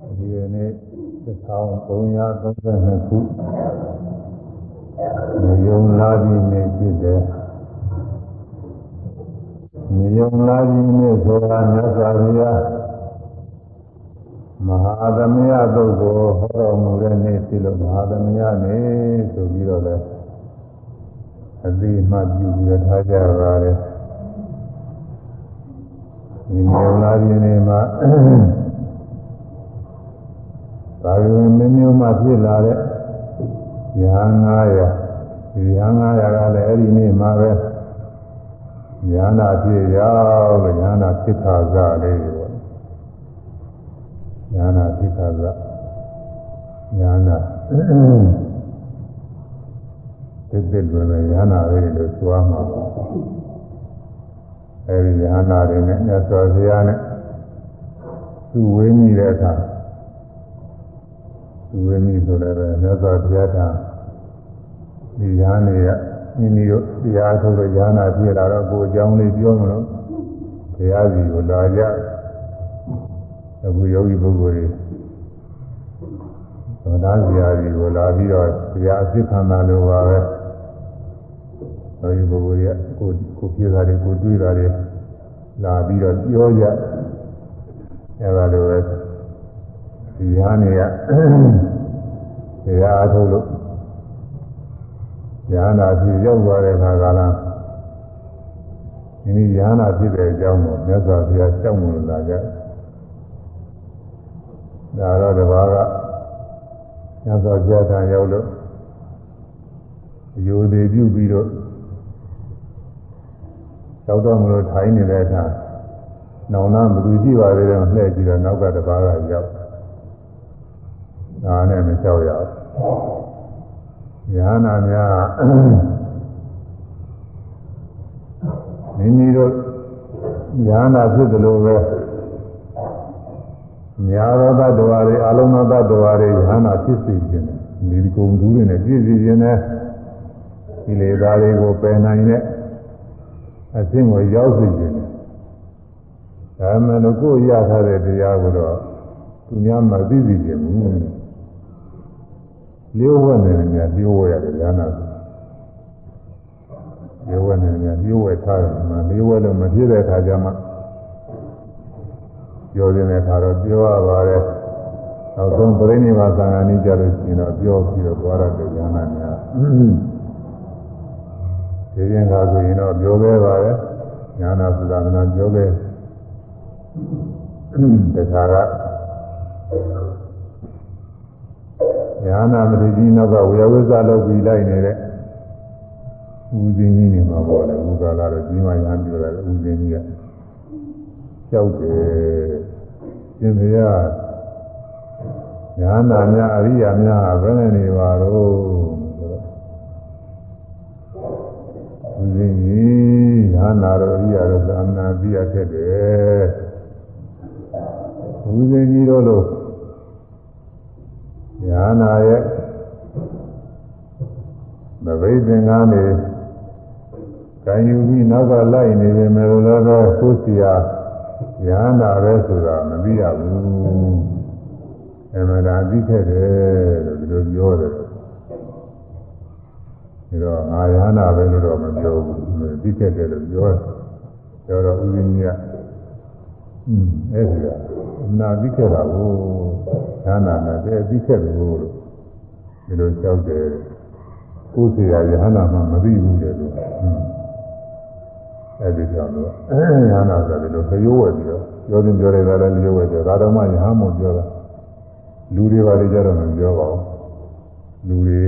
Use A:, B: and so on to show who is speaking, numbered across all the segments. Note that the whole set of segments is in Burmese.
A: ဒီကနေ့1332ခုညုံလာပြီးနေဖြစ်တယ်ညုံလာပြီးနေဆိုတာမြတ်စွာဘုရားမဟာသမယသုတ်ကိုဟောတော်မူတဲ့နေ့ဖြစ်လို့မဟာသမယနေ့ဆိုပြီးတော့လည်းအသိမှပြုပြီးထားကြပါတယ်ဒီညုံလာပြီးနေမှာ ဒါရင်မမျိုးမှဖြစ်လာတဲ့ညာ900ဒီညာ900ကလည်းအဲ့ဒီနေ့မှာပဲညာနာဖြစ်ရောက်လို့ညာနာဖြစ်ခါစလေးပေါ့ညာနာဖြစ်ခါစညာနာတစ်တစ်လွယ်လွယ်ညာနာလေးလို့ဆိုရမှာအဲ့ဒီညာနာတွေနဲ့မြတ်စွာဘုရားနဲ့သူဝေးမိတဲ့အခါသူ ဝေမိဆိုလည်းပဲမြတ်စွာဘုရားကဒီရားနေရမိမိတို့တရားထုတ်လို့ရားနာပြည့်လာတော့ကိုယ်အကြောင်းလေးပြောမလို့ဘုရားစီကိုလာကြအခုယောဂီပုဂ္ဂိုလ်တွေသောတာဇာကြီးကိုလာပြီးတော့တရားအစ်ခံတာလိုပါပဲယောဂီပုဂ္ဂိုလ်တွေကကိုကိုပြေတာတွေကိုတွေးတာတွေလာပြီးတော့ပြောကြအဲဒါလိုပဲဒီဟာနေရ တရားအထုတ်လို့ညာနာဖြစ်ရောက်သွားတဲ့ခါကလာဒီနေ့ညာနာဖြစ်တဲ့အကြောင်းကိုမြတ်စွာဘုရားကြောက်မလို့လာကြဒါတော့တပါးကမြတ်စွာဘုရားထံရောက်လို့ယူသေးပြုပြီးတော့ရောက်တော့မလို့ထိုင်နေတဲ့အခါနောင်နာဘယ်သူကြည့်ပါလေတော့လှည့်ကြည့်တော့နောက်ကတပါးကရောက် ဒါနဲ့မကြောက်ရဘူးညာနာများမိမိတို့ညာနာဖြစ်တယ်လို့ပဲညာရောတ attva တွေအလုံးစုံတ attva တွေညာနာဖြစ်စေခြင်းတယ်ဒီကုံဒူးတွေနဲ့ပြည့်စည်ခြင်းနဲ့ဒီလေသားတွေကိုပယ်နိုင်တဲ့အရှင်းကိုရောက်စေခြင်းတယ်ဒါမှမဟုတ်ကိုယ်ရထားတဲ့တရားကိုတော့သူများမသိသိခြင်းဘူး လျှို့ဝှက်နေတယ်များလျှို့ဝှက်ရတယ်ဉာဏ်နာလျှို့ဝှက်နေတယ်များလျှို့ဝှက်ထားတယ်မှလျှို့ဝှက်လို့မဖြစ်တဲ့အခါကျမှပြောနေတဲ့အခါတော့ပြောရပါတယ်နောက်ဆုံးပြိဋိဘာသံဃာနည်းကြလို့ရှိရင်တော့ပြောပြီးတော့သွားရတဲ့ဉာဏ်နာများဒီရင်ကဆိုရင်တော့ပြောခဲ့ပါတယ်ဉာဏ်နာသုဒ္ဓနာပြောခဲ့တခါက ညာနာမတိကြီးနောက်ကဝေယဝိဇ္ဇလုပ်ပြီးလိုက်နေတဲ့ဦးစင်းကြီးနေမှာပေါ့လေဘုရားကတော့ကြီးမှရမ်းပြောတယ်ဦးစင်းကြီးကကြောက်တယ်ရှင်ဘုရားညာနာများအရိယာများဘယ်နဲ့နေပါတော့ဆိုတော့ဦးစင်းကြီးညာနာတော်အရိယာတော်သာနာပြရခဲ့တယ်ဦးစင်းကြီးတို့လို့ ညာနာရဲ့မဘိသင်္ကန်းနေကံယူပြီးနောက်ကလိုက်နေပေမဲ့လို့လည်းကိုယ်စီယာညာနာပဲဆိုတာမသိရဘူးအမှန်တရားသိခဲ့တယ်လို့ဒီလိုပြောတယ်ဒီတော့ငါညာနာပဲလို့တော့မပြောဘူးသိခဲ့တယ်လို့ပြောတယ်ပြောတော့ဥပ္ပင်းကြီးက อืมအဲ့ဒီကအနာပြီးခဲ့တာကိုဒါနာနဲ့တည်းပြီးခဲ့တယ်လို့ဒီလိုကြောက်တယ်ကိုယ်စီရယဟနာမှမပြီးဘူးလေလို့အဲ့ဒီကြောင့်လို့ယဟနာဆိုတယ်လို့ခရိုးဝယ်ပြီးတော့ပြောရင်ပြောရတယ်လည်းရိုးဝယ်တယ်ဒါတော့မှယဟမုံပြောတာလူတွေပါလေကြတော့မပြောပါဘူးလူတွေ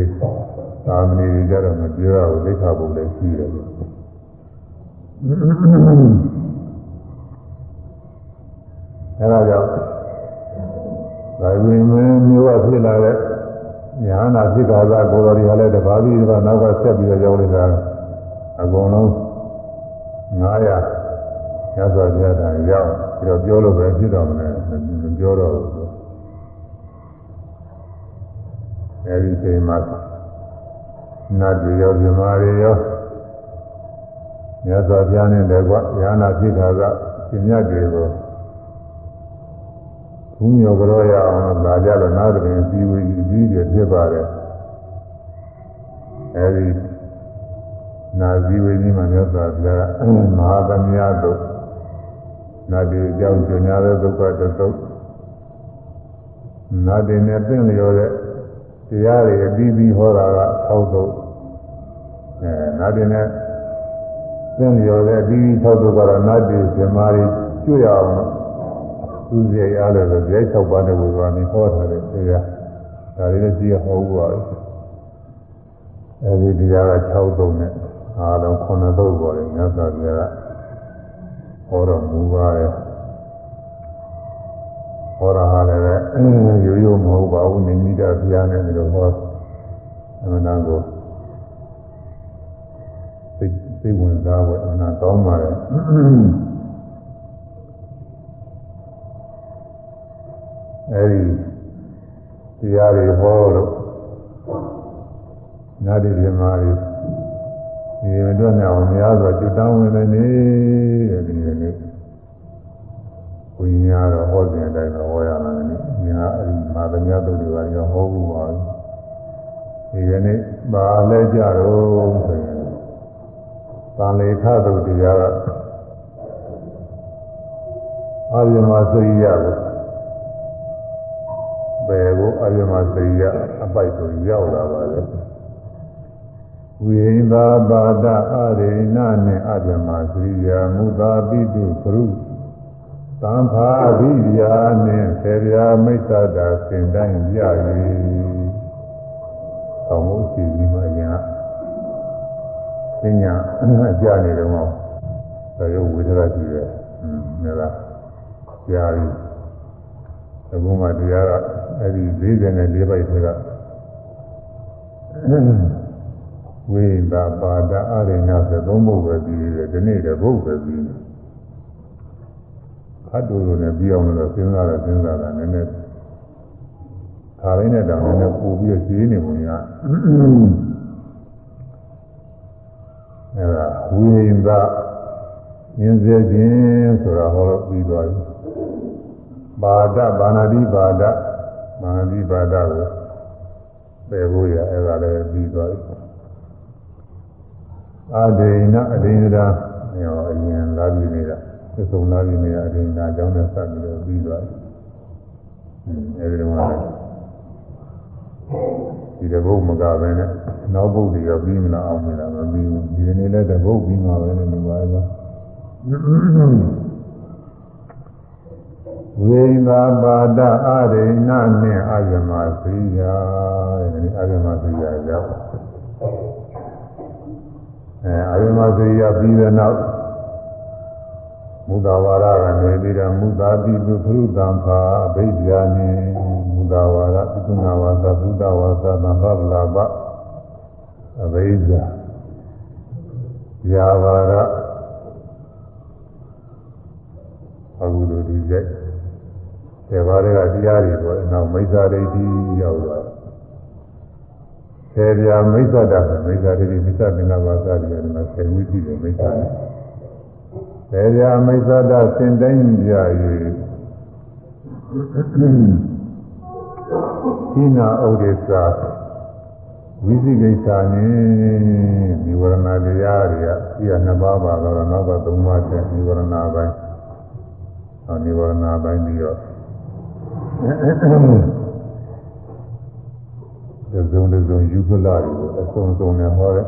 A: သာမဏေတွေကြတော့မပြောရဘူးသိက္ခာပုဒ်လည်းရှိတယ် အဲဒါကြောင့်ဒါဝင်မင်းမျိုးကဖြစ်လာတဲ့ညာနာဖြစ်တာကကိုယ်တော်တွေကလည်းတပါးပြီးတော့နောက်ကဆက်ပြီးတော့ရောက်နေတာအကုန်လုံး900ညသောပြတာရောက်ပြီးတော့ပြောလို့ပဲဖြစ်တော့မလဲမပြောတော့ဘူးအဲဒီချိန်မှာနတ်တွေရောမြမာတွေရောမြတ်စွာဘုရားနဲ့လည်းကွာညာနာဖြစ်တာကရှင်မြတ်တွေကိုဘူး မြော်ကြောရအောင်လာကြတော့နားတွင်ပြီးဝီပြီးပြဖြစ်ပါတယ်အဲဒီနာဇီဝိကြီးမှာမြတ်စွာဘုရားမဟာသမယတို့နာတိအကြောင်းကျညာတဲ့ဒုက္ခတသုတ်နာတိနဲ့ပြင့်လျော်တဲ့တရားတွေအပြီးပြီးဟောတာက၆သုတ်အဲနာတိနဲ့ပြင့်လျော်တဲ့အပြီးပြီး၆သုတ်ကတော့နာတိဇမားတွေကျွရအောင် သူစီရရတယ်ဆိုကြဲ၆ပါးနဲ့ဝေဘာနေဟောထားတဲ့တရားဒါတွေလည်းကြည့်ဟောဘူးပါအဲဒီတရားက6သုတ်နဲ့အားလုံး9သုတ်ပေါ်တယ်မြတ်စွာဘုရားကဟောတော်မူပါတယ်ဟောတာဟာလည်းရိုးရိုးမဟုတ်ပါဘူးနေမိတာဘုရားနဲ့ဒီလိုဟောအမှန်တန်ကိုစိတ်စိတ်ဝင်စားဖို့အမှန်ကောင်းပါတယ် အဲဒီတရားတွေဟောလို့နာတိပြမာတွေဒီမတွက်နေအောင်များစွာจุดတောင်းဝင်နေတယ်ဒီနေ့ဝိညာဉ်တော့ဟောစဉ်အတိုင်းပဲဟောရမှာလေ။ညာအဒီမာသမ ्या တို့တွေကရောဟောဘူးပါဘူး။ဒီကနေ့ပါလဲကြတော့ဆိုရင်သံလေထတို့တရားကအာရမစိရကို ဘယ်ကိုအာရမစိရအပိုက်ကိုရောက်လာပါလဲ။ဝိသာပါဒအရိဏနဲ့အပြမသရိယာမုသာပိတုပရုသံဃာအဘိဓိယာနှင့်ဆေဗျာမိစ္ဆတာစင်တိုင်းကြ၍သောမှုရှိပြီးမှယင်ကပညာအကြနေတော့ဒါရုပ်ဝေဒနာကြည့်ရဲอืมဒါကကြားပြီးအခုမှတရားက အဲ့ဒီ44ပိုက်တွေကဝိသာပါဒအရိဏဆိုသုံးဖို့ပဲပြီးတယ်ဒီနေ့တည်းဘုတ်ပဲပြီးတယ်ခတ်တူလိုနဲ့ပြီးအောင်လို့စဉ်းစားတယ်စဉ်းစားတာနည်းနည်းခါရင်းနဲ့တောင်နည်းနည်းပို့ပြီးရှင်းနေပုံရအဲဒါဝိသာရင်းစေခြင်းဆိုတာဟောလို့ပြီးသွားပြီပါဒဘာနာတိပါဒ ဘာနာတိပါဒကိုပယ်ဖို့ရအဲဒါလည်းပြီးသွားပြီအာဒိဏအဒိဏရာရောအရင်လာပြီးနေတာသစ္စုံလာပြီးနေအဒိဏအကြောင်းနဲ့စပ်ပြီးတော့ပြီးသွားတယ်။အဲဒီတော့ဒီတပုတ်မကပဲနဲ့နောက်ပုတ်တွေရောပြီးမလားအောင်မလားမပြီးဘူးဒီနေ့လည်းတပုတ်ပြီးမှာပဲနဲ့ဒီပါပဲ ဝိသာပါဒအာရိဏနှင့်အာယမသိယာတဲ့အာယမသိယာရောက်အဲအာယမစေရပြီးတဲ့နောက်မုဒ္ဒဝါဒကနေပြီးတော့မုဒ္ဒတိပုသရုတံဖာအဘိဓိယနိမုဒ္ဒဝါဒပိကုဏဝါဒသုဒ္ဓဝါဒသံဃဗလာပအဘိဓိယယာဝါဒအခုလိုဒီကျက် ဆယ်ပါးတွေကတရားတွေပေါ်နောက်မိစ္ဆာဒိဋ္ဌိရောက်လာဆယ်ပြာမိစ္ဆတာမိစ္ဆာဒိဋ္ဌိမိစ္ဆသင်္ကပ္ပသတိရတယ်မှာဆယ်ဝိသိတယ်မိစ္ဆာနဲ့ဆယ်ပြာမိစ္ဆတာစင်တိုင်းပြာ၍ဒီနာဥဒေသာဝိသိကိစ္စနဲ့ဒီဝရဏတရားတွေကဒီကနှစ်ပါးပါတော့နောက်ပါသုံးပါးတဲ့ဒီဝရဏပိုင်းအော်ဒီဝရဏပိုင်းပြီးတော့ သဇုံသဇုံယူပလာတွေကိုအစုံစုံနဲ့ဟောတဲ့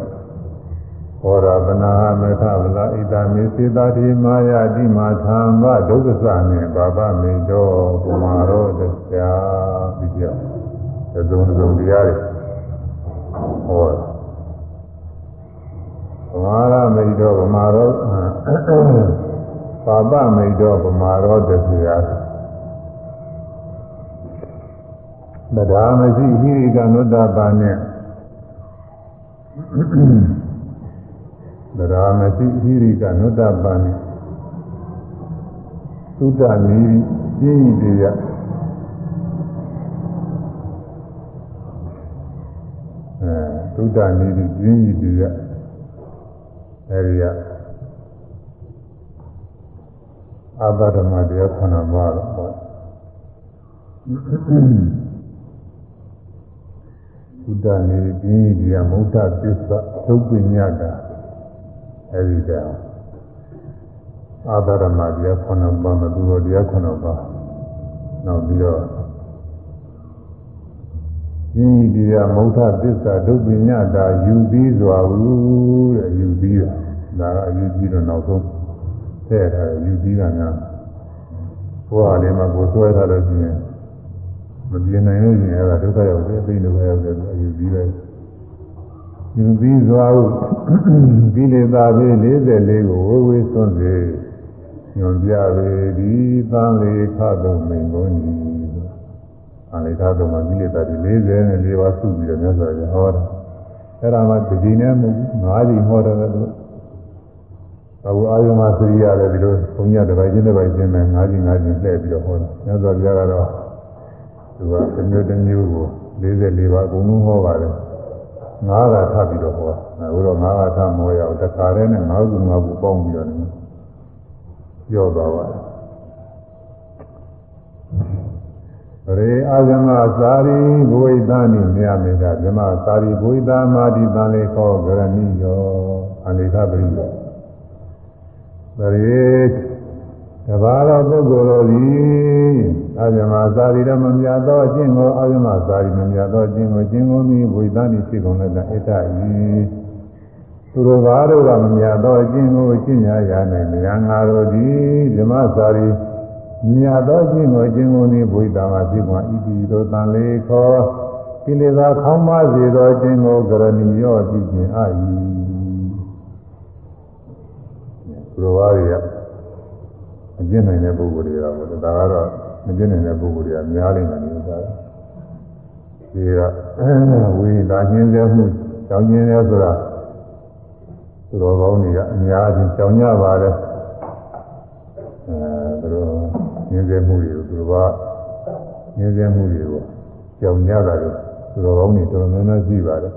A: ဟောရာဗနာမေသဗလာဣတာမေစေတာတိမာယတိမာသံဘဒုက္ခစနဲ့ဘာဗမေတောပမာရောတရားဒီကြောင့်သဇုံသဇုံတရားတွေဟောပမာရမေတောပမာရောဘာဗမေတောပမာရောတရား သဒ္ဓါမရှိဟိရိကနုတ္တပါနဲ့သဒ္ဓါမရှိဟိရိကနုတ္တပါနဲ့သုဒ္ဓမီပြင်းဤတရားအဲသုဒ္ဓမီပြင်းဤတရားအဲဒီကအာသဓမ္မတရားခဏမှာတော့ ဘုဒ္ဓနေပြီးဒီကမௌဒ္ဒသစ္စာသုပ္ပညတာအဲဒီကအာသရမတရားခုနှစ်ပါးမသူတော်တရားခုနှစ်ပါးနောက်ပြီးတော့ဒီဒီကမௌဒ္ဒသစ္စာသုပ္ပညတာယူပြီးစွာဟုတဲ့ယူပြီးတာဒါကအယူပြီးတော့နောက်ဆုံးထည့်ထားတယ်ယူပြီးတာများဘုရားလေးမှာကိုဆွဲထားလို့ရှိရင် မပြေနိုင်လို့ရှိရင်အဲ့ဒါဒုက္ခရောက်တယ်သိလို့ရောက်တယ်အယူပြီးပဲယူပြီးစွာဟုကိလေသာပေ44ကိုဝေဝေသွန်းစေညွန်ပြပေဒီသံလေခသုံးမင်ကုန်ကြီးသံလေခသုံးမှာကိလေသာတွေ44ပါးစုပြီးတော့မြတ်စွာဘုရားဟောတာအဲ့ဒါမှဒီနေ့မဟုတ်ဘူး၅ချိန်ဟောတယ်လို့အခုအာယုမသရိယာလည်းဒီလိုဘုံညတစ်ပိုက်ချင်းတစ်ပိုက်ချင်းနဲ့၅ချိန်၅ချိန်လှည့်ပြီးတော့ဟောတာမြတ်စွာဘုရားကတော့ သူကတစ်မျိုးတစ်မျိုးကို44ပါးအကုန်လုံးဟောပါတယ်ငါးကထပ်ပြီးတော့ဟောအခုတော့ငါးကထမောရအောင်တခါတည်းနဲ့ငါးခုငါးခုပေါင်းပြီးတော့ပြောသွားပါတယ်ရေအာဇမသာရိဘဝိသနိမြမေတာဇမသာရိဘဝိသမာတိတံလေခောဂရဏိယောအနိခပရိယောရေတဘာသောပုဂ္ဂိုလ်တို့သည် အာဇမသာရိရမမြတ်သောအကျင့်ကိုအာဇမသာရိမမြတ်သောအကျင့်ကိုကျင့်ကုန်ပြီးဝိသနိဖြစ်ကုန်တဲ့ဣတ္တဤသူတို့ဘာတို့ကမမြတ်သောအကျင့်ကိုကျင့်ကြရနိုင်မြတ်ငါတို့သည်ဓမ္မသာရိမြတ်သောကျင့်ကိုကျင့်ကုန်ပြီးဝိသမှာဖြစ်ကုန်ဣတိတို့တန်လေခောကိလေသာခေါင်းမစေသောအကျင့်ကိုကရဏီရောပြုခြင်းအာ၏သူတို့ဘာတွေကအကျင့်နိုင်တဲ့ပုဂ္ဂိုလ်တွေကပေါ့ဒါကတော့ မကျင့်နိုင်တဲ့ပုဂ္ဂိုလ်တွေကများနေတယ်လို့ဆိုတာဒီကဝိဒါညင်းစေမှုကြောင်းညင်းစေဆိုတာသူတော်ကောင်းတွေကအများကြီးကြောင်းကြပါတယ်အဲသူတို့ညင်းစေမှုတွေကိုသူတို့ကညင်းစေမှုတွေကိုကြောင်းကြတာလို့သူတော်ကောင်းတွေတော်တော်များများရှိပါတယ်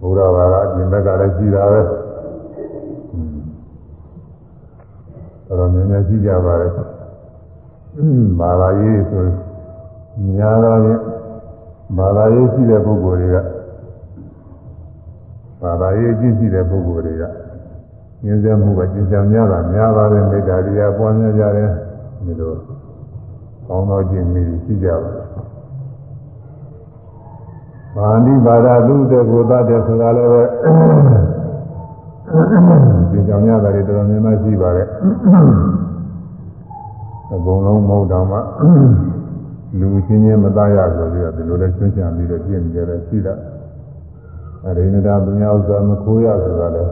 A: ဘုရားဘာသာအပြင်ဘက်ကလည်းရှိတာပဲတော်တော်များများရှိကြပါတယ် ဘာသာရေးဆိုများတော့ရင်ဘာသာရေးရှိတဲ့ပုဂ္ဂိုလ်တွေကဘာသာရေးအကျင့်ရှိတဲ့ပုဂ္ဂိုလ်တွေကညင်စမှုပဲကျင့်ကြံများတာများပါတယ်မေတ္တာတရားပွားများကြတယ်ဒီလိုကောင်းသောကျင့်မျိုးရှိကြပါတယ်ဘာဏိဘာသာသူတဲ့ကိုသတဲ့ဆိုတာလည်းပဲကျင့်ကြံများတာတွေတော်တော်များများရှိပါတယ် အကုန်လုံးမဟုတ်တော့မှလူချင်းချင်းမသားရဆိုပြီးတော့ဒီလိုလဲကျွမ်းကျင်ပြီးတော့ပြင်ကြတယ်ရှိတာအရိဏတာသူများဥစ္စာမခိုးရဆိုတာလဲ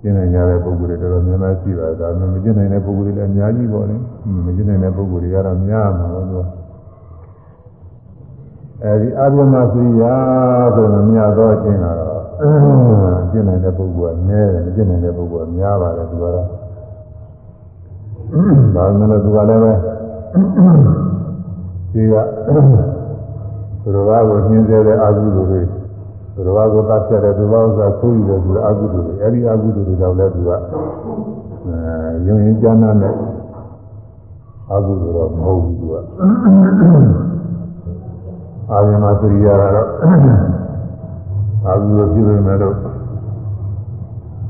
A: ကျင့်နိုင်ကြတဲ့ပုဂ္ဂိုလ်တွေတော်တော်များများရှိပါတယ်ဒါမှမကျင့်နိုင်တဲ့ပုဂ္ဂိုလ်တွေလည်းအများကြီးပေါ့လေမကျင့်နိုင်တဲ့ပုဂ္ဂိုလ်တွေကတော့များမှာပေါ့သူအဲဒီအဘိမသရိယာဆိုတော့မြတ်သောအကျင့်ကတော့ကျင့်နိုင်တဲ့ပုဂ္ဂိုလ်ကနည်းတယ်မကျင့်နိုင်တဲ့ပုဂ္ဂိုလ်ကများပါတယ်သူကတော့ ဒါမှလည်းသူကလည်းပဲဒီကသူတော်ဘာကိုညှင်းဆဲတဲ့အာဟုသူတွေသူတော်ဘာကိုတတ်ပြတဲ့သူဘာဥစ္စာဆိုးယူတဲ့သူအာဟုသူတွေအဲဒီအာဟုသူတွေကြောင့်လည်းသူကအဲယုံရင်ကျမ်းမ်းတဲ့အာဟုသူတော့မဟုတ်ဘူးသူကအာယမသရိယာကတော့အာဟုသူပြုနေမယ်လို့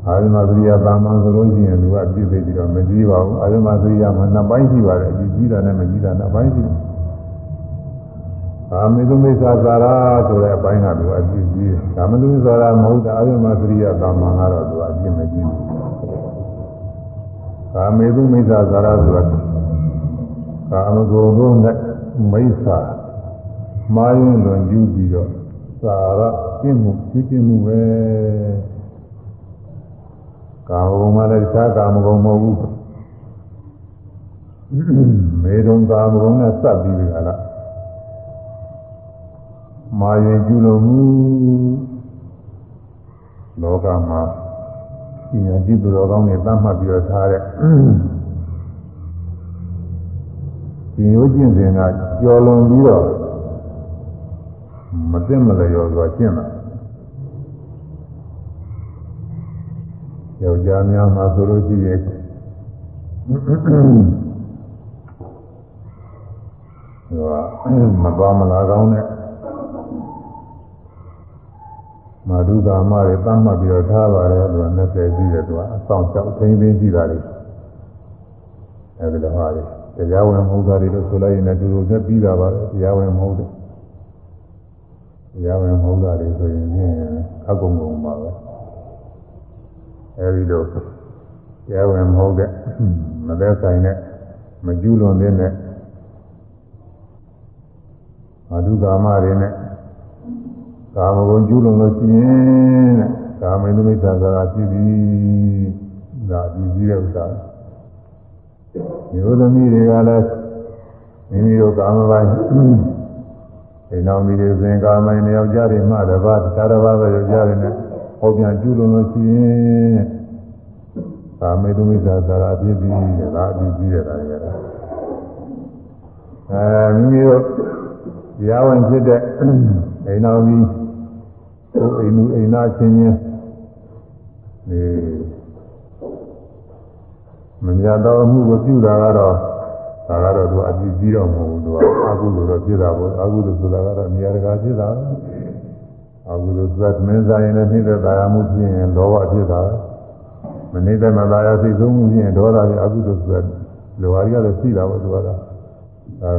A: အာယမသရိယာတာမန်ဆိုလို့ရှိရင်သူကပြည့်သိပြီးတော့မကြည့်ပါဘူးအာယမသရိယာမှာနှစ်ပိုင်းရှိပါတယ်အကြည့်ကြည့်တာနဲ့မကြည့်တာနှစ်ပိုင်းရှိတယ်အာမေသူမိစ္ဆာသာရဆိုတဲ့အပိုင်းကသူအကြည့်ကြည့်ဒါမသူမိစ္ဆာရမဟုတ်တဲ့အာယမသရိယာတာမန်ကတော့သူအကြည့်မကြည့်ဘူးကာမေသူမိစ္ဆာသာရဆိုတာကာမဂုဏ်တို့နဲ့မိစ္ဆာမာယွန်းလွန်ယူပြီးတော့သာရကျင့်မှုကျင့်မှုပဲ ကာမဂုဏ်မှလည်းတခြားကာမဂုဏ်မဟုတ်ဘူးမေတုံကာမဂုဏ်နဲ့စပ်ပြီးပြီလားမာရင်ကျူလို့မူလောကမှာဉာဏ်ကြည့်သူတော်ကောင်းတွေသတ်မှတ်ပြီးတော့ထားတဲ့ဒီရိုးကျင့်စဉ်ကကြော်လွန်ပြီးတော့မသိမလျော်စွာကျင့်တာ ယောက်ျားများမှာဆိုလို့ရှိရင်သူကမသွားမလာကောင်းတဲ့မာဒုကာမတွေတတ်မှတ်ပြီးတော့ထားပါတယ်သူက20ရှိတယ်သူကအဆောင်ကြောက်သိင်းသိင်းရှိတာလေအဲဒီလိုဟာလေတရားဝင်မဟုတ်တာတွေလို့ဆိုလိုက်ရင်လည်းသူတို့သက်ပြီးတာပါပဲတရားဝင်မဟုတ်တယ်တရားဝင်မဟုတ်တာတွေဆိုရင်ဖြင့်အကုံကုံပါပဲ အဲဒီလိုတရားဝင်မဟုတ်တဲ့မသက်ဆိုင်တဲ့မကျူးလွန်တဲ့နဲ့မာဒုကာမတွေနဲ့ကာမဂုဏ်ကျူးလွန်လို့ရှိရင်တဲ့ကာမိနုမိစ္ဆာသာဖြစ်ပြီးဒါပြီးပြီးတဲ့ဥစ္စာမျိုးသမီးတွေကလည်းမိမိတို့ကာမပိုင်းအိမ်တော်မိတွေစဉ်ကာမိုင်းယောက်ျားတွေမှတပါးတခြားတစ်ပါးသောယောက်ျားတွေနဲ့ ဟောပြန်ကျူးလွန်လို့ရှိရင်ကာမိနုမိစ္ဆာသာဖြစ်ပြီးဒါအပြီးပြီးတဲ့ဒါတွေကတော့အဲမိမိတို့တရားဝင်ဖြစ်တဲ့အိမ်တော်မိကိုယ်အိမ်လူအိမ်သားချင်းချင်းဒီမမြတ်တော်မှုကိုပြုတာကတော့ဒါကတော့သူအကြည့်ကြီးတော့မဟုတ်ဘူးသူကအကုသိုလ်တော့ဖြစ်တာပေါ့အကုသိုလ်ဆိုတာကတော့နေရာတကာဖြစ်တာ အကုသိုလ်သတ်မင်းစားရင်လည်းနှိမ့်သက်သာမှုဖြစ်ရင်လောဘဖြစ်တာမနှိမ့်သက်မသာရစိတ်ဆုံးမှုဖြစ်ရင်ဒေါသဖြစ်အကုသိုလ်ဆိုတာလောဘကြီးကတော့ရှိတာပေါ့သူကတော့ဒါ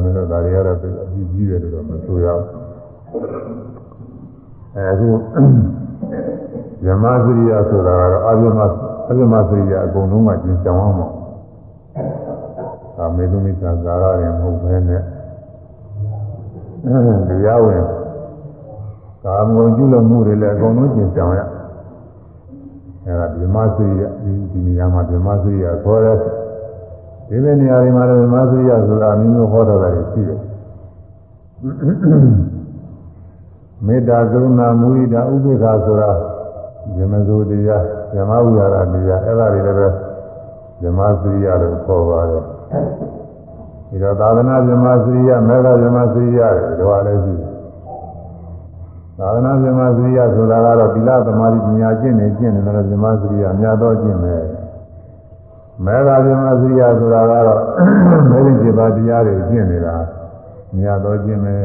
A: မှမဟုတ်ဒါတွေကတော့အကြည့်ကြီးတယ်လို့တော့မဆိုရဘူးအခုဇမစရိယဆိုတာကတော့အပြမအပြမစရိယအကုန်လုံးကကျင်ဆောင်အောင်ပါဒါမေသူမိစ္ဆာဇာရတယ်မဟုတ်ဘဲနဲ့တရားဝင် ကာမဂုဏ်ကျွလို့မှုတွေလည်းအကုန်လုံးကျင်ဆောင်ရအဲဒါဇမစရိယဒီဒီနေရာမှာဇမစရိယခေါ်တဲ့ဒီလိုနေရာတွေမှာလည်းဇမစရိယဆိုတာအမျိုးမျိုးဟောတာတွေရှိတယ်မေတ္တာကရုဏာမုဒိတာဥပေက္ခဆိုတာဇမဇုတရားဇမဝိဟာရတရားအဲ့ဒါတွေလည်းပဲဇမစရိယလို့ခေါ်ပါတယ်ဒီတော့သာသနာဇမစရိယမေဃဇမစရိယတွေတော့လည်းရှိ သာသနာဇမစရိယဆိုတာကတော့သီလသမာဓိပညာကျင့်နေကျင့်နေတယ်ဇမစရိယအများတော့ကျင့်မယ်မေဃဇမစရိယဆိုတာကတော့မေဃจิตပါတရားတွေကျင့်နေတာအများတော့ကျင့်မယ်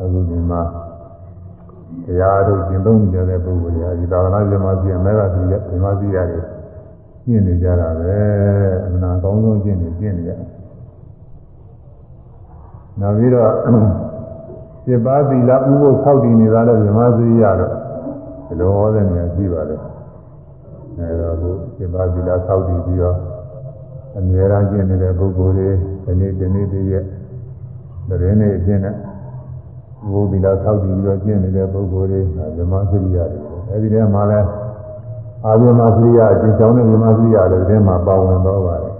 A: အခုဒီမှာတရားတို့ကျင့်သုံးနေကြတဲ့ပုဂ္ဂိုလ်တွေဒီသာသနာ့ဇမစီမဲကစီရဇမစီရတယ်ကျင့်နေကြတာပဲအမှန်အကောင်းဆုံးကျင့်နေကျင့်နေရတယ်နောက်ပြီးတော့ စေပါသီလဥပုသ်ဆောက်တည်နေတာလည်းဇမစီရတော့ဒီလိုဟောတဲ့နေရာရှိပါလေအဲတော့ခုစေပါသီလဆောက်တည်ပြီးတော့အမြဲတမ်းကျင့်နေတဲ့ပုဂ္ဂိုလ်တွေဒီနေ့ဒီနေ့တည်းရဲ့သတင်းတွေအဖြစ်နဲ့ဘုရားလာဆောက်တည်ပြီးတော့ကျင့်နေတဲ့ပုဂ္ဂိုလ်တွေဓမ္မစရိယာတွေအဲဒီထဲမှာလဲအာဝိမစရိယာအကျဉ်းချောင်းတဲ့ဓမ္မစရိယာတွေထဲမှာပါဝင်တော့ပါတယ်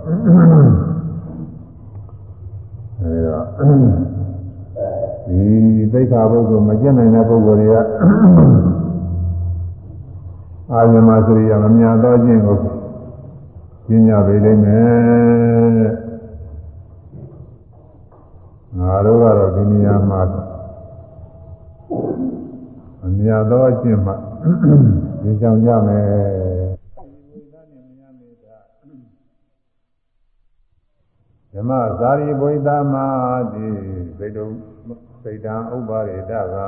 A: အဲဒီတော့ ဒီသိက္ခာပုဂ္ဂိုလ်မကျင့်နိုင်တဲ့ပုဂ္ဂိုလ်တွေကအာဝိမစရိယာမမြတ်တော့ခြင်းကိုကျင့်ကြပေလိမ့်မယ်ငါတို့ကတော့ဒီနေရာမှာအမြတ်သောအကျင့်မှဒီကြောင်ကြမယ်ဓမ္မဇာတိဘုိသမာတိစိတ်တု စိတ်တံဥပ္ပါရေတကံ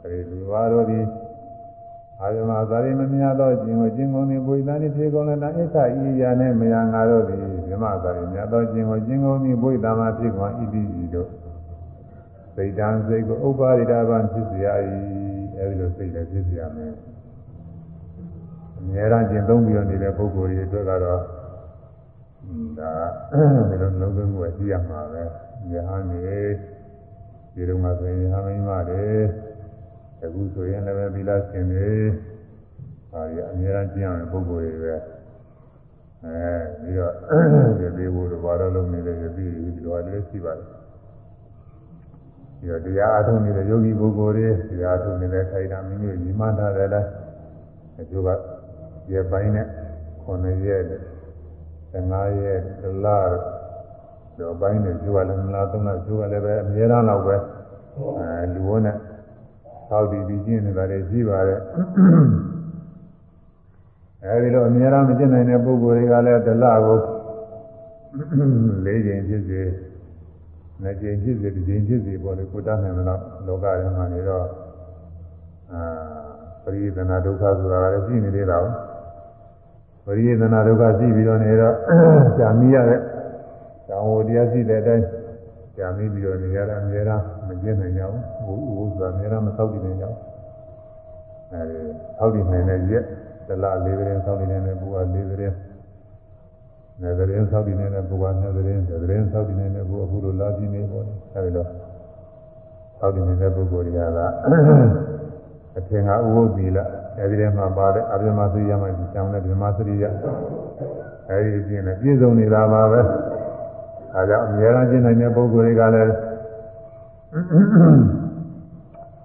A: ခေလူဝါရောတိအာယမဇာတိမမြတ်သောခြင်းကိုခြင်းကုန်သည်ဘုိသနိဖြေကုန်လည်းအစ္ဆဤရာနဲ့မယံငါတို့သည်ဓမ္မဇာတိမြတ်သောခြင်းကိုခြင်းကုန်သည်ဘုိသမာဖြစ်ကုန်ဤတိဤတို့စိတ်တံစိတ်ကိုဥပ္ပါရိတဗံဖြစ်เสีย၏အဲဒီလိုစိတ်လည်းဖြစ်เสียမယ်အများအားကျင့်သုံးပြီးတော့နေတဲ့ပုဂ္ဂိုလ်တွေအတွက်ကတော့ဒါဒီလိုလုံးလုံးကိုကြည့်ရမှာပဲယဟန်နေ ဒီလိုမှဆိုရင်ယဟန်မိမတွေအခုဆိုရင်လည်းသီလရှင်တွေဟာဒီအများအားကျင့်ရတဲ့ပုဂ္ဂိုလ်တွေပဲအဲပြီးတော့ဒီသေးဖို့တော့ဘာလို့လုံးနေလဲဒီဒီလိုလည်းရှိပါတယ်ဒီတော့တရားအထုံးနေတဲ့ယောဂီပုဂ္ဂိုလ်တွေတရားအထုံးနေတဲ့ခိုင်တာမိမိညီမထားတယ်လားအကျိုးကရက်ပိုင်းနဲ့9ရက်15ရက်လ တော့ပိုင်းနဲ့ကျိုးကလည်းမလားသုံးလားကျိုးကလည်းပဲအများအားလောက်ပဲအဲလူဝန်းနဲ့သောက်တည်ပြီးကျင့်နေတာတွေရှိပါတယ်အဲဒီတော့အများအားမကျင့်နိုင်တဲ့ပုဂ္ဂိုလ်တွေကလည်းဒလကို၄ချိန်ဖြစ်စေနှစ်ကြိမ်ဖြစ်စေတစ်ကြိမ်ဖြစ်စေပေါ်လေကိုတတ်နိုင်မလားလောကထဲမှာနေတော့အာပရိသေနာဒုက္ခဆိုတာလည်းရှိနေသေးတာပဲပရိသေနာဒုက္ခရှိပြီးတော့နေတော့ကြာမိရတဲ့ဇာ ဝတရားရှိတဲ့အတိုင်းကြာမိပြီးတော့နေရတာအများအားမကျင့်နိုင်ကြဘူးဘုရားဆိုတာအများအားမသောက်တည်နိုင်ကြဘူးအဲဒီသောက်တည်နိုင်တဲ့ရက်တလလေးကလေးသောက်တည်နိုင်တဲ့ဘုရားလေးကလေးနေသတင်းသောက်တည်နေတဲ့ဘုရားနေသတင်းသတင်းသောက်တည်နေတဲ့ဘုရားအခုလိုလာကြည့်နေပေါ့အဲဒီတော့သောက်တည်နေတဲ့ပုဂ္ဂိုလ်တွေကကအထင်ကဥပုသ္တိလအဲဒီထဲမှာပါတဲ့အပြမသရိယမှဒီကြောင်းတဲ့ဗြဟ္မသရိယအဲဒီအပြင်နဲ့ပြည့်စုံနေတာပါပဲ အဲကြောင့်အများအားကျင့်နိုင်တဲ့ပုဂ္ဂိုလ်တွေကလည်း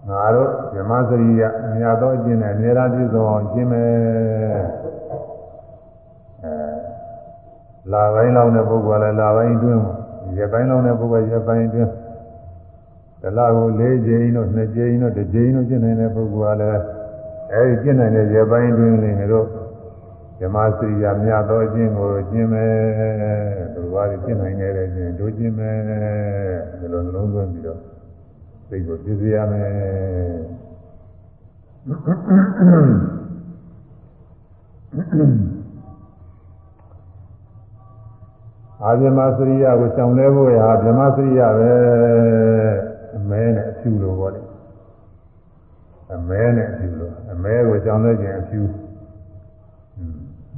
A: ငါတို့ဗြဟ္မသရိယအများသောအကျင့်နဲ့အများအားပြည့်စုံအောင်ကျင့်မယ်အဲလာပိုင်းလောက်တဲ့ပုဂ္ဂိုလ်လည်းလာပိုင်းအတွင်းရက်ပိုင်းလောက်တဲ့ပုဂ္ဂိုလ်ရက်ပိုင်းအတွင်းတလကို၄ကြိမ်တို့၂ကြိမ်တို့တစ်ကြိမ်တို့ကျင့်နိုင်တဲ့ပုဂ္ဂိုလ်ကလည်းအဲဒီကျင့်နိုင်တဲ့ရက်ပိုင်းအတွင်းလေးတို့ ဓမ္မစရိယာမြတ်သောအကျင့်ကိုကျင့်မယ်သူတို့ဘာတွေကျင့်နိုင်ခဲ့တဲ့ကျင့်တို့ကျင့်မယ်ဒီလိုလုံးသွင်းပြီးတော့စိတ်ကိုပြည့်စည်ရမယ်အာဇမစရိယကိုကြောင်လဲဖို့ရဗြဟ္မစရိယပဲအမဲနဲ့အဖြူလိုပေါ့လေအမဲနဲ့အဖြူလိုအမဲကိုကြောင်လဲခြင်းအဖြူ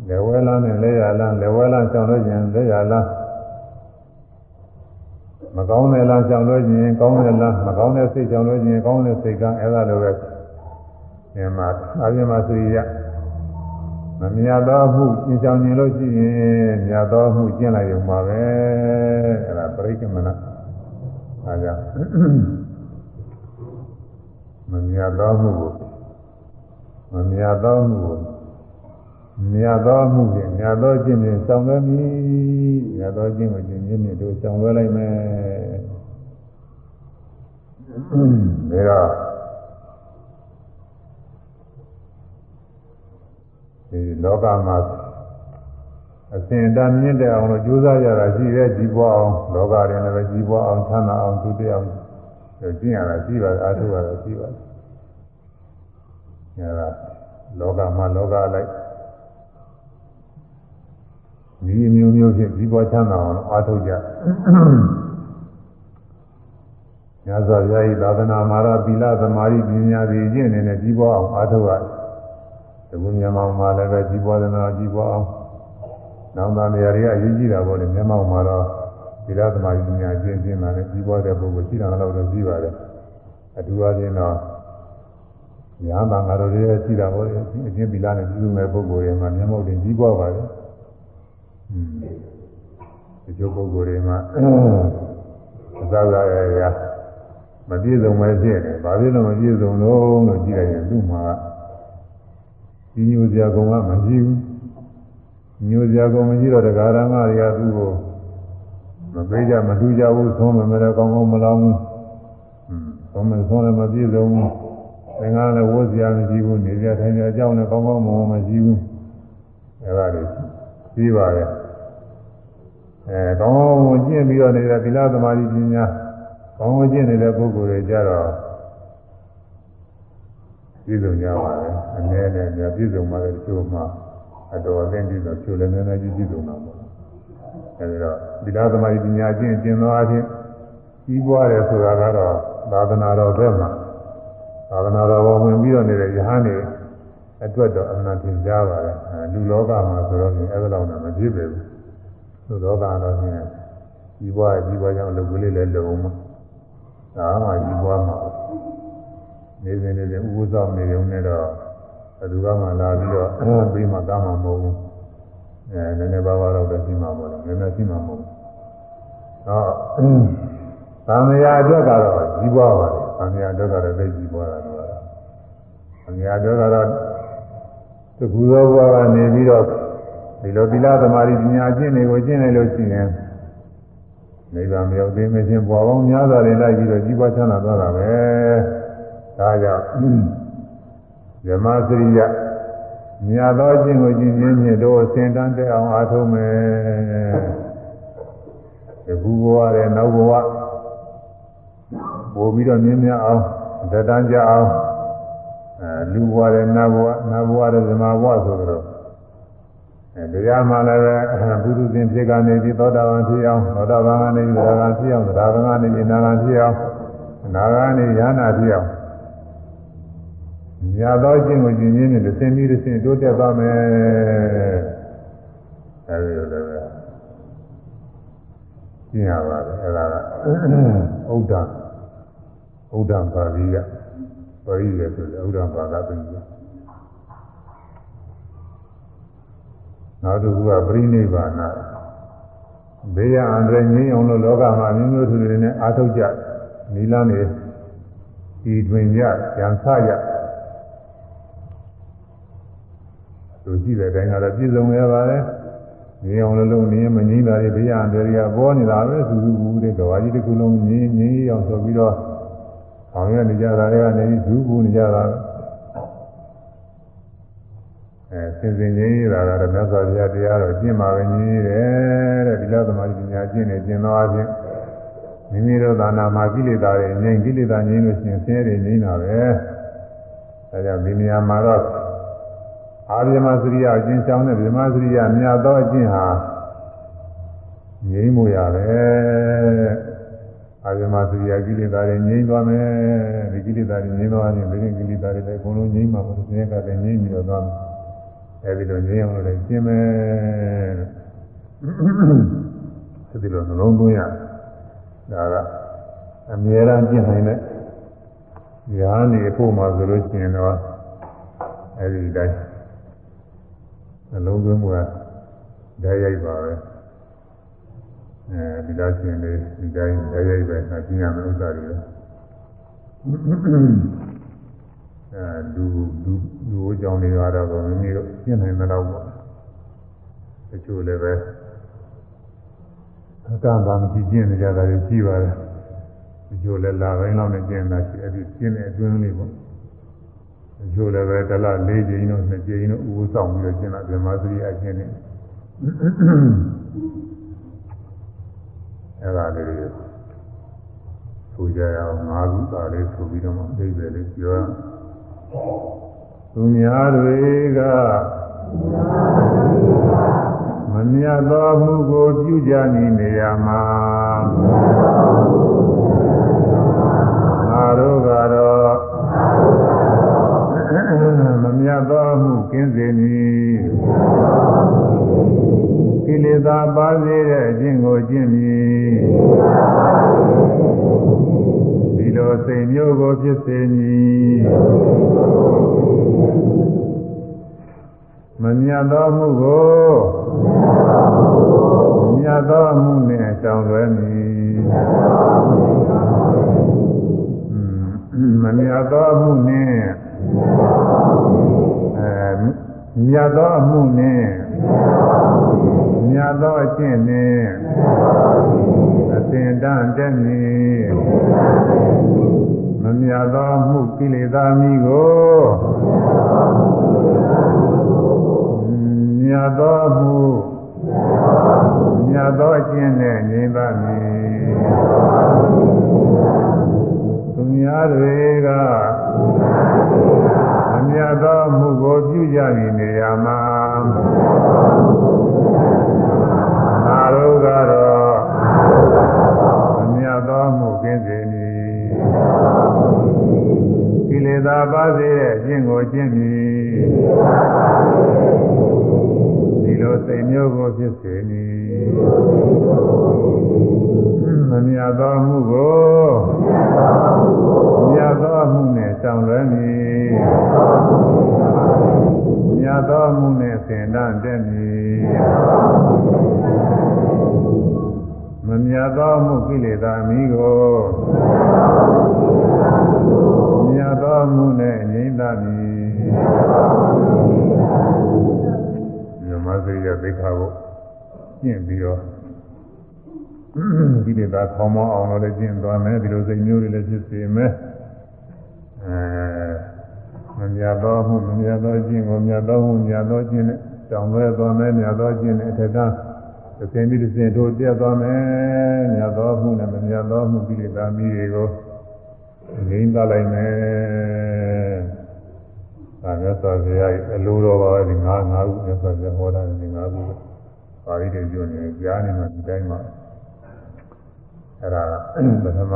A: လေဝဲလန်းနဲ့လဲရလန်းလေဝဲလန်းကြောင်လဲခြင်းလဲရလန်းမကောင်းတဲ့လမ်းကြောင်လဲခြင်းကောင်းတဲ့လမ်းမကောင်းတဲ့စိတ်ကြောင်လဲခြင်းကောင်းတဲ့စိတ်ကအဲ့ဒါလိုပဲဒီမှာအာဇမစရိယမမြတ်သောမှုကျင့်ဆောင်ခြင်းလို့ရှိရင်မြတ်သောမှုကျင့်လိုက်ရုံပါပဲအဲ့ဒါပရိက္ခမနာအဲဒါမမြတ်သောမှုကိုမမြတ်သောမှုကို မြတ်သောမှုဖြင့်မြတ်သောကျင့်ဖြင့်ဆောင်လွှဲမည်မြတ်သောကျင့်ကိုကျင့်ခြင်းဖြင့်တို့ဆောင်လွှဲလိုက်မယ်ဒါကဒီလောကမှာအစဉ်အတန်းမြင့်တဲ့အောင်လို့ကြိုးစားကြတာရှိတဲ့ကြီးပွားအောင်လောကရင်လည်းကြီးပွားအောင်ချမ်းသာအောင်သူတည်အောင်ကျင့်ရတာရှိပါတယ်အားထုတ်ရတာရှိပါတယ်။အဲဒါလောကမှာလောကလိုက် ဒီမျိုးမျိုးဖြင့်ကြီးပွားချမ်းသာအောင်အားထုတ်ကြ။ညဇောယာယီသာသနာမှာတော့သီလသမာဓိပညာတွေကျင့်နေတဲ့ကြီးပွားအောင်အားထုတ်ရတယ်။ဒီမြန်မာမှာလည်းပဲကြီးပွားတဲ့နာကြီးပွားအောင်နောင်တနေရာတွေကအရေးကြီးတာပေါ့လေမြန်မာမှာတော့သီလသမာဓိပညာကျင့်ခြင်းမှာလည်းကြီးပွားတဲ့ပုဂ္ဂိုလ်ရှိတာတော့တော့ရှိပါတယ်။အထူးအားဖြင့်တော့ညာဘာငါတို့တွေရှိတာပေါ့လေအချင်းသီလနဲ့ပြုမဲ့ပုဂ္ဂိုလ်တွေမှာမျက်မှောက်တင်ကြီးပွားပါတယ်။อืม ဒီကျုပ်ပုဂ္ဂိုလ်တွေမှာအသာသာရရမပြည့်စုံပဲဖြစ်တယ်။ဘာဖြစ်လို့မပြည့်စုံလို့လို့ကြည့်လိုက်ရင်သူ့မှာကြီးညိုစရာကောင်ကမရှိဘူးညိုစရာကောင်မရှိတော့တရားဓမ္မတွေကသူ့ကိုမပေးကြမတူကြဘူးသုံးမယ်လည်းကောင်းကောင်းမလောင်းဘူးသုံးမယ်သုံးလည်းမပြည့်စုံဘူးသင်္ကန်းလည်းဝတ်စရာမရှိဘူးနေစရာထိုင်စရာအကြောင်းလည်းကောင်းကောင်းမွန်မရှိဘူးအဲဒါတွေ ပြီးပါရဲ့အဲကောင်းကောင်းမွန်ကျင့်ပြီးတော့နေတဲ့သီလသမာဓိပညာကောင်းကောင်းကျင့်နေတဲ့ပုဂ္ဂိုလ်တွေကြတော့ပြည့်စုံကြပါလေအနည်းနဲ့များပြည့်စုံမှလည်းချိုးမှအတော်အသင့်ပြည့်စုံချိုးလည်းနည်းနည်းကြီးပြည့်စုံတာပေါ့အဲဒီတော့သီလသမာဓိပညာကျင့်ကျင့်သောအချင်းကြီးပွားတယ်ဆိုတာကတော့သာသနာတော်ဘက်မှာသာသနာတော်ဘဝင်ပြီးတော့နေတဲ့ယဟန်တွေ အတွက်တော့အမှန်တင်ကြပါတယ်လူလောကမှာဆိုတော့အဲ့ဒါတော့မဖြစ်ပဲဘူးလူလောကကတော့ရှင်ကြီးပွားကြီးပွားကြောင့်လုပ်ကလေးလည်းလုံမှာဒါမှကြီးပွားမှာနေစဉ်နေစဉ်ဥပ္ပဇောနေုံနဲ့တော့ဘယ်သူကမှလာပြီးတော့ပြီးမှကားမှာမဟုတ်ဘူးအဲနည်းနည်းပါးပါးတော့ရှိမှာမဟုတ်ဘူးနည်းနည်းရှိမှာမဟုတ်ဘူးဟောသံဃာအတွက်ကတော့ကြီးပွားပါတယ်သံဃာအတွက်ကတော့သိကြီးပွားတာတော့သံဃာအတွက်ကတော့ တကူသောဘဝကနေပြီးတော့ဒီလိုသီလသမာဓိပညာကျင့်တွေကိုကျင့်နေလို့ရှိရင်နိဗ္ဗာန်မရောက်သေးမချင်းဘဝပေါင်းများစွာတွေလိုက်ပြီးတော့ကြီးပွားချမ်းသာသွားတာပဲဒါကြောင့်ဇမစရိယမြတ်သောခြင်းကိုကြည်ခြင်းဖြင့်တို့အစဉ်တန်းတဲ့အောင်အားထုတ်မယ်ဒီဘူဘဝရဲ့နောက်ဘဝပို့ပြီးတော့မြင်းများအောင်တတန်းကြအောင် အဲလူဘဝရဲ့နတ်ဘဝနတ်ဘဝရဲ့ဇမဘဝဆိုတော့အဲတရားမှလည်းပဲပုထုဇဉ်ဖြစ်ကနေပြီးသောတာပန်ဖြစ်အောင်သောတာပန်ကနေပြီးသရဂံဖြစ်အောင်သရဂံကနေပြီးနာဂံဖြစ်အောင်နာဂံကနေရဟနာဖြစ်အောင်ညာသောကျင့်ကိုကျင့်ရင်းနဲ့သင်ပြီးသင်တိုးတက်သွားမယ်အဲဒီလိုလည်းပဲကျင့်ရပါတယ်အဲဒါကဥဒ္ဒဥဒ္ဒပါဠိယ ပါဠိရဆိုတယ်ဥဒ္ဒဘာသာပြင်နောက်တစ်ခုကပရိနိဗ္ဗာန်ဘေးရအန္တရာယ်ငြိမ်းအောင်လို့လောကမှာမျိုးမျိုးသူတွေနဲ့အာထုတ်ကြနီလန်းနေဒီတွင်ကြရန်ဆရသူကြည့်တဲ့အတိုင်းကတော့ပြည့်စုံရပါတယ်ငြိမ်းအောင်လို့လုံးနေမငြိမ်းတာတွေဘေးရအန္တရာယ်ကပေါ်နေတာပဲသူသူဘူးတဲ့ကဘာကြီးတစ်ခုလုံးငြိမ်းငြိမ်းအောင်ဆိုပြီးတော့ ဆောင်ရနေကြတာတွေကနေသူဘူးနေကြတာအဲစင်စင်ကြီးရတာကတော့မြတ်စွာဘုရားတရားတော်ကျင့်ပါပဲကြီးတယ်တဲ့ဒီလိုသမာဓိပညာကျင့်နေကျင့်တော့အချင်းမိမိတို့သာနာမှာကိလေသာတွေငြိမ်းကိလေသာငြိမ်းလို့ရှိရင်ဆင်းရဲတွေငြိမ်းတာပဲအဲကြောင့်ဒီနေရာမှာတော့အာရမစရိယအကျဉ်းချောင်းတဲ့ဗြဟ္မစရိယမြတ်သောအကျင့်ဟာငြိမ်းမှုရတယ် အာရမစရိယကိလေသာတွေငြိမ်းသွားမယ်ဒီကိလေသာတွေငြိမ်းသွားရင်ဒီကိလေသာတွေလည်းအကုန်လုံးငြိမ်းမှာပါဆင်းရဲကလည်းငြိမ်းပြီးတော့သွားမယ်အဲဒီလိုငြိမ်းအောင်လို့လည်းကျင့်မယ်အဲဒီလိုနှလုံးသွင်းရဒါကအမြဲတမ်းကျင့်နိုင်တဲ့ညာနေဖို့မှာဆိုလို့ရှိရင်တော့အဲဒီတိုင်းနှလုံးသွင်းမှုကဓာတ်ရိုက်ပါပဲ အဲဒီလားရှင်လေးဒီတိုင်းဓာတ်ရိုက်ပဲအကျဉ်းရမယ့်ဥစ္စာတွေအဲလူလူလူအကြောင်းတွေကတော့မိမိတို့ပြင်နိုင်မတော့ဘူးတချို့လည်းပဲအကန့်အသတ်မရှိကျင့်နေကြတာတွေရှိပါတယ်တချို့လည်းလာပိုင်းလောက်နဲ့ကျင့်တာရှိအဲ့ဒီကျင့်တဲ့အတွင်းလေးပေါ့တချို့လည်းပဲတစ်လ၄ကြိမ်တော့နှစ်ကြိမ်တော့ဥပ္ပဆောင်ပြီးတော့ကျင့်တာဗြဟ္မာသရိအကျင့်နေ အဲ့ဒါလေးတွေဆိုကြရအောင်ငါးခုသာလေးဆိုပြီးတော့မှအိဗယ်လေးပြောရအောင်သူများတွေကမမြတ်သောမှုကိုပြုကြနေရမှာငါတို့ကတော့မမြတ်သောမှုကင်းစေမည် ကိလေသာပါစေတဲ့အကျင့်ကိုကျင့်မည်ဒီလိုစိတ်မျိုးကိုဖြစ်စေမည်မမြတ်သောမှုကိုမြတ်သောမှုနဲ့တောင်းလွယ်မည်မမြတ်သောမှုနဲ့အဲမြတ်သောမှုနဲ့ မြတ်သောအကျင့်နဲ့အစဉ်တန်တက်မည်မမြတ်သောမှုကိလေသာမိကိုမြတ်သောမှုမြတ်သောအကျင့်နဲ့ငြိမ်းပါမည်သူများတွေက မမြတ်သောမှုကိုပြုကြပြီးနေရမှာငါတို့ကတော့မမြတ်သောမှုကင်းစေမည်ကိလေသာပါစေတဲ့အကျင့်ကိုကျင့်မည်ဒီလိုစိတ်မျိုးကိုဖြစ်စေမည်မမြတ်သောမှုကိုမြတ်သောမှုနဲ့ဆောင်လွယ်မည် မြတ်သောမှုနဲ့ဆင်တန်းတက်မည်မမြတ်သောမှုကိလေသာမိကိုမြတ်သောမှုနဲ့ငြိမ့်သမည်မြမစိတ်ရသိခါကိုကျင့်ပြီးတော့ဒီလေသာခေါင်းမအောင်လို့လည်းကျင့်သွားမယ်ဒီလိုစိတ်မျိုးတွေလည်းဖြစ်စေမယ်အဲ မမြတ်သောမှုမမြတ်သောကျင့်ကိုမြတ်သောမှုမြတ်သောကျင့်နဲ့တောင်းလွဲသွားမယ်မြတ်သောကျင့်နဲ့အထက်ကသင်ပြီးသင်တို့ပြတ်သွားမယ်မြတ်သောမှုနဲ့မမြတ်သောမှုကိလေသာမိတွေကိုငိမ့်သားလိုက်မယ်။ဒါမြတ်စွာဘုရားအလိုတော်ပါပဲဒီငါးငါးခုမြတ်စွာဘုရားဟောတာဒီငါးခုပါဠိတွေကျွနေကြားနေမှဒီတိုင်းမှာအဲ့ဒါပထမ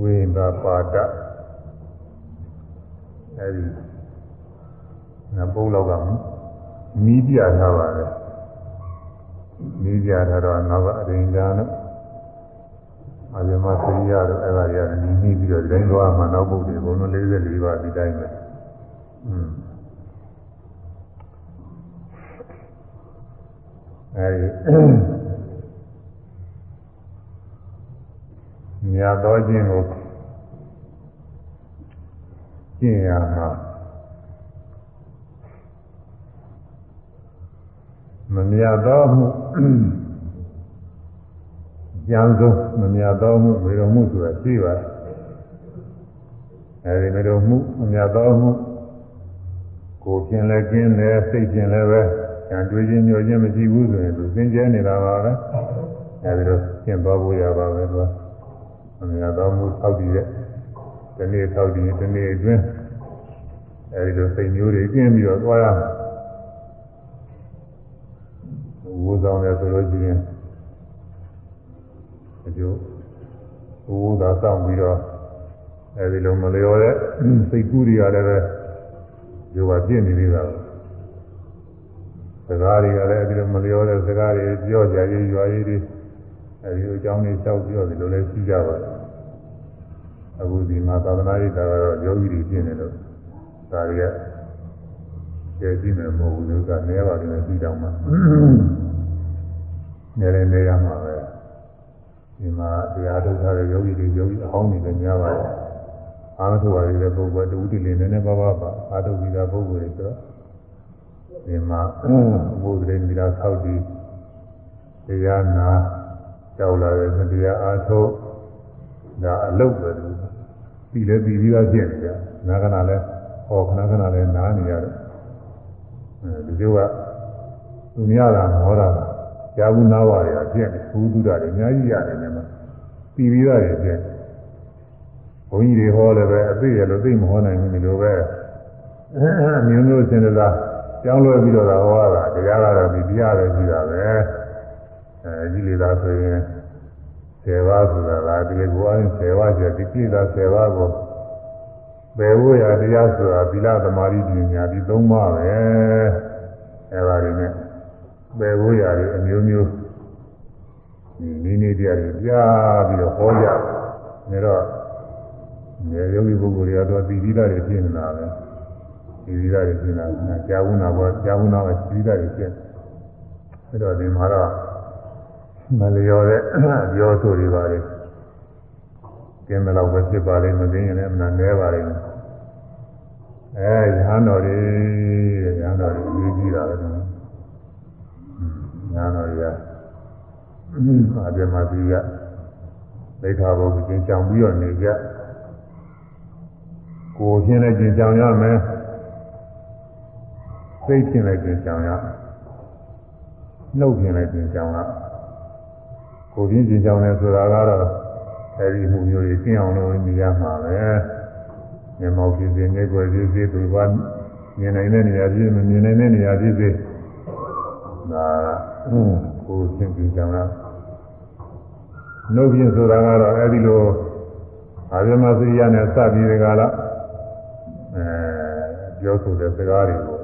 A: ဝိသာပါဒ အဲ့ဒီနဘုံလောက်ကမီးပြထားပါတယ်မီးပြထားတော့နောက်ကအရင်ကနဲ့အယမသရိယတို့အဲ့ဒါတွေကနီးနီးပြီးတော့ဒီတိုင်းသွားမှနောက်ပုဒ်တွေဘုံလုံး44ပါးဒီတိုင်းပဲอืมအဲဒီမြတ်တော်ခြင်းကို ကျင့်ရမှာမမြတ်တော်မှုကြံဆုံးမမြတ်တော်မှုဝေတော်မှုဆိုတာရှိပါတယ်အဲဒီဝေတော်မှုမမြတ်တော်မှုကိုယ်ကျင်လည်းကျင်းတယ်စိတ်ကျင်လည်းပဲဉာဏ်တွေးခြင်းညှို့ခြင်းမရှိဘူးဆိုရင်သူသင်ကျဲနေတာပါပဲအဲဒီတော့ကျင့်သွားဖို့ရပါပဲသူကမမြတ်တော်မှုသောက်တည်တဲ့ ဒီနေ့သောက်တည်ဒီနေ့အတွင်းအဲဒီလိုစိတ်မျိုးတွေကျင်းပြီးတော့သွားရမယ်ဝိုးဆောင်တယ်ဆိုလို့ရှိရင်အကျိုးဝိုးသာဆောင်ပြီးတော့အဲဒီလိုမလျော်တဲ့စိတ်ကူးတွေကလည်းပဲဒီကပြည့်နေသေးတာစကားတွေကလည်းအဲဒီလိုမလျော်တဲ့စကားတွေပြောကြရေးရွာရေးတွေအဲဒီအကြောင်းတွေလျှောက်ပြောဒီလိုလည်းရှိကြပါတယ် အခုဒီမှာသာသနာ့ရေးတာကတော့ယောဂီတွေပြည့်နေလို့ဒါတွေကကျေကြည့်မယ်မဟုတ်ဘူးလို့ကနေပါလိမ့်မယ်ပြီးတော့မှနေလည်းနေရမှာပဲဒီမှာတရားထုတ်ထားတဲ့ယောဂီတွေယောဂီအဟောင်းတွေလည်းများပါတယ်အာမထုဝါရီတဲ့ပုဂ္ဂိုလ်တူတူလေးနည်းနည်းပါးပါးပါအာထုပြီးတာပုဂ္ဂိုလ်တွေဆိုတော့ဒီမှာဘုရားတွေမိသားဆောက်ပြီးတရားနာကြောက်လာတဲ့တရားအားထုတ် ဒါအလုတ်ပဲလို့ပြီးလည်းပြီးပြီးသားဖြစ်နေကြနာကနာလည်းဟောခဏခဏလည်းနားနေရတယ်အဲဒီလိုကသူများတာဟောတာကြာဘူးနားပါရဖြစ်နေဘုသူဒ္ဓတွေအများကြီးရတယ်နေမှာပြီးပြီးသားတွေဖြစ်ဘုန်းကြီးတွေဟောလည်းပဲအသိရလို့သိမဟောနိုင်ဘူးဒီလိုပဲမျိုးမျိုးစင်လာကြောင်းလွယ်ပြီးတော့ဟောရတာတရားကတော့ဒီတရားပဲရှိတာပဲအဲဒီလေသာဆိုရင် 10ပါးဆိုတာကဒီကိုအရင်10ပါးကျဒီပြည့်တာ10ပါးကိုဘယ်ဝိရတရားဆိုတာသီလသမာဓိပညာဒီ၃ပါးပဲအဲပါရင်းနဲ့ဘယ်ဝိရတွေအမျိုးမျိုးဒီနည်းနည်းတရားတွေကြားပြီးတော့ဟောကြတယ်ဒါတော့မြေယောဂီပုဂ္ဂိုလ်တွေကတော့သီလတွေပြည့်နေတာပဲသီလတွေပြည့်နေတာကြာဝုနာဘောကြာဝုနာပဲသီလတွေပြည့်အဲတော့ဒီမှာတော့ မလျော်တဲ့ပြောဆိုတွေပါလေကျင်းတယ်လို့ပဲဖြစ်ပါလိမ့်မသိရင်လည်းအမှန်နဲပါလိမ့်မယ်အဲရဟန်းတော်တွေရဟန်းတော်တွေရေးကြည့်တာပဲနော်ရဟန်းတော်တွေကအာပြမသီကဒိဋ္ဌာဘုရားကျင့်ကြောင်ပြီးတော့နေကြကိုယ်ချင်းလည်းကျင့်ကြောင်ရမယ်စိတ်ချင်းလည်းကျင့်ကြောင်ရနှုတ်ချင်းလည်းကျင့်ကြောင်ရကိုယ် ချင်းကျင့်ကြောင်တယ်ဆိုတာကတော့အဲဒီမှုမျိုးတွေကျင့်အောင်လို့နေရမှာပဲမျက်မှောက်ဖြစ်စေ၊မျက်ွယ်ဖြစ်စေသူကမြင်နိုင်တဲ့နေရာဖြစ်မမြင်နိုင်တဲ့နေရာဖြစ်စေဒါကိုယ်ချင်းကျင့်ကြောင်ရနှုတ်ချင်းဆိုတာကတော့အဲဒီလိုအာရမစရိယနဲ့စပြီးဒီကလာအဲပြောဆိုတဲ့စကားတွေကို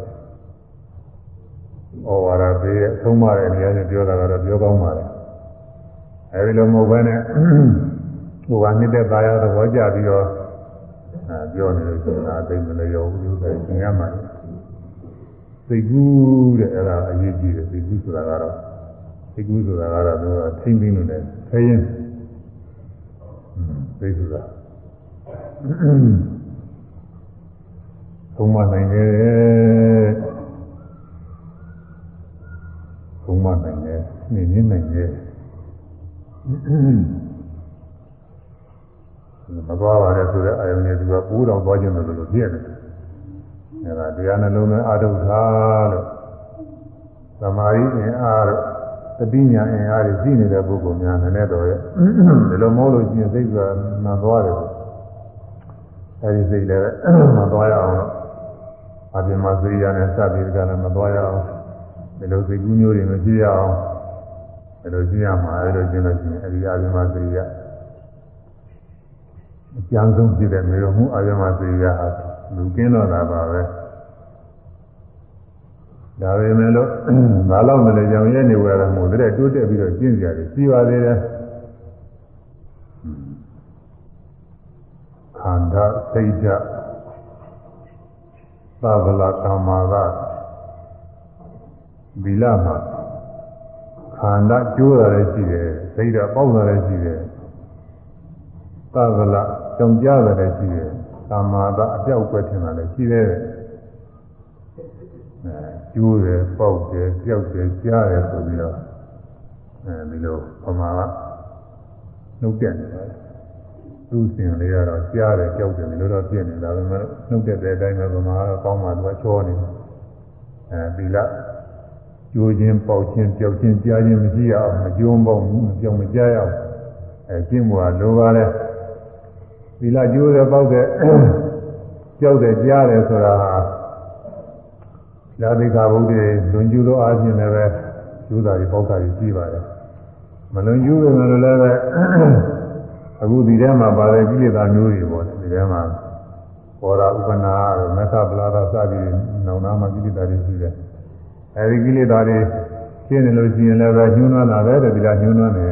A: ဩဝါဒပေးအဆုံးမတဲ့နေရာနဲ့ပြောတာကတော့ပြောကောင်းပါလေ အဲဒီလိုမဟုတ်ဘဲနဲ့ဟိုကနှစ်သက်သားရသဘောကြပြီးတော့အဲပြောနေလို့ဆိုတာအသိမလျော်ဘူးလို့ပဲသင်ရမှာစိတ်ကူးတဲ့အဲ့ဒါအရေးကြီးတယ်စိတ်ကူးဆိုတာကတော့စိတ်ကူးဆိုတာကတော့သူကထိမ့်သိမ့်လို့လည်းခရင်စိတ်ဆိုတာသုံးမနိုင်တယ်သုံးမနိုင်တယ်နေနေနိုင်တယ် မသွားပါနဲ့ဆိုတဲ့အာယုန်နဲ့သူကပိုးတော်သွားခြင်းလို့လို့ပြည့်တယ်အဲဒါတရားနှလုံးနဲ့အာထုတ်ထားလို့သမာဓိအင်အားလို့သတိညာအင်အားတွေရှိနေတဲ့ပုဂ္ဂိုလ်များနည်းနည်းတော့ရဲ့ဒီလိုမဟုတ်လို့ရှိရင်စိတ်ကမှန်သွားတယ်အဲဒီစိတ်လည်းမှန်သွားရအောင်အပြင်မှာစိတ်ရနဲ့စပြီးကြတယ်မသွားရအောင်ဒီလိုစိတ်ကူးမျိုးတွေမဖြစ်ရအောင် ဒီလိုကြည့်ရမှာအဲလိုကျင့်လို့ရှိရင်အဲဒီအပြင်မှာစိတ်ရအကျမ်းဆုံးဖြစ်တဲ့မေတော်မှုအပြင်မှာစိတ်ရဟာလူကင်းတော့တာပါပဲဒါပေမဲ့လို့ငါလောက်နဲ့ကြောင်ရဲနေဝရမှုတည်းတိုးတက်ပြီးတော့ကျင့်ကြရတယ်ရှိပါသေးတယ်ခန္ဓာစိတ်ဓာတ်သဗ္ဗလာကာမာကဗီလမှာ ခန္ဓာကျိုးတာလည်းရှိတယ်စိတ်ဓာတ်ပေါက်တာလည်းရှိတယ်သဗ္ဗလာကြောင်ကြတာလည်းရှိတယ်ကာမာကအပြောက်ကွက်ထင်တာလည်းရှိတယ်ကျိုးတယ်ပေါက်တယ်ကြောက်တယ်ကြားတယ်ဆိုပြီးတော့အဲဒီလိုပမာကနှုတ်တက်နေတယ်သူ့စဉ်လေးကတော့ကြားတယ်ကြောက်တယ်လို့တော့ပြည့်နေတာပဲမဟုတ်နှုတ်တက်တဲ့အတိုင်းပဲပမာကတော့ကောင်းမှသူကချောနေတယ်အဲဒီလ ကျိုးခြင်းပေါက်ခြင်းကြောက်ခြင်းကြားခြင်းမရှိရအောင်မကျုံးပေါက်မပြောင်းမကြားရအောင်အဲကျင့်ဖို့ကလိုပါလေဒီလကျိုးတယ်ပေါက်တယ်ကြောက်တယ်ကြားတယ်ဆိုတာဟာဇာတိကဘုဒ္ဓလွန်ကျူးသောအားဖြင့်လည်းပဲကျူးတာတွေပေါက်တာတွေရှိပါတယ်မလွန်ကျူးပေမဲ့လည်းပဲအခုဒီထဲမှာပါတဲ့ကိလေသာမျိုးတွေပေါ့ဒီထဲမှာဘောရာဥပနာမက္ခပလာဒစသည်နောင်နာမှာကိလေသာတွေရှိတယ် အဲဒီကိလေသာတွေရှင်းနေလို့ရှိရင်လည်းပဲညှိုးနှွမ်းတာပဲတဲ့ဒီကညှိုးနှွမ်းနေ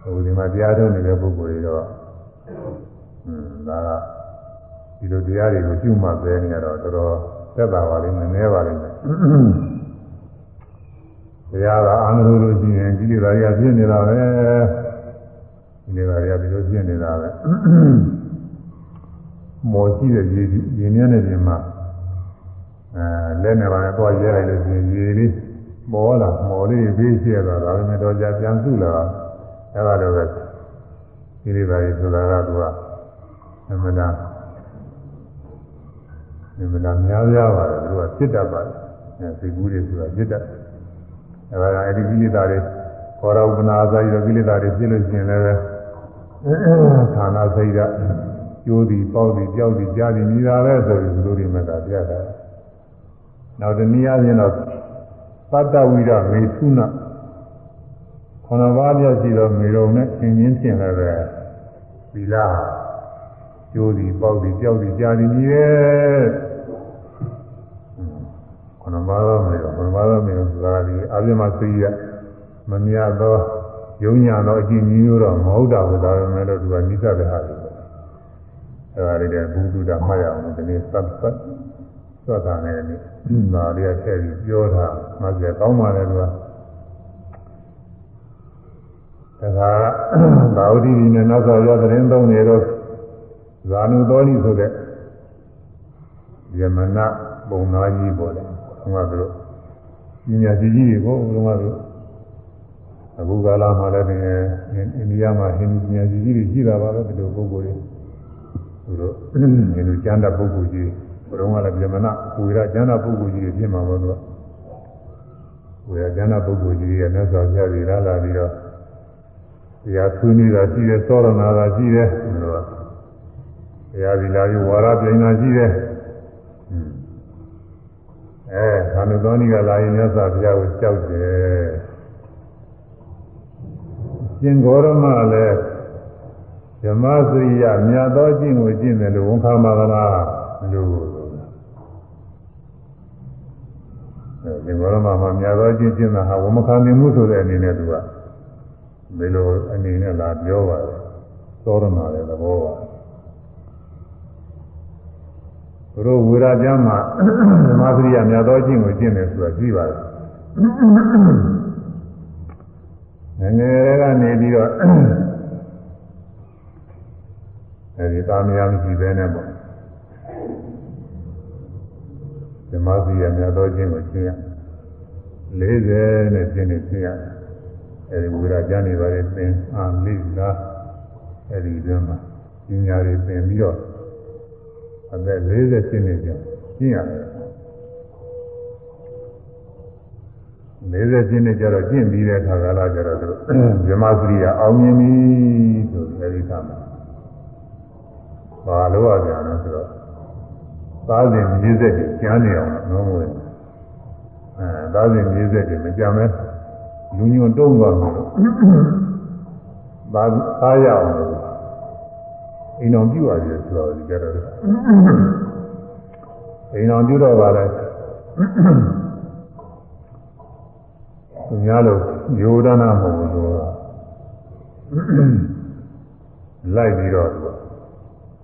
A: ဟိုဒီမှာတရားထုတ်နေတဲ့ပုဂ္ဂိုလ်တွေတော့ဟွန်းဒါကဒီလိုတရားတွေကိုကျุမှပဲနေရတော့တော်တော်သက်သာပါလိမ့်မယ်နည်းပါလိမ့်မယ်တရားကအာမလို့လို့ရှိရင်ကိလေသာတွေကပြည့်နေတာပဲကိလေသာတွေကဒီလိုပြည့်နေတာပဲမော်ရှိတဲ့ရေရေမြန်းတဲ့ပြင်မှာ အဲလက်နဲ့ပါနဲ့တွားရဲလိုက်လို့ရှိရင်ရေလေးမောလာမော်လေးဘေးရှိရတာဒါပေမဲ့တော့ကြာပြန်စုလာအဲ့ဒါတော့ပဲကိလေသာတွေဆိုတာကသူကအမှန်တရားဒီမလားများများပါတယ်သူကစိတ်တတ်ပါတယ်အဲစိတ်ကူးတွေဆိုတာစိတ်တတ်အဲဒါကအဲ့ဒီကိလေသာတွေခေါ်တော်ဥပနာသာရောကိလေသာတွေပြည့်လို့ရှိရင်လည်းဌာနစိတ်ကကျိုးသည်ပေါက်သည်ကြောက်သည်ကြားသည်မြည်တာပဲဆိုပြီးဒီလိုတွေမှသာပြတာ နောက်တနည်းအားဖြင့်တော့သတ္တဝိရမေထုနာခန္ဓာပါးပြရှိသောမေရုံနဲ့သင်ချင်းဖြင့်လည်းပဲသီလကျိုးသည်ပေါက်သည်ကြောက်သည်ကြားသည်မြည်ရဲ့ခန္ဓာပါးသောမေရုံခန္ဓာပါးသောမေရုံဆိုတာဒီအပြည့်မှာသိရမမြတ်သောယုံညာသောအကျင့်ကြီးမျိုးတော့မဟုတ်တာဘူးဒါပေမဲ့လို့သူကနိစ္စတဲ့ဟာတွေအဲဒါတွေလည်းဘုဒ္ဓတာမှတ်ရအောင်ဒီနေ့သတ်သတ် သတ်တာနဲ့ဒီမာရီယာထည့်ပြီးပြောတာမှတ်ကြကောင်းပါလေသူကဒါကသာဝတိဒီနဲ့နောက်ဆောရသတင်းသုံးနေတော့ဇာနုတော်လိဆိုတဲ့ယမနာပုံသားကြီးပေါ်တယ်ဘုရားတို့ပညာရှိကြီးတွေကိုဘုရားတို့အခုကာလမှာလည်းအိန္ဒိယမှာဟိန္ဒူပညာရှိကြီးတွေရှိတာပါပဲဒီလိုပုဂ္ဂိုလ်တွေသူတို့ဟိန္ဒူကျမ်းတဲ့ပုဂ္ဂိုလ်ကြီးဘု ရားကလည်းယမနာကိုရကျမ်းတဲ့ပုဂ္ဂိုလ်ကြီးတွေပြင်မှာပေါ့သူကကိုရကျမ်းတဲ့ပုဂ္ဂိုလ်ကြီးတွေကမြတ်စွာဘုရားကြီးလာလာပြီးတော့တရားဆွေးနွေးတာရှိတယ်သောရနာတာရှိတယ်သူတို့ကတရားဒီလာပြီးဝါရပြိုင်တာရှိတယ်အဲခန္ဓာတော်ကြီးကလာရင်မြတ်စွာဘုရားကိုကြောက်တယ်ရှင်ဂေါရမလည်းဓမ္မစရိယမြတ်သောကျင့်ကိုကျင့်တယ်လို့ဝန်ခံပါကလားလို့ ရှင်ဂေါရမမှာမြတ်သောကျင့်ကျင့်တာဟာဝန်မခံနိုင်မှုဆိုတဲ့အနေနဲ့သူကဒီလိုအနေနဲ့လာပြောပါတယ်သောရမလည်းသဘောပါသူတို့ဝေရာကျမ်းမှာဓမ္မစရိယမြတ်သောကျင့်ကိုကျင့်တယ်ဆိုတာကြည့်ပါတယ်ငယ်ငယ်ကနေပြီးတော့အဲဒီသာမယာမရှိဘဲနဲ့ပေါ့ ဓမ္မစရိယမြတ်သောကျင့်ကိုကျင့်ရ40နဲ့ကျင့်နေကျင့်ရအဲဒီဝေရာကျမ်းတွေပါတယ်သင်အာလိလားအဲဒီတွင်မှာပညာတွေသင်ပြီးတော့အသက်40ကျင့်နေကြကျင့်ရတယ်40ကျင်းနဲ့ကျတော့ကျင့်ပြီးတဲ့အခါကလာကျတော့သူဇမစရိယအောင်မြင်ပြီဆိုအဲဒီခါမှာဘာလို့ရကြလဲဆိုတော့ သားစဉ်မြေးဆက်ကြီးကျမ်းနေအောင်လို့နှောင်းဝင်အဲသားစဉ်မြေးဆက်ကြီးမကြမ်းမဲလူညွန်တုံးသွားမှာလို့သားသားရအောင်လို့အိမ်တော်ပြုရတယ်ဆိုတော့ဒီကြတော့အိမ်တော်ပြုတော့ပါလဲသူများလို့ယောဒနာမဟုတ်ဘူးသူကလိုက်ပြီးတော့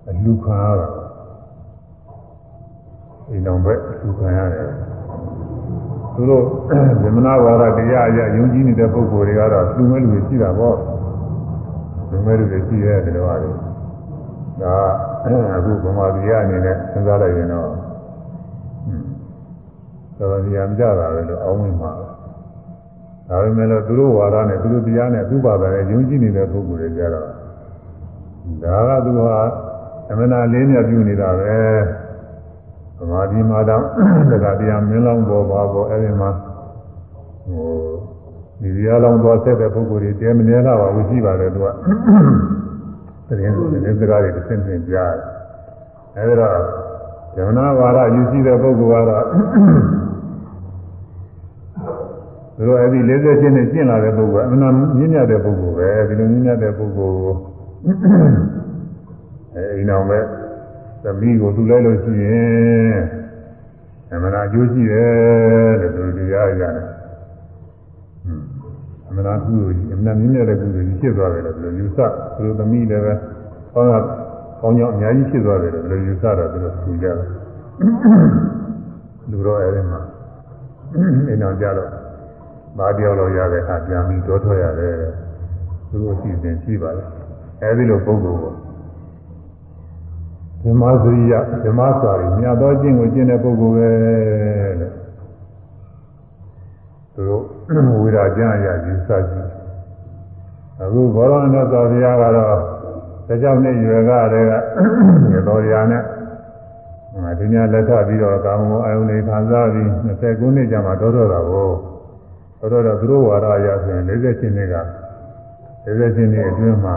A: အလူခံရတာ အိမ်တော်ဘက်အလူခံရတယ်သူတို့ဗမနာဝါဒတရားအရယုံကြည်နေတဲ့ပုဂ္ဂိုလ်တွေကတော့လူမဲလူတွေရှိတာပေါ့လူမဲလူတွေရှိရတယ်လို့ရတယ်ဒါအခုဗမာပြည်အနေနဲ့စဉ်းစားလိုက်ရင်တော့တော်တော်များများကြတာပဲလို့အောင်းဝင်ပါဒါပေမဲ့လို့သူတို့ဝါဒနဲ့သူတို့တရားနဲ့သူ့ဘာသာနဲ့ယုံကြည်နေတဲ့ပုဂ္ဂိုလ်တွေကြတော့ဒါကသူဟာအမနာလေးမြတ်ပြုနေတာပဲသ မာဓိမှာတော့တရားတရားမင်းလောင်းပေါ်ပါပေါ်အဲ့ဒီမှာဟိုဒီတရားလောင်းသွားဆက်တဲ့ပုဂ္ဂိုလ်တွေတဲမနေလာပါဘူးရှိပါတယ်သူကသတင်းသတင်းစကားတွေတစ်ဆင့်ဆင့်ကြားတယ်အဲ့ဒါတော့ဇမနာဝါဒယူရှိတဲ့ပုဂ္ဂိုလ်ကတော့သူတို့အဲ့ဒီ40ချင်းနဲ့ကျင့်လာတဲ့ပုဂ္ဂိုလ်ကအမှန်မြင့်မြတ်တဲ့ပုဂ္ဂိုလ်ပဲဒီလိုမြင့်မြတ်တဲ့ပုဂ္ဂိုလ်ကိုအဲအိမ်တော်ပဲ သမီးကိုသူလိုက်လို့ရှိရင်အမှန်အကျိုးရှိတယ်လို့သူတရားရတယ်အမှန်အကုသိုလ်ကြီးအမှန်မြင့်မြတ်တဲ့ကုသိုလ်ကြီးဖြစ်သွားတယ်လို့သူယူဆသူတို့သမီးလည်းပဲကောင်းတာကောင်းကြောင်းအများကြီးဖြစ်သွားတယ်လို့သူယူဆတော့သူတို့သူကြတယ်လူတော့အဲ့ဒီမှာအိမ်တော်ကြတော့ဘာတယောက်လောက်ရတဲ့အခါပြန်ပြီးတောထွက်ရတယ်သူတို့အစီအစဉ်ရှိပါလေအဲဒီလိုပုံကို ဓမ္မစရိယဓမ္မစာရီမြတ်သောကျင့်ကိုကျင့်တဲ့ပုဂ္ဂိုလ်ပဲလို့သူတို့ဝိရာကျမ်းအရာယူဆကြည့်အခုဘောရဏသောဘုရားကတော့တကြောင်နဲ့ရွယ်ကတည်းကတော်ရာနဲ့ဒီညလက်ထပြီးတော့ကာမဂုဏ်အယုန်တွေခံစားပြီး29နှစ်ကြာမှတော်တော်တာကိုတော်တော်သူတို့ဝါဒအရဆိုရင်40ချင်းတွေက40ချင်းတွေအတွင်းမှာ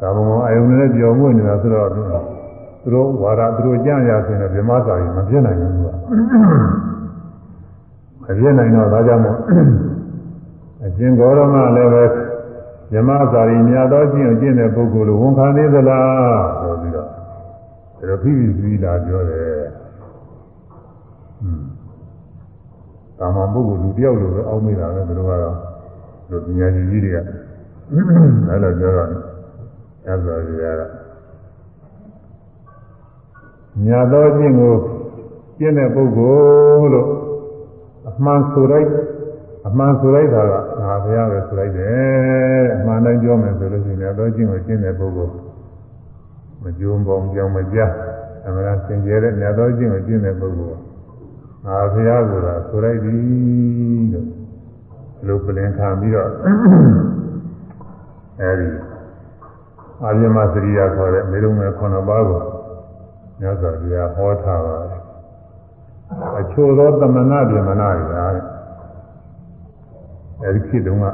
A: ကာမဂုဏ်အယုန်နဲ့ပြောင်းမှုနေတာဆိုတော့သူတို့ဝါဒသူတို့ကြံ့ရဆိုရင်ဗြဟ္မစာကြီးမပြည့်နိုင်ဘူးကွာမပြည့်နိုင်တော့ဒါကြောင့်မို့အရှင်ဂေါရမလည်းပဲဗြဟ္မစာကြီးမြတ်သောကျင့်ကိုကျင့်တဲ့ပုဂ္ဂိုလ်လိုဝန်ခံသေးသလားဆိုပြီးတော့ဒါတော့ဖိဖိပြီးလာပြောတယ်တာမန်ပုဂ္ဂိုလ်လူတယောက်လိုပဲအောက်မိတာပဲသူတို့ကတော့လူပညာရှင်ကြီးတွေကအဲ့လိုပြောတော့ ညဇောကြီးကညာတော်ချင်းကိုကျင့်တဲ့ပုဂ္ဂိုလ်လို့အမှန်ဆိုလိုက်အမှန်ဆိုလိုက်တာကငါဘုရားပဲဆိုလိုက်တယ်အမှန်တိုင်းပြောမယ်ဆိုလို့ရှိရင်ညာတော်ချင်းကိုကျင့်တဲ့ပုဂ္ဂိုလ်မကြုံပေါင်းကြောင်မကြအမှန်စင်ကြယ်တဲ့ညာတော်ချင်းကိုကျင့်တဲ့ပုဂ္ဂိုလ်ငါဘုရားကိုယ်တော်ဆိုလိုက်ပြီလို့လူပလင်ခံပြီးတော့အဲဒီ အာရမစရိယာခေါ်တဲ့မေရုံမဲ့ခုနှစ်ပါးကိုမြတ်စွာဘုရားဟောထားပါတယ်အချို့သောသမဏဗြဟ္မဏတွေဟာအဲဒီခေတ်တုန်းက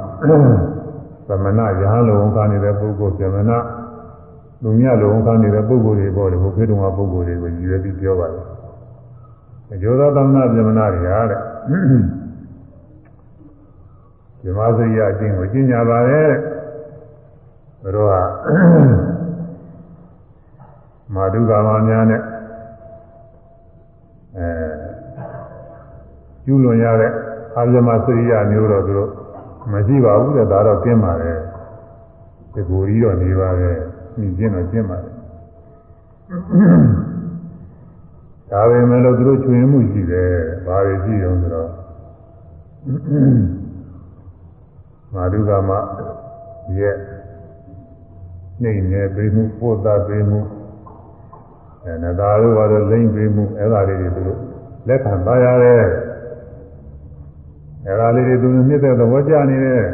A: သမဏယဟန်လုံခံနေတဲ့ပုဂ္ဂိုလ်ဗြဟ္မဏလူမြတ်လုံခံနေတဲ့ပုဂ္ဂိုလ်တွေပေါ့လေဘုခေတ်တုန်းကပုဂ္ဂိုလ်တွေကိုရည်ရွယ်ပြီးပြောပါတယ်အကျိုးသောသမဏဗြဟ္မဏတွေဟာတဲ့ဇမစရိယအချင်းကိုကျင့်ကြပါ လေဘုရားမာဓုကာမများနဲ့အဲကျူးလွန်ရတဲ့အာဇမစရိယမျိုးတော့သူတို့မရှိပါဘူးတဲ့ဒါတော့ကျင်းပါတယ်ဒီကိုကြီးတော့နေပါပဲမြင်ကျင်းတော့ကျင်းပါတယ်ဒါပေမဲ့လို့သူတို့ချွေမှုရှိတယ်ဘာတွေရှိတယ်ဆိုတော့မာဓုကာမရဲ့ နှိမ့်နေပေးမှုပို့တာပေးမှုအဲနဂါတို့ကတော့လိမ့်ပေးမှုအဲ့ဒါလေးတွေသူတို့လက်ခံပါရတယ်အဲ့ဒါလေးတွေသူမြင့်တဲ့သဘောကျနေတယ်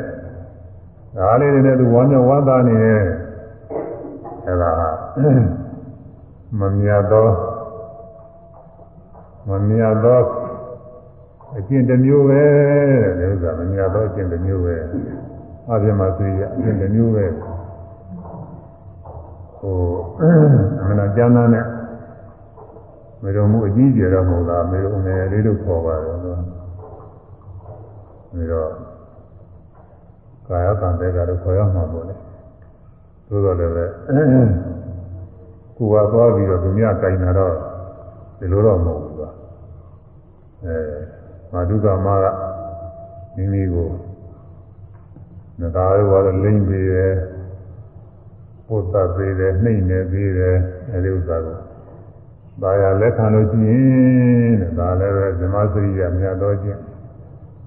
A: ဒါလေးတွေနဲ့သူဝမ်းမြောက်ဝမ်းသာနေတယ်အဲ့ဒါမမြတ်သောမမြတ်သောအကျင့်တစ်မျိုးပဲတဲ့ဥစ္စာမမြတ်တော့အကျင့်တစ်မျိုးပဲအပြစ်မှာသိရအကျင့်တစ်မျိုးပဲ ဟိုအမှန်တရားနဲ့မေတော်မူအကြီးကျယ်တော့မဟုတ်လားမေတော်ငယ်လေးတို့ခေါ်ပါတယ်သူမေတော်ကာယတန်တဲ့ကတော့ခေါ်ရမှာပေါ့လေသို့တော်လည်းပဲကိုယ်ကသွားပြီးတော့သူများကြိုင်တာတော့ဒီလိုတော့မဟုတ်ဘူးကွာအဲမာဓုကမကမိမိကိုငကားရောတော့လိမ့်ပြီးတယ် ပုသတ်သေးတယ်နှိမ့်နေသေးတယ်အဲဒီဥစ္စာကိုဒါရလက်ခံလို့ရှိရင်တဲ့ဒါလည်းပဲဇမစရိယမြတ်တော်ချင်း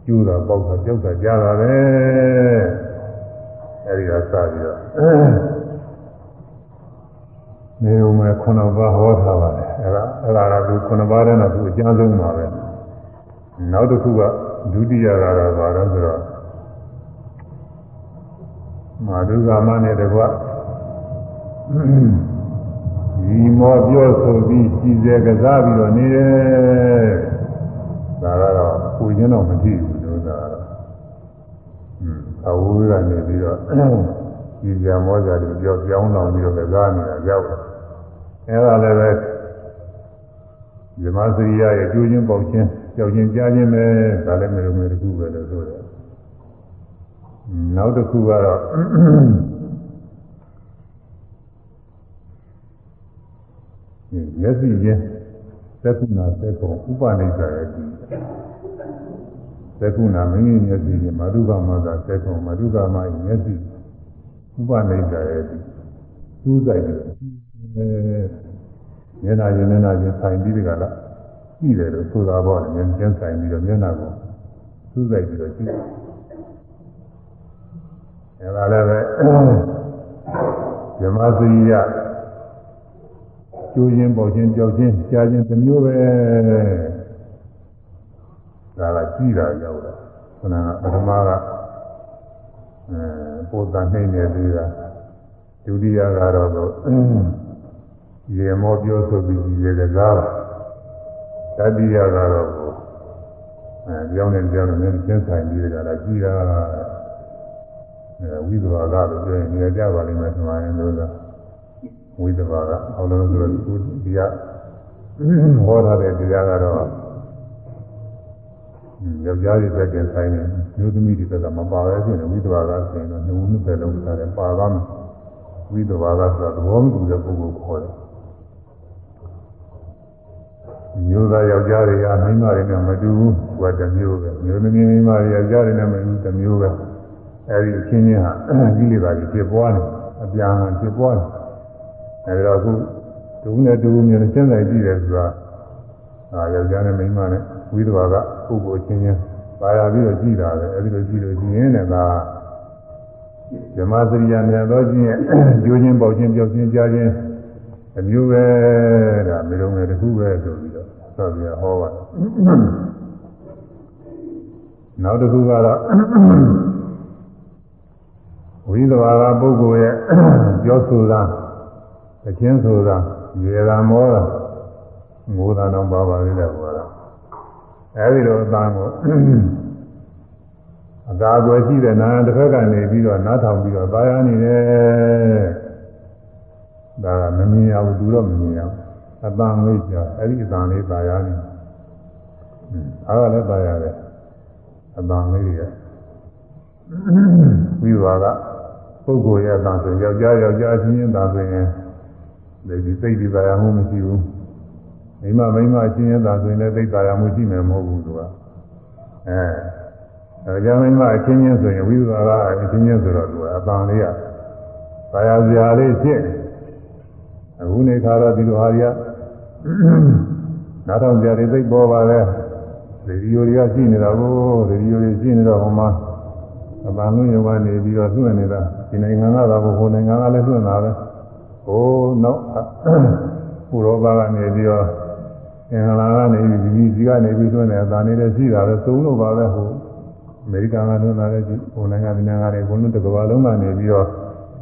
A: ကျူးတာပေါက်တာပြုတ်တာကြားတာပဲအဲဒီကစပြီးတော့နေုံမဲ့ခုနဘာဟောထားပါတယ်အဲဒါအဲဒါကသူခုနဘာတဲ့တော့သူအကျဉ်းဆုံးပါပဲနောက်တစ်ခုကဒုတိယကတော့ဘာလို့ဆိုတော့မာဓုကာမနဲ့တကွ ဒီမောပြောဆိုပြီးကြည်စေကစားပြီးတော့နေတယ်ဒါကတော့ပူခြင်းတော့မကြည့်ဘူးလို့သာတော့အဝိရကနေပြီးတော့ကြည်ကြမောကြတယ်ပြောပြောင်းလောင်ပြီးတော့ကစားနေတာရောက်တယ်အဲဒါလည်းပဲဇမစရိယရဲ့ကျိုးချင်းပေါက်ချင်းကြောက်ချင်းကြားချင်းပဲဒါလည်းမျိုးမျိုးတစ်ခုပဲလို့ဆိုတယ်နောက်တစ်ခုကတော့ မျက်စိချင်းသက္ကုဏသက္ကုံဥပနိစ္စရဲ့ဒီသက္ကုဏမင်းကြီးမျက်စိချင်းမာဓုကမသာသက္ကုံမာဓုကမရဲ့မျက်စိဥပနိစ္စရဲ့ဒီစူးစိုက်တယ်အဲမျက်နှာချင်းမျက်နှာချင်းဆိုင်ပြီးဒီကလားကြည့်တယ်လို့ဆိုတာပေါ့လေမျက်ကျန်းဆိုင်ပြီးတော့မျက်နှာကိုစူးစိုက်ပြီးတော့ကြည့်အဲဒါလည်းပဲဇမစရိယ ကျိုးချင်းပေါချင်းကြောက်ချင်းကြားချင်းသမျိုးပဲဒါကကြည့်တာရောက်တာခဏကပထမကအဲပိုသာနှိမ့်နေသေးတာဒုတိယကတော့ရေမောပြောဆိုပြီးရေကစားတတိယကတော့အဲကြောင်းနဲ့ကြောင်းနဲ့ကျင်းဆိုင်ပြီးကြတာကြည်တာအဲဝိသဘာကလို့ပြောရင်နေကြပါလိမ့်မယ်ဆိုရင်လို့က ဝိသဘာကအောလုံးဆိုတော့ဒီကဟောထားတဲ့တရားကတော့ယောက်ျားတွေပဲတင်ဆိုင်နေမျိုးသမီးတွေကတော့မပါပဲဖြစ်နေဝိသဘာကဆိုရင်တော့နှုတ်နှစ်ပဲလုံးစားတယ်ပါသွားမယ်ဝိသဘာကဆိုတာသဘောမတူတဲ့ပုဂ္ဂိုလ်ခေါ်တယ်မျိုးသားယောက်ျားတွေကမိန်းမတွေနဲ့မတူဘူး။ဟိုကတစ်မျိုးပဲ။မျိုးသမီးမိန်းမတွေယောက်ျားတွေနဲ့မတူတစ်မျိုးပဲ။အဲဒီအချင်းချင်းဟာကြီးလေပါကြီးဖြစ်ပွားနေအပြာမှဖြစ်ပွားနေ။ အဲဒီတော့အခုတူနဲ့တူမျိုးနဲ့ကျင့်ဆိုင်ကြည့်တယ်ဆိုတာအာယောက်ျားနဲ့မိန်းမနဲ့ဝိသဘာကပုဂ္ဂိုလ်ချင်းချင်းပါရပြီးတော့ကြည့်တာပဲ။အဲဒီလိုကြည့်လို့ကြည့်ရင်လည်းဒါဓမ္မစရိယာမြတ်သောချင်းရဲ့ကျိုးချင်းပေါက်ချင်းပြောက်ချင်းကြားချင်းအမျိုးပဲဒါမေလုံးငယ်တစ်ခုပဲဆိုပြီးတော့ဆောက်ပြဟောပါတယ်နောက်တစ်ခုကတော့ဝိသဘာကပုဂ္ဂိုလ်ရဲ့ပြောဆိုတာ အချင်းဆိုတာရေတာမောတာငိုတာတော့ပါပါသေးတယ်ကွာအဲဒီလိုအတန်းကိုအသာအကွယ်ရှိတဲ့နာတစ်ဖက်ကနေပြီးတော့နားထောင်ပြီးတော့ပါရနေတယ်ဒါကမမြင်ရဘူးသူတော့မမြင်ရဘူးအတန်လေးကြာအဲ့ဒီအတန်လေးသာရနေအားကလည်းသာရတယ်အတန်လေးတွေကပြီးသွားကပုဂ္ဂိုလ်ရဲ့အတန်ဆိုယောက်ျားယောက်ျားချင်းချင်းသာဆိုရင် ဒီစိတ်ဒီသာရမှုမရှိဘူးမိမမိမချင်းချင်းသာဆိုရင်လည်းသိသာရမှုရှိမယ်မဟုတ်ဘူးသူကအဲယောက်ျားမိမအချင်းချင်းဆိုရင်ဝိသုသာကအချင်းချင်းဆိုတော့သူကအတန်လေးကသာရစရာလေးဖြစ်အခုနေခါတော့ဒီလိုဟာတွေကနားထောင်ကြတွေသိပေါ်ပါလေရေဒီယိုတွေကရှိနေတာကိုရေဒီယိုတွေရှိနေတော့ဟိုမှာအပန်းလုံးယောကနေပြီးတော့လွှင့်နေတာဒီနိုင်ငံကတော့ဟိုနိုင်ငံကလည်းလွှင့်တာပဲ ဟိုနောက်ဥရောပကနေပြီးတော့အင်္ဂလာကနေပြီးဒီစီကနေပြီးလွှင့်နေတာဒါနေလည်းရှိတာပဲသုံးလို့ပါပဲဟိုအမေရိကန်ကလွှင့်တာလည်းဟိုနိုင်ငံဒီနိုင်ငံတွေဘုံလုံးတစ်ကမ္ဘာလုံးကနေပြီးတော့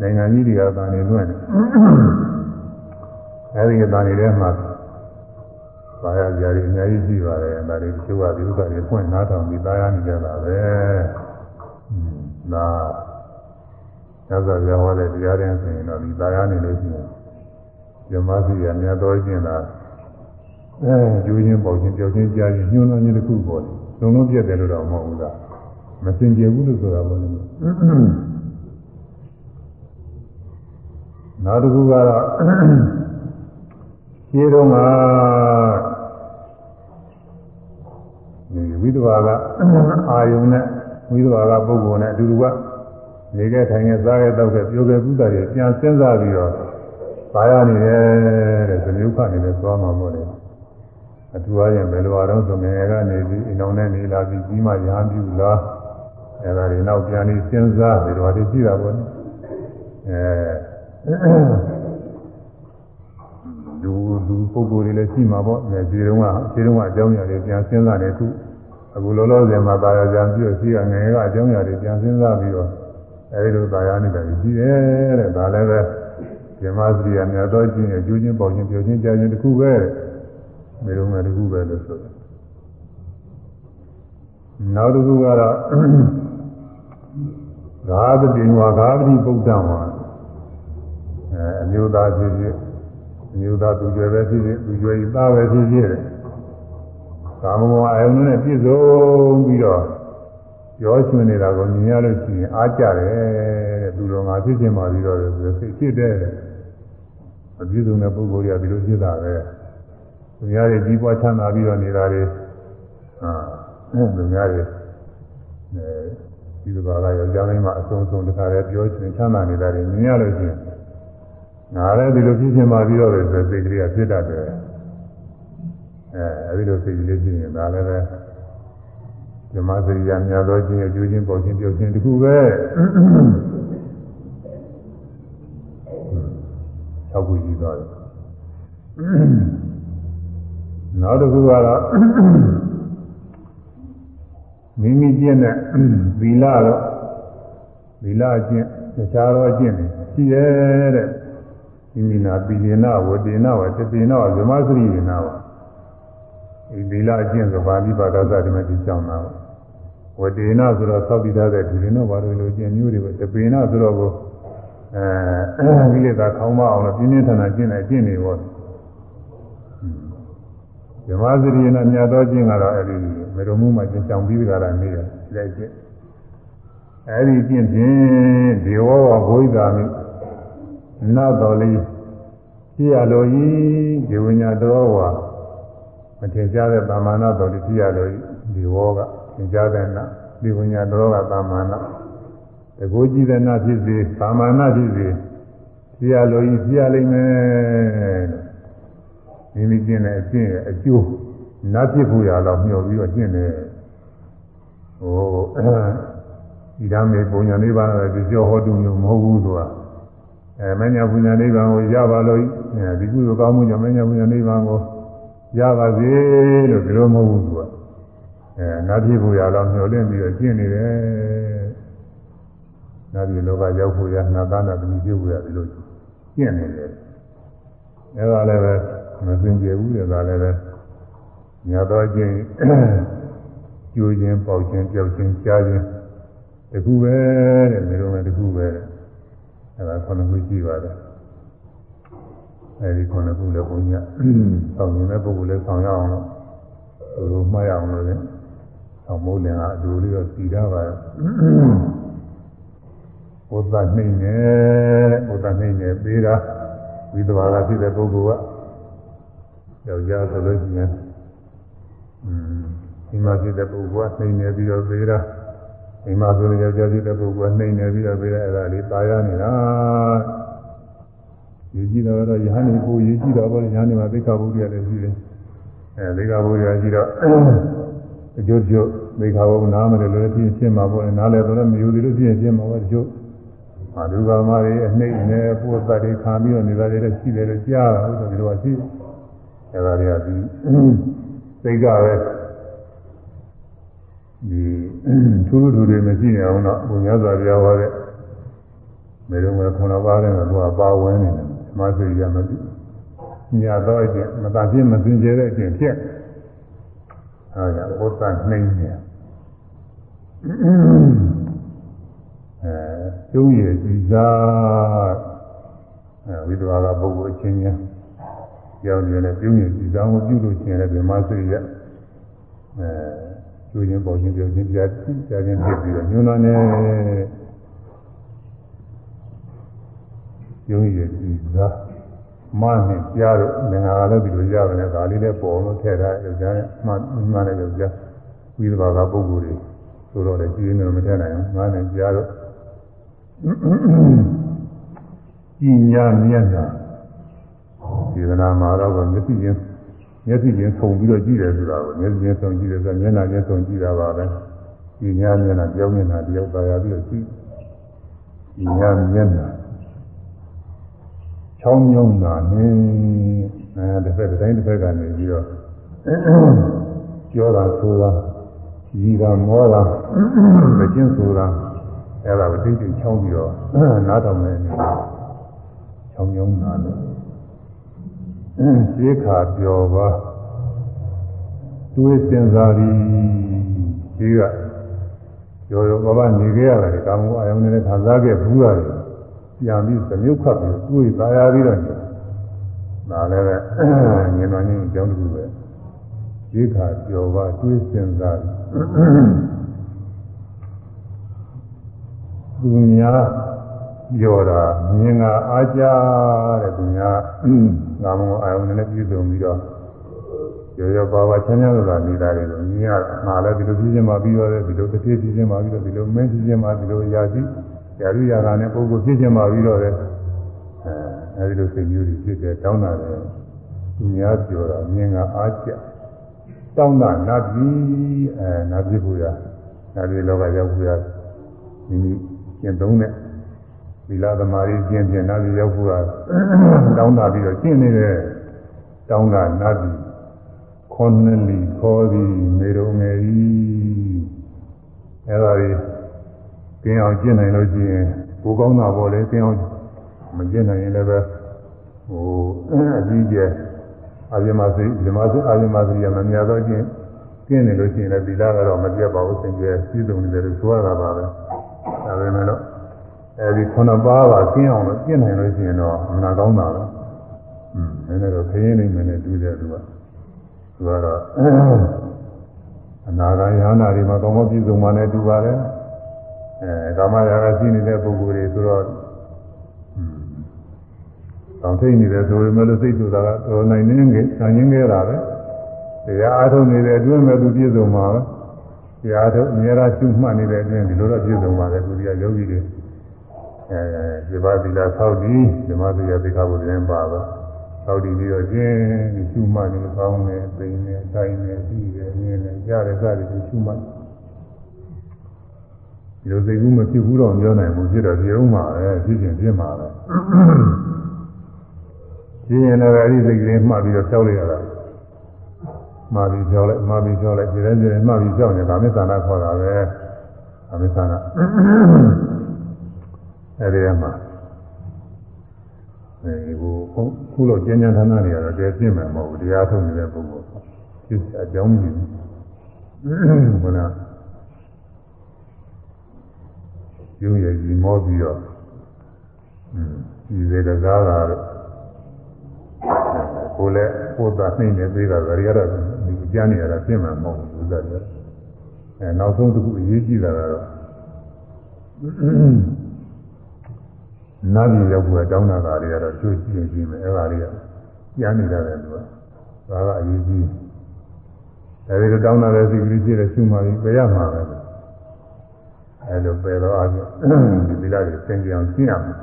A: နိုင်ငံကြီးတွေကဒါနေလွှင့်နေအဲဒီကတန်နေတဲ့မှာပါရကြရီအများကြီးရှိပါတယ်ဒါတွေတချို့ကဒီဥစ္စာတွေဖွင့်နားထောင်ပြီးသားရနေကြတာပဲနာ သစ္စာပြဟောတဲ့တရားတိုင်းဆိုရင်တော့ဒီသားရနေလို့ရှိရင်ဇမစီရမြတ်တော်ကျင့်တာအဲကျိုးချင်းပေါချင်းကြောက်ချင်းကြားချင်းညှိုးနှွမ်းခြင်းတစ်ခုပေါ်တယ်လုံးလုံးပြတ်တယ်လို့တော့မဟုတ်ဘူးလားမစင်ကြဘူးလို့ဆိုတာပေါ့လေနောက်တစ်ခုကတော့ခြေတော်မှာဒီဝိသဘာကအာယုံနဲ့ဝိသဘာကပုဂ္ဂိုလ်နဲ့အတူတူက နေခဲ့ထိုင်ခဲ့စားခဲ့တောက်ခဲ့ပြောခဲ့ပုဒ်တယ်ပြန်စဉ်းစားပြီးတော့ပါရနေတယ်တဲ့ဇမျိုးခနေလဲသွားမှာမို့လေအတူအားဖြင့်ဘယ်လိုအားလုံးဆိုငယ်ငယ်ကနေပြီးအိမ်တော်နဲ့နေလာပြီးကြီးမှရာပြူလားအဲဒါတွေနောက်ပြန်ပြီးစဉ်းစားပြီးတော့ဒီကြည့်တာပေါ့အဲလူလူပုဂ္ဂိုလ်တွေလည်းရှိမှာပေါ့။ဒီတုန်းကဒီတုန်းကအကြောင်းအရာတွေပြန်စဉ်းစားနေခုအခုလောလောဆယ်မှာတာယာကြံပြီးတော့ရှိရငယ်ကအကြောင်းအရာတွေပြန်စဉ်းစားပြီးတော့ အဲဒီလိုတာယာနေတာကြီးတယ်တဲ့ဒါလည်းပဲဇမစရိယာမြတ်တော်ချင်းရဲ့ကျိုးချင်းပေါချင်းပြောချင်းကြားချင်းတစ်ခုပဲမေရုံးကတစ်ခုပဲလို့ဆိုတယ်နောက်တစ်ခုကတော့ဂါသတိဝါဂါသတိဗုဒ္ဓမှာအဲအမျိုးသားဖြစ်ဖြစ်အမျိုးသားသူကျွယ်ပဲဖြစ်ဖြစ်သူကျွယ်ဤသားပဲဖြစ်ဖြစ်ကာမဂုဏ်အယုံနဲ့ပြည့်စုံပြီးတော့ ပြောချင်နေတာကိုမြင်ရလို့ရှိရင်အားကြတယ်တဲ့သူတော်ငါဖြစ်ခြင်းပါပြီးတော့ဆိုစိတ်ဖြစ်တယ်အပြည့်စုံတဲ့ပုဂ္ဂိုလ်တွေကဒီလိုဖြစ်တာပဲသူများတွေကြီးပွားချမ်းသာပြီးတော့နေတာတွေအာသူများတွေအဲဒီလိုပါကယောက်ျားမင်းမအဆုံးဆုံးတခါတည်းပြောချင်ချမ်းသာနေတာတွေမြင်ရလို့ရှိရင်ငါလည်းဒီလိုဖြစ်ခြင်းပါပြီးတော့ပဲဆိုစိတ်ကလေးကဖြစ်တတ်တယ်အဲအဲဒီလိုစိတ်ကလေးဖြစ်ရင်ဒါလည်းပဲ ဓမ္မစရိယာများသောခြင်းအကျိုးချင်းပေါ်ခြင်းပြုတ်ခြင်းတခုပဲ၆ခုရှိသွားတယ်နောက်တစ်ခုကတော့မိမိကျင့်တဲ့သီလတော့သီလအကျင့်တခြားသောအကျင့်တွေရှိရဲ့တဲ့မိမိနာပိလိနာဝတေနာဝတတိနာဝဇမစရိယနာဝဒီသီလအကျင့်ဆိုပါဠိဘာသာစဒီမှာဒီကြောင်းတာ ဝတေနာဆိုတော့သောက်တည်တဲ့ဒီလိုတော့ဘာလို့လို့ကျင့်မျိုးတွေပဲတပိနာဆိုတော့ကိုအဲကိလေသာခေါင်းမအောင်လို့ပြင်းပြင်းထန်ထန်ကျင့်တယ်ကျင့်နေပေါ့ဇမစရိယနာမြတ်သောကျင့်ကတော့အဲဒီမေတော်မှုမှာကျင့်ဆောင်ပြီးကြတာနေတယ်လက်ကျင့်အဲဒီကျင့်ဖြင့်ဒေဝဝဘုိသာမိနတ်တော်လေးရှိရလို့ဤဒီဝိညာတော်ဝါမထင်ရှားတဲ့တာမာနတော်လေးရှိရလို့ဒီဝေါက သင်ကြားတဲ့နာဒီဝိညာတော်ကတာမာနတကူကြည့်တဲ့နာဖြစ်စေတာမာနဖြစ်စေရှိရလို့ဤရှိရလိမ့်မယ်မိမိကျင့်တဲ့အကျင့်ရဲ့အကျိုးနတ်ဖြစ်ဖို့ရတော့မျှော်ပြီးတော့ကျင့်တယ်ဟိုဒီဓမ္မေပုံညာနိဗ္ဗာန်ရဲ့ဒီကြောဟောတုမျိုးမဟုတ်ဘူးဆိုတာအဲမညာပူညာနိဗ္ဗာန်ကိုရပါလို့ဒီကုသိုလ်ကောင်းမှုကြောင့်မညာပူညာနိဗ္ဗာန်ကိုရပါစေလို့ဒီလိုမဟုတ်ဘူးသူက အဲနတ်ပြည်ဘူရတော့မျှော်လင့်ပြီးတော့ကျင့်နေတယ်နတ်ပြည်လောကရောက်ဖို့ရနာသားနာသမီးပြုဖို့ရဒီလိုကျင့်နေတယ်အဲဒါလည်းပဲမစင်ကြဘူးတဲ့ဒါလည်းပဲညာတော့ချင်းကျိုးခြင်းပေါက်ခြင်းကြောက်ခြင်းကြားခြင်းတခုပဲတဲ့ဒီလိုပဲတခုပဲတဲ့အဲဒါခုနှစ်ခုရှိပါတယ်အဲဒီခုနှစ်ခုလည်းဘုန်းကြီးဆောင်းနေတဲ့ပုဂ္ဂိုလ်လည်းဆောင်းရအောင်လို့သူတို့မှားရအောင်လို့လည်း ဆောင်းမိုးလင်ကအတူလေးတော့စီရပါတယ်ဘုရားနှိမ့်နေဘုရားနှိမ့်နေပေးတာဝိသဘာကဖြစ်တဲ့ပုဂ္ဂိုလ်ကယောက်ျားဆိုလို့ရှိရင်อืมဒီမှာဖြစ်တဲ့ပုဂ္ဂိုလ်ကနှိမ့်နေပြီးတော့ပေးတာအိမ်မှာဆိုရင်ယောက်ျားဖြစ်တဲ့ပုဂ္ဂိုလ်ကနှိမ့်နေပြီးတော့ပေးတဲ့အဲ့ဒါလေးตายရနေတာရေးကြည့်တော့ရဟန်းနေကိုရေးကြည့်တော့ဘောရဟန်းနေမှာသိက္ခာပုဒ်ရလည်းရှိတယ်အဲသိက္ခာပုဒ်ရရှိတော့အကျိုးကျိုး သိက္ခာပုဒ်နားမလို့လည်းပြင်းရှင်းမှာပေါ့နားလည်းတော့မယူသေးလို့ပြင်းရှင်းမှာပေါ့ကျိုးအာဒုက္ခမတွေအနှိမ့်နေပို့တတ်တွေခံပြီးတော့နေတာတွေလည်းရှိတယ်လို့ကြားတာဟုတ်တယ်ဒီလိုပါရှိအဲဒါတွေကဒီသိက္ခာပဲဒီထူးထူးတွေမရှိနေအောင်တော့ဘုရားစွာဘုရားဟောတဲ့မေရုံကခုနပါးတဲ့ကသူကပါဝင်နေတယ်မသိရမသိညာတော့အကျင့်မသာဖြစ်မစင်ကြဲတဲ့အကျင့်ဖြစ် အဲဒါဘုဒ္ဓနှိမ့်နေအဲကျုံးရည်ကြည်စားအဲဝိဒဝါကပုဂ္ဂိုလ်အချင်းချင်းကြောင်းရည်နဲ့ကျုံးရည်ကြည်စားကိုပြုလို့ရှိရင်လည်းဗြဟ္မစိတ်ရအဲကျိုးချင်းပေါ်ချင်းပြောချင်းကြားကြားချင်းဖြစ်ပြီးတော့ညွန်းတော်နဲ့ကျုံးရည်ကြည်စား မနဲ့ကြားတော့ငင်္ဂါလည်းဒီလိုရတယ်နဲ့ဒါလေးလည်းပေါ်လို့ထည့်ထားယောက်ျားနဲ့မှမှလည်းယောက်ျားဝိသဘာကပုဂ္ဂိုလ်တွေဆိုတော့လည်းကြည်နေလို့မထည့်နိုင်ဘူးငါနဲ့ကြားတော့ကြည်ညာမျက်နှာဒီကနာမှာတော့မျက်စိချင်းမျက်စိချင်းဆုံပြီးတော့ကြည့်တယ်ဆိုတာကိုမျက်စိချင်းဆုံကြည့်တယ်ဆိုမျက်နှာချင်းဆုံကြည့်တာပါပဲကြည်ညာမျက်နှာပြောင်းမျက်နှာတယောက်သာရပြီးတော့ကြည့်ကြည်ညာမျက်နှာ ချောင်းမြုံတာနေအဲတစ်ဖက်တစ်တိုင်းတစ်ဖက်ကနေပြီးတော့ပြောတာဆိုတာကြီးတာမောတာမကျင်းဆိုတာအဲ့ဒါကိုတိတ်တိတ်ချောင်းပြီးတော့နားထောင်နေတယ်ချောင်းမြုံတာလို့ရှေးခါပြောပါတွေးစင်စားပြီးရှေးကရောရောဘာဘာနေခဲ့ရတယ်ကာမဂုဏ်အယုံနဲ့ခံစားခဲ့ဘူးရတယ် ပြန်ပြီးသမြုပ်ခတ်ပြီးတွေးသားရပြီးတော့ဒါလည်းပဲငင်တော်ကြီးအကြောင်းတစ်ခုပဲဒီခါကြော်ပါတွေးစင်စားသူများပြောတာမြင်ကအားကြတဲ့သူများငါမအာယုန်နဲ့ပြည့်စုံပြီးတော့ရောရောပါပါချမ်းချမ်းသာနေတာတွေကိုမြင်ရငါလည်းဒီလိုပြည့်ချင်းမှပြီးတော့ဒီလိုတစ်ပြေးပြည့်ချင်းမှပြီးတော့ဒီလိုမင်းပြည့်ချင်းမှဒီလိုရာရှိ ရာလူရာကနဲ့ပုဂ္ဂိုလ်ဖြစ်ခြင်းပါပြီးတော့လေအဲအဲဒီလိုစိတ်မျိုးတွေဖြစ်တယ်တောင်းတာတယ်သူများပြောတာမြင်ကအားကြတောင်းတာနတ်ပြည်အဲနတ်ပြည်ကိုရနတ်ပြည်လောကရောက်ကိုရမိမိကျင့်သုံးတဲ့သီလသမာဓိကျင့်ဖြင့်နတ်ပြည်ရောက်ကိုရတောင်းတာပြီးတော့ကျင့်နေတဲ့တောင်းတာနတ်ပြည်ခွန်နလီခေါ်သည်မေရုံငယ်ကြီးအဲဒါကြီး ကျင်းအောင်ကျင့်နိုင်လို့ရှိရင်ကိုကောင်းတာပေါ့လေကျင်းအောင်မကျင့်နိုင်ရင်လည်းပဲဟိုအကြီးကျယ်အာဇမစိဇမစိအာဇမစိရမမြတ်တော့ကျင့်ကျင့်နေလို့ရှိရင်လည်းသီလကတော့မပြတ်ပါဘူးစင်ကြယ်ပြည့်စုံနေတယ်လို့ဆိုရတာပါပဲဒါပေမဲ့လို့အဲဒီခုနှစ်ပါးပါကျင့်အောင်လို့ကျင့်နိုင်လို့ရှိရင်တော့မနာကောင်းတာပဲอืมနည်းနည်းတော့ခရင်နေမယ်နဲ့တူတယ်သူကသူကတော့အနာဂါယဟနာတွေမှာကောင်းကောင်းပြည့်စုံမှလည်းတူပါတယ် အဲကာမရာဂရှိနေတဲ့ပုဂ္ဂိုလ်တွေဆိုတော့တောင်ထိတ်နေတယ်ဆိုရင်လည်းစိတ်ဆိုတာကတော်နိုင်နေငယ်ဆံရင်းခဲ့တာပဲတရားအားထုတ်နေတဲ့အတွင်းမဲ့သူပြည့်စုံမှာပဲတရားထုတ်အများအားရှုမှတ်နေတဲ့အတွင်းဒီလိုတော့ပြည့်စုံပါတယ်သူတွေကယောဂီတွေအဲဒီပါသီလာသောက်တည်ဓမ္မသီလသိက္ခာပုဒ်ရင်ပါတော့သောက်တည်ပြီးတော့ကျင်းဒီရှုမှတ်နေကောင်းနေပိန်နေတိုင်းနေပြီးတယ်မြင်နေကြားတယ်စသည်ဖြင့်ရှုမှတ် ဒီလိုစိတ်ကူးမဖြစ်ဘူးတော့ပြောနိုင်ဘူးဖြစ်တော့ပြုံးမှာပဲဖြစ်ခြင်းဖြစ်မှာပဲရှင်းရင်လည်းအဲ့ဒီစိတ်ကလေးမှတ်ပြီးတော့ဖြောက်လိုက်ရတာမှားပြီးဖြောက်လိုက်မှားပြီးဖြောက်လိုက်ဒီတိုင်းဒီတိုင်းမှတ်ပြီးဖြောက်နေတာမေသနာခေါ်တာပဲအမေသနာအဲ့ဒီမှာအဲဒီကိုခုလို့ကျဉ်းကျဉ်းဌာနတွေကတော့တည်းပြင့်မယ်မဟုတ်ဘူးတရားထုတ်နေတဲ့ပုဂ္ဂိုလ်ဖြစ်အကြောင်းကြီးဘုရား ရုံးရည်ကြီးမောပြီးတော့ဒီစေတကားကတော့ကိုလည်းကိုယ်သာနှိမ့်နေသေးတာဒါတွေကတော့ဒီကြမ်းနေရတာပြင်မှာမဟုတ်ဘူးဥစ္စာတွေအဲနောက်ဆုံးတစ်ခုအရေးကြီးတာကတော့နာပြည်ရောက်ဖို့တောင်းတာကတွေကတော့ကျွတ်ကြည့်ကြည့်မယ်အဲ့ဒါတွေကကြားနေတယ်သူကဒါကအရေးကြီးဒါတွေတောင်းတာလည်းစိတ်ကလေးကြည့်တယ်ရှုမှပြီးပြရမှာပဲ အဲလိုပယ်တော့အပြင်ဒီသီလတွေသင်ကြအောင်ကျင့်ရမယ်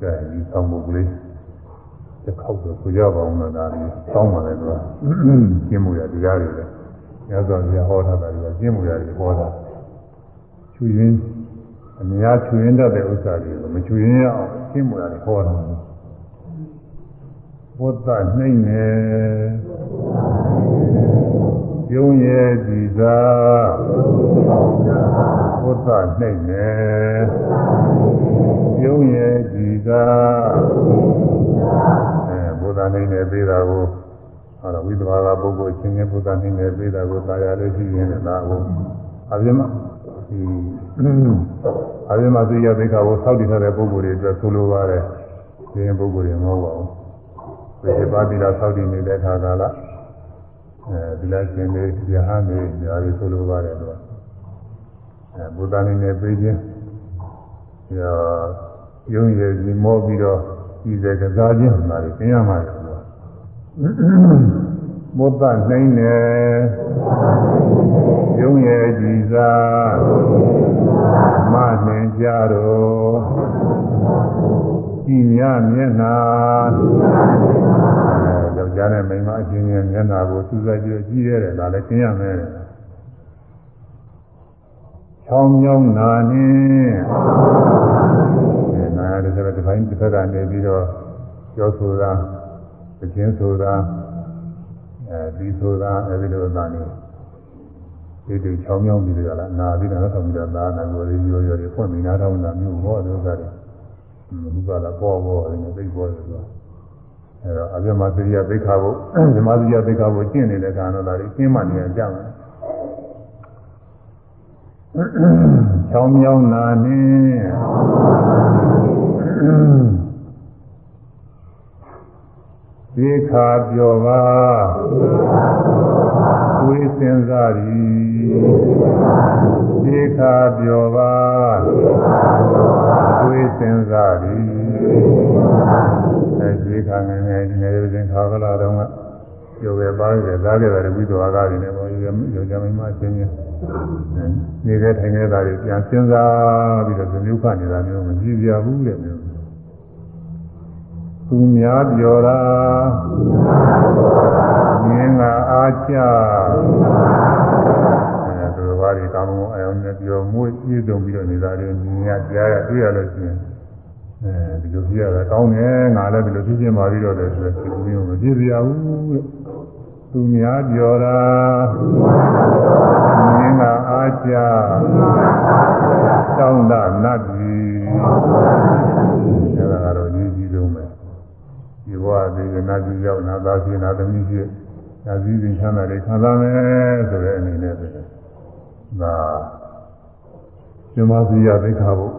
A: ကဲဒီဆောင်မှုကလေးတစ်ခေါက်တော့ကိုကြပါအောင်လို့ဒါလေးတောင်းပါတယ်ကွာကျင့်မှုရတရားတွေလည်းညဇောပြဟောထားတာတွေကကျင့်မှုရတွေဟောတာချွေရင်းအများချွေရင်းတတ်တဲ့ဥစ္စာတွေကိုမချွေရင်းရအောင်ကျင့်မှုရတွေဟောတာဘုဒ္ဓနှိမ့်နေ ပြုံးရဲ့ဒီသာဘုဒ္ဓနှိမ့်နေပြုံးရဲ့ဒီသာဒ်နိုင်နေပေးတာကိုဟောတော့ဝိသဘာကပုဂ္ဂိုလ်ချင်းချင်းဘုရားနိုင်နေပေးတာကိုတာယာလေးရှိရင်လည်းဒါကိုအပြင်းမဒီအပြင်းမသိရသိခါကိုစောက်တည်ထားတဲ့ပုဂ္ဂိုလ်တွေအတွက်ဆိုလိုပါတယ်ဒီရင်ပုဂ္ဂိုလ်တွေမဟုတ်ပါဘူးဝိသေပါတိလာစောက်တည်နေတဲ့ခါကာလ အဲဒီလားရှင်တွေယဟန်တွေညာတွေဆိုလိုပါတယ်တော့အဲဘုရားနိုင်နေပေးခြင်းရောရုံးရည်ကြီးမောပြီးတော့ဒီစကစားခြင်းမှာလည်းသင်ရမှာလေမောတနိုင်နေရုံးရည်ကြီးစားမနှင်ကြတော့ကြည်မြမျက်နာအဲ ယောက်ျားနဲ့မိန်းမအချင်းချင်းမျက်နာကိုစူးစိုက်ကြည့်ကြည့်ရတယ်ဒါလည်းသင်ရမယ်ချောင်းမြောင်းနာနေနာရတယ်ဆိုတော့ဒီပိုင်းတစ်ဖက်ကနေပြီးတော့ပြောဆိုတာအချင်းဆိုတာအဲဒီဆိုတာအဲဒီလိုသာနေဒီဒီချောင်းမြောင်းပြီးကြလားနာပြီးတော့ဆောင်းပြီးတော့သာနာကိုလေးရောရောတွေဖွင့်ပြီးနားထောင်တာမျိုးဟောတဲ့ဥစ္စာတွေဘုရားလာပေါ်ပေါ်တယ်သိပေါ်တယ်ဆို အဲတော့အပြမသရိယသိက္ခာဖို့ဓမ္မသရိယသိက္ခာဖို့ကျင့်နေတဲ့ကာနောဒါတွေကျင်းမှနေကြကြမယ်ချောင်းမြောင်းနာနေသေခါပြောပါဝိစင်စားရီသေခါပြောပါဝိစင်စားရီ အဲသေခါငယ်ငယ်ငယ်ရစဉ်ခါကလာတော့ကပြောပဲပါခဲ့သားခဲ့တယ်ဝိတော်ကားတွေနဲ့ပေါ့ရောကြမိမအချင်းချင်းနေတဲ့ထိုင်နေတာတွေပြန်စဉ်းစားပြီးတော့ဇမျိုးခနေတာမျိုးမကြည့်ကြဘူးတဲ့မျိုးသူများပြောတာမြင်ကအားချအဲသူတော်ဘာတွေကောင်းကောင်းအယောင်နဲ့ပြောမွေးပြည့်စုံပြီးတော့နေတာတွေမြင်ရကြားရတွေ့ရလို့ရှိရင် အဲဒီလိုပြရတာကောင်းတယ်ငါလည်းဒီလိုဖြစ်ဖြစ်มาပြီးတော့တယ်ဆိုတော့ဒီလိုမျိုးမပြည့်စရာဘူးတဲ့သူများပြောတာမြင်ကအားချတောင်းတနတ်ကြီးအဲဒါကတော့အရေးကြီးဆုံးပဲဒီဘဝဒီကနာကြီးရောက်နာသားရှိနာသမီးရှိနာစည်းစိမ်ချမ်းသာတွေခံစားမယ်ဆိုတဲ့အနေနဲ့ဆိုဒါဇမစီယသိခါဖို့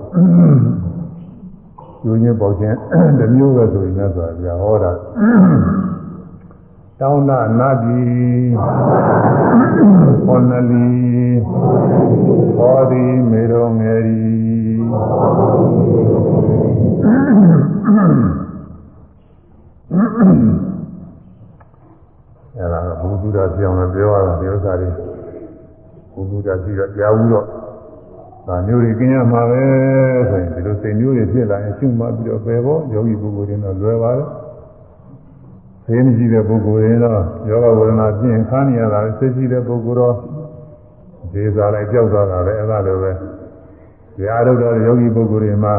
A: ကျိုးချင်းပေါချင်းတစ်မျိုးပဲဆိုရင်လည်းဆိုတာပြဟောတာတောင်းတနာတိဟောနလီဟောဒီမေရောငယ်ရီအဲ့ဒါဘုသူဒ္ဓပြောင်းလို့ပြောရတာဒီဥစ္စာတွေဘုသူဒ္ဓရှိတော့ကြားဘူးတော့ ဒါမျိုးတွေကင်းရမှာပဲဆိုရင်ဒီလိုစိတ်မျိုးတွေဖြစ်လာရင်ရှုမှတ်ပြီးတော့ပယ်ဖို့ယောဂီပုဂ္ဂိုလ်တွေတော့လွယ်ပါတယ်သိမရှိတဲ့ပုဂ္ဂိုလ်တွေတော့ယောဂဝေဒနာပြင်းခါနေရတာသိရှိတဲ့ပုဂ္ဂိုလ်တော့ဒေသာလိုက်ကြောက်သွားတာပဲအဲ့ဒါလိုပဲဒီအာရုဒ္ဓယောဂီပုဂ္ဂိုလ်တွေမှာ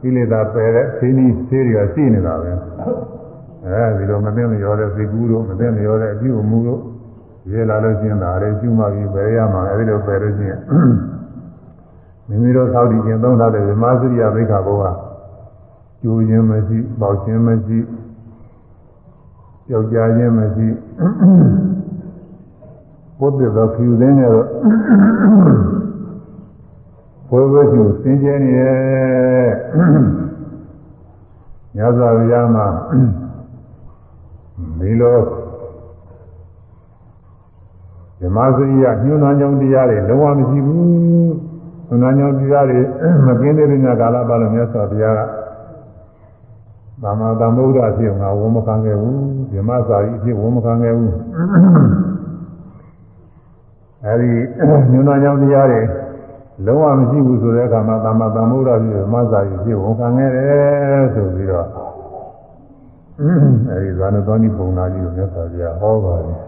A: ကိလေသာပယ်တဲ့သိနည်းသေးတွေကရှိနေတာပဲအဲဒီလိုမသိမရောတဲ့သိကူးတို့မသိမရောတဲ့အပြုအမူတို့ရေးလာလို့ရှိရင်ဒါတွေကျူးမှပြီးပယ်ရမှာအဲဒီလိုပယ်လို့ရှိရင် မိမိတို့သောက်တည်ခြင်းသုံးထားတဲ့ဗမာစရိယမိခဘောကကျိုးခြင်းမရှိပေါက်ခြင်းမရှိကြောက်ကြခြင်းမရှိဘုဒ္ဓသောဖြူသိနေတော့ဘွယ်ဘွယ်ကျူစင်ကြယ်နေရဲ့ညဇာဗျာမှာဒီလိုဓမ္မစရိယညှိုးနှောင်းကြောင်းတရားတွေလုံးဝမရှိဘူး ညှိုးနှောင်းကြောင်းတရားတွေမကင်းသေးတဲ့ညကာလပါလို့မြတ်စွာဘုရားကသမ္မာသမ္ဗုဒ္ဓအဖြစ်ငါဝမခံခဲ့ဘူးဓမ္မစာရီအဖြစ်ဝမခံခဲ့ဘူးအဲဒီညှိုးနှောင်းကြောင်းတရားတွေလုံးဝမရှိဘူးဆိုတဲ့အခါမှာသမ္မာသမ္ဗုဒ္ဓအဖြစ်ဓမ္မစာရီအဖြစ်ဝခံခဲ့တယ်ဆိုပြီးတော့အဲဒီဇာနသောနိပုံနာကြီးကိုမြတ်စွာဘုရားဟောပါတယ်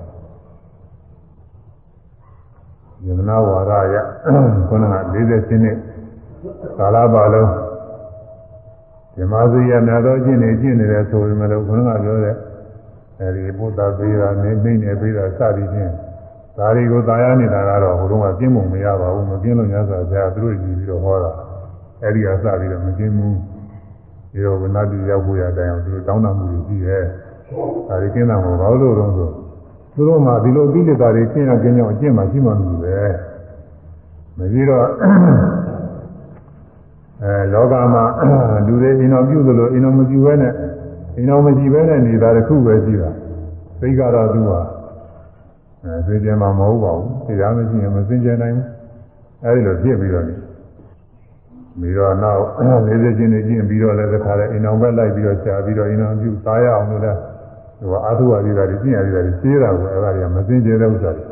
A: ယမနာဝါရယခုနက40နှစ်ကာလပါလုံးဓမ္မစရိယများသောအကျင့်တွေကျင့်နေတယ်ဆိုပေမဲ့လို့ခုနကပြောတဲ့အဲဒီဘုဒ္ဓသေးတာနေနေနေပြီးတာစသည်ဖြင့်ဒါတွေကိုသာယာနေတာကတော့ဟိုတုန်းကကျင့်ပုံမရပါဘူးမကျင့်လို့ညဆိုဆရာသူတို့ကြည့်ပြီးတော့ဟောတာအဲဒီကစပြီးတော့မကျင့်ဘူးဒီတော့ဝိနာတိရောက်ဖို့ရတဲ့အတိုင်းအောင်သူတို့တောင်းတမှုတွေကြည့်ရဲဒါဒီကျင်းတာမဟုတ်ဘာလို့လို့ဆို သူတို့မှဒီလိုအပိဋကတွေကျင့်ရကျင့်အောင်အကျင့်မှရှိမှမလို့ပဲမပြီးတော့အဲလောကမှာလူတွေအိမ်တော်ပြုသလိုအိမ်တော်မပြုဘဲနဲ့အိမ်တော်မရှိဘဲနဲ့နေတာတစ်ခုပဲရှိတာသိကတော့သူဟာအဲသိကြမှာမဟုတ်ပါဘူးတရားမရှိရင်မသိကြနိုင်ဘူးအဲဒီလိုဖြစ်ပြီးတော့နေပြီးတော့နောက်လေးစချင်းနေကျင့်ပြီးတော့လည်းတစ်ခါလဲအိမ်တော်ဘက်လိုက်ပြီးတော့ရှားပြီးတော့အိမ်တော်ပြုသားရအောင်လို့လည်း ဟိုအာထုဝါဒီတာတွေကျင့်ရတာတွေရှင်းတာကိုအဲ့ဒါတွေကမသိကြတဲ့ဥစ္စာတွေ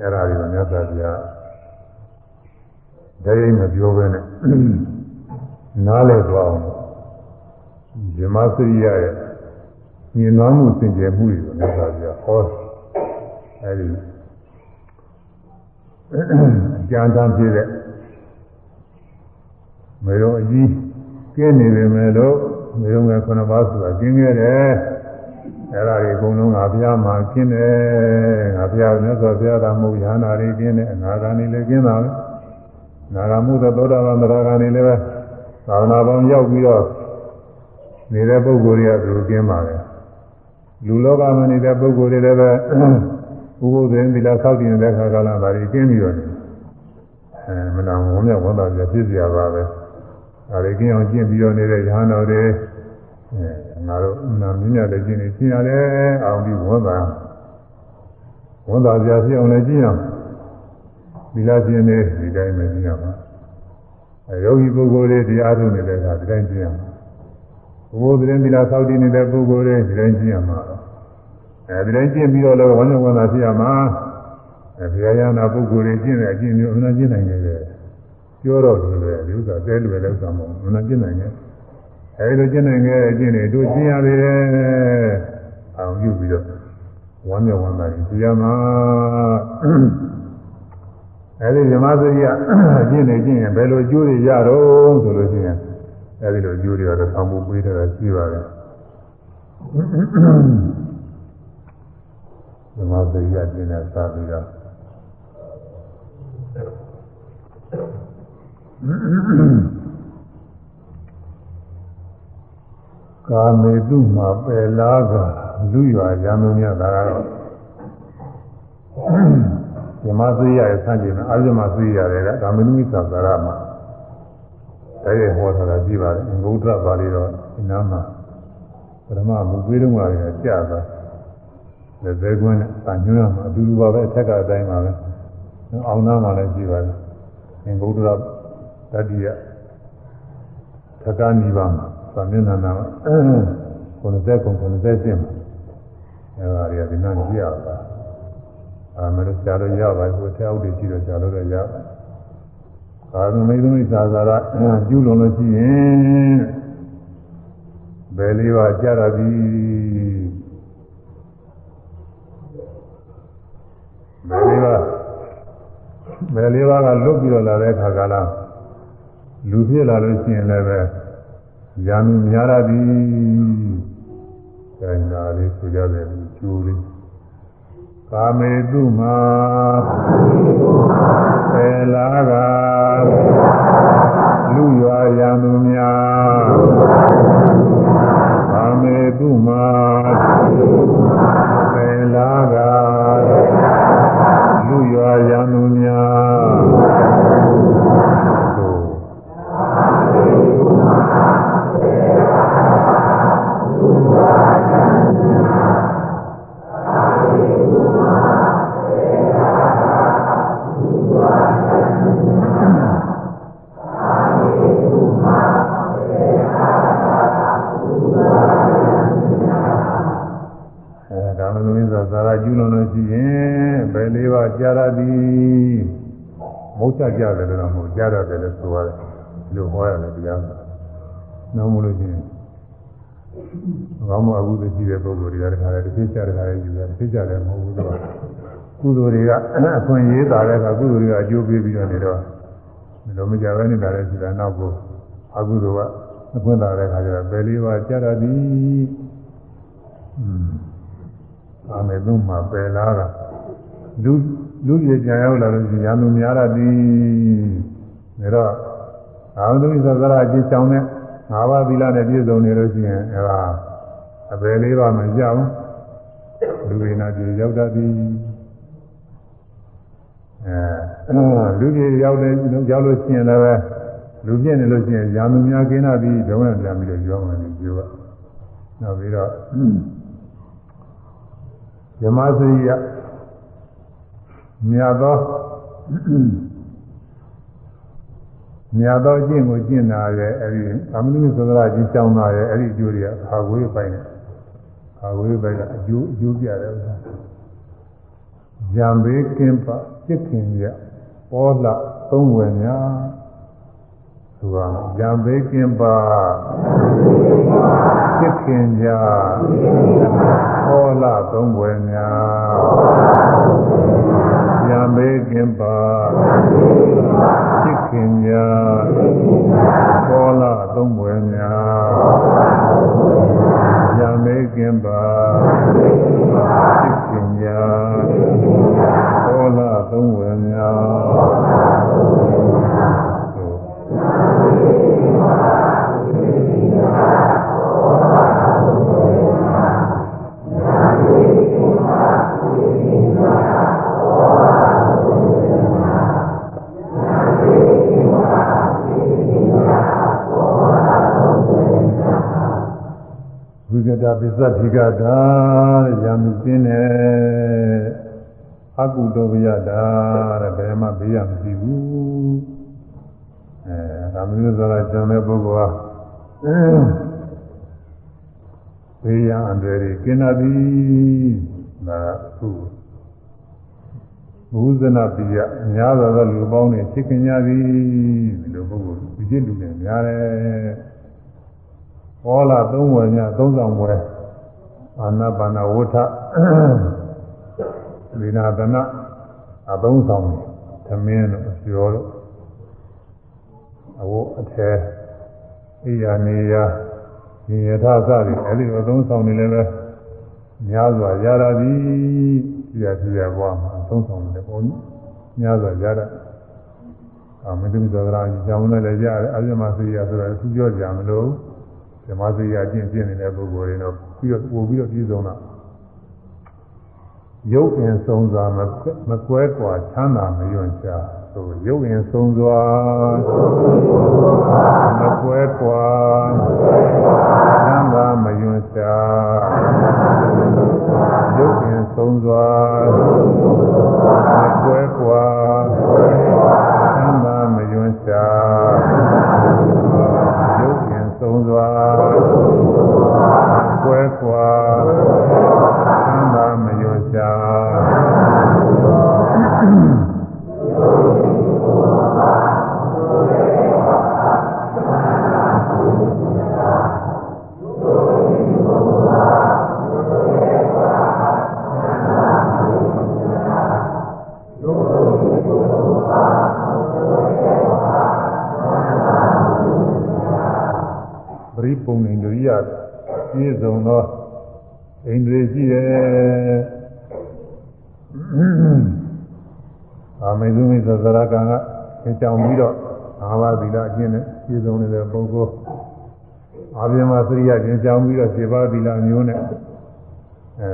A: အဲ့ဒါတွေကမြတ်စွာဘုရားတရားမပြောဘဲနဲ့နားလည်သွားအောင်ဇမစရိယရဲ့မြင်နာမှုစင်ကြယ်မှုတွေကိုမြတ်စွာဘုရားဟောအဲဒီအကြံတမ်းဖြစ်တဲ့မေရောအကြီးကျင်းနေပေမဲ့လို့မေရောငယ်ခုနှစ်ပါးဆိုတာကျင်းခဲ့တယ် အဲ့ဒါတွေအကုန်လုံးငါဘုရားမှာကျင်းတယ်ငါဘုရားမြတ်စွာဘုရားသာမဟုတ်ရဟန္တာတွေကျင်းတယ်အနာဂါနေလည်းကျင်းတာပဲနာဂမှုသောသောတာပန်သရဂါနေလည်းပဲသာဝနာပေါင်းရောက်ပြီးတော့နေတဲ့ပုဂ္ဂိုလ်တွေကသူကျင်းပါလေလူလောကမှာနေတဲ့ပုဂ္ဂိုလ်တွေလည်းပဲဘုဘုဇင်သီလဆောက်တည်နေတဲ့ခါကလာဒါတွေကျင်းပြီးတော့နေအဲမနာဝမ်းမြောက်ဝမ်းသာပြဖြစ်စရာပါပဲဒါတွေကျင်းအောင်ကျင့်ပြီးတော့နေတဲ့ရဟန်းတော်တွေအဲ ငါတို့နာမင်းရတဲ့ကျင့်နေကျင့်ရတယ်အောင်ပြီးဝမ်းသာဝမ်းသာစရာဖြစ်အောင်လည်းကျင့်ရအောင်သီလကျင့်နေဒီတိုင်းပဲကျင့်ရမှာအဲယောဂီပုဂ္ဂိုလ်တွေတရားထုတ်နေတဲ့အခါဒီတိုင်းကျင့်ရမှာဘုရားသရင်သီလဆောက်တည်နေတဲ့ပုဂ္ဂိုလ်တွေဒီတိုင်းကျင့်ရမှာအဲဒီတိုင်းကျင့်ပြီးတော့လည်းဝမ်းမြောက်ဝမ်းသာဖြစ်ရမှာအဲဘုရားရဟနာပုဂ္ဂိုလ်တွေကျင့်တဲ့အကျင့်မျိုးအမှန်ကျင့်နိုင်တယ်ပြောတော့လို့လေဒီဥစ္စာတဲလွယ်တဲ့ဥစ္စာမဟုတ်ဘူးအမှန်ကျင့်နိုင်တယ် အဲဒီလိုကျင့်နိုင်တဲ့အကျင့်တွေတို့ကျင့်ရသေးတယ်အောင်ပြုပြီးတော့ဝမ်းမြောက်ဝမ်းသာရင်ကျင့်ရမှာအဲဒီဇမသရိယအကျင့်တွေကျင့်ရင်ဘယ်လိုအကျိုးတွေရတော့ဆိုလို့ရှိရင်အဲဒီလိုအကျိုးတွေကတော့ဆောင်းဖို့ပေးထားတာရှိပါတယ်ဇမသရိယကျင့်တဲ့စာပြီးတော့ ကာမေတုမှာပယ်လားကလူရွာရံမှုများဒါကတော့ဇမသရိယရဲ့ဆန့်ကျင်တဲ့အာဇမသရိယတွေကကာမေတုမိသသာရမှာတည်းရဟောထားတာကြည့်ပါလေငုဒ္ဓပါဠိတော်ဒီနားမှာပထမမူပေးတော့ကလည်းကြာသွားလက်သေးကွင်းနဲ့အညွှန်းမှာအတူတူပါပဲအထက်ကအတိုင်းပါပဲအောင်နာမှာလည်းကြည့်ပါလေငုဒ္ဓတတိယသက္ကနိဗ္ဗာန်မှာ သာမျက်နှာနာ90ကုံ90ကျင့်မှာအဲဒါတွေကဒီနားကြည့်ရပါအာမလို့ရှားလို့ရပါဘူးထဲအောက်တွေရှိတော့ရှားလို့တော့ရပါကာသမိသမိသာသာရကျူးလွန်လို့ရှိရင်ဘယ်လေးပါကြရပြီဘယ်လေးပါဘယ်လေးပါကလွတ်ပြီးတော့လာတဲ့ခါကလာလူဖြစ်လာလို့ရှိရင်လည်းပဲ ယာမီများရသည်အဲဒါလေးဆိုကြတယ်ကျိုးလေးကာမေတုမာပေလာကလူရွာရံသူများကာမေတုမာပေလာကလူရွာရံသူ ကြာရသည်မဟုတ်ချကြတယ်လို့တော့မဟုတ်ကြာရတယ်လို့ဆိုရတယ်ဒီလိုဟောရတယ်တရား နှောင်းမလို့ချင်းကောင်းမှုအကုသိုလ်ရှိတဲ့ပုဂ္ဂိုလ်တွေကတခါလေတစ်ဖြစ်ကြတခါလေယူတယ်တစ်ဖြစ်ကြလည်းမဟုတ်ဘူးတော့ကုသိုလ်တွေကအခွင့်ရေးတာလည်းကကုသိုလ်တွေကအကျိုးပေးပြီးတော့နေတော့မလိုမကြပဲနေတာလည်းရှိတာနောက်ကိုအကုသိုလ်ကအခွင့်သာတဲ့ခါကျတော့ပယ်လေးပါးကြရသည်အာမေသုံးမှာပယ်လာတာလူလူပြေပြန်ရောက်လာလို့ရှိရင်ရံသူများရသည်ဒါတော့အာဟုတုသဇရာအကျိုးချောင်းတဲ့ ၅ပါးသီလနဲ့ပြည့်စုံနေလို့ရှိရင်အဲဒါအပယ်လေးပါးမကြဘူးလူရင်းနာပြေရောက်တတ်သည်အဲလူပြေရောက်တယ်ရောက်လို့ရှိရင်လည်းလူပြည့်နေလို့ရှိရင်ရာမများกินတတ်သည်ဘဝပြန်ပြီးတော့ကြောင်းဝင်ပြီးပြောနောက်ပြီးတော့ဇမစရိယမြတ်သော မြတ်သောအကျင့်ကိုကျင့်တာရဲ့အဲဒီအမနုသဒ္ဒရာကြီးကြောင်းတာရဲ့အဲဒီအကျိုးတွေကခါဝေးပိုင်းနဲ့ခါဝေးပိုင်းကအကျိုးအကျိုးပြတယ်ဥစ္စာရံဘေးကင်းပါစိတ်ခင်ရပေါ်လာသုံးဝယ်များ သူကရံဘေးကင်းပါစိတ်ခင်ကြပေါ်လာသုံးဝယ်များရံဘေးကင်းပါစိတ်ခင်ကြပေါ်လာသုံးဝယ်များရံဘေးကင်းပါစိတ်ခင်ကြ ကတာပစ္စတိကတာရံစင်းနဲ့အကုတောပယတာတဲ့ဘယ်မှဘေးရမရှိဘူးအဲဒါမျိုးဆိုတာကျန်တဲ့ပုဂ္ဂိုလ်ဟာဘေးရန်အန္တရာယ်ကင်းတာသည်ဒါခုဘုဇနာပိယများသောလူပေါင်းတွေဖြစ်ခင်ကြသည်ဒီလိုပုဂ္ဂိုလ်ဒီကျင့်လူတွေများတယ်ဟောလာသုံးဝယ်ညသုံးဆောင်ဝယ် အာနာပါနာဝဋ္ဌဝိနာသနာအသုံးဆောင်သမင်းတို့ပြောလို့အဝတ်အထည်ဣယာနေယာညီယထာစသည်အဲဒီအသုံးဆောင်နေလည်းပဲများစွာရတာသည်ပြရပြရဘွားမှာအသုံးဆောင်တယ်ပေါ့များစွာရတာအမင်းတို့သောတာကြီးကြောင်းလည်းလည်းရတယ်အပြမစီရဆိုတော့သူပြောကြမလို့ဓမ္မစရိယအကျင့်ကျင့်နေတဲ့ပုဂ္ဂိုလ်တွေတော့ ပြီးတော့ပို့ပြီးတော့ပြည့်စုံတာရုပ်ရင်ဆုံးစွာမကွဲကွာချမ်းသာမယွန့်ချဆိုရုပ်ရင်ဆုံးစွာမကွဲကွာချမ်းသာမယွန့်ချရုပ်ရင်ဆုံးစွာမကွဲကွာချမ်းသာမယွန့်ချရုပ်ရင်ဆုံးစွာ ကွဲကွာသံသာမယွန်ချာပရိပုံနေန္ဒရိယ ပြည့်စုံသောဣန္ဒြေရှိတယ်အာမေဇုမိသဇရကံကသင်ကြောင်ပြီးတော့အာဘသီလအကျင့်နဲ့ပြည့်စုံနေတဲ့ပုဂ္ဂိုလ်အာပြမသရိယသင်ကြောင်ပြီးတော့စေပါသီလမျိုးနဲ့အဲ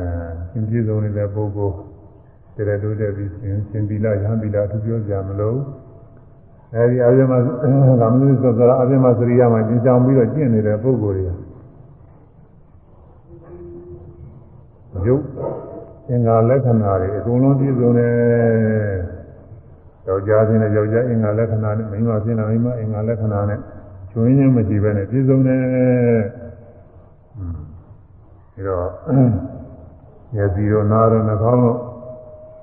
A: သင်ပြည့်စုံနေတဲ့ပုဂ္ဂိုလ်တရတိုးတဲ့ပြီးရှင်ရှင်သီလယဟန်သီလသူပြောကြမလို့အဲဒီအာပြမကမ္မသဇရအာပြမသရိယမှာသင်ကြောင်ပြီးတော့ကျင့်နေတဲ့ပုဂ္ဂိုလ်တွေ ရုပ်အင်္ဂါလက္ခဏာတွေအကုန်လုံးပြည့်စုံတယ်။ယောက်ျားချင်းနဲ့ယောက်ျားအင်္ဂါလက္ခဏာနဲ့မိန်းမချင်းနဲ့မိန်းမအင်္ဂါလက္ခဏာနဲ့ချွင်းချင်းမရှိဘဲနဲ့ပြည့်စုံတယ်။ပြီးတော့မျက်စီရောနားရောနှာခေါင်းရော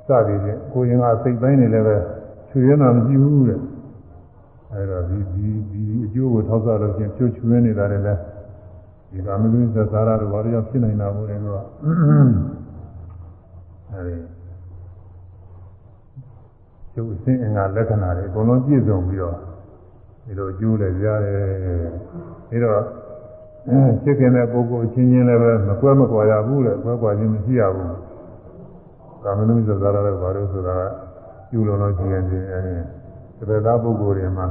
A: စသည်ဖြင့်ကိုယ်ရင်ကစိတ်ပိုင်းနေလည်းပဲချွေရနာမရှိဘူးတဲ့။အဲဒါဒီဒီဒီအကျိုးကိုထောက်ဆလို့ချင်းဖြိုးချွေးနေတာလည်း ဒီကာမဂုဏ်သစ္စာရတို့ဘာလို့ဖြစ်နိုင်တာမို့လဲတော့အဲဒီကျုပ်အစဉ်အင်္ဂါလက္ခဏာတွေအကုန်လုံးပြည့်စုံပြီးတော့ဒီလိုအကျိုးလည်းရတယ်ပြီးတော့ဖြစ်ခင်တဲ့ပုဂ္ဂိုလ်ချင်းချင်းလည်းပဲမကွဲမကွာရဘူးလေကွဲကွာခြင်းမရှိရဘူးကာမဂုဏ်သစ္စာရတို့ဘာလို့ဆိုတာယူလုံးလုံးချင်းချင်းအဲဒီသေသားပုဂ္ဂိုလ်တွေမှာ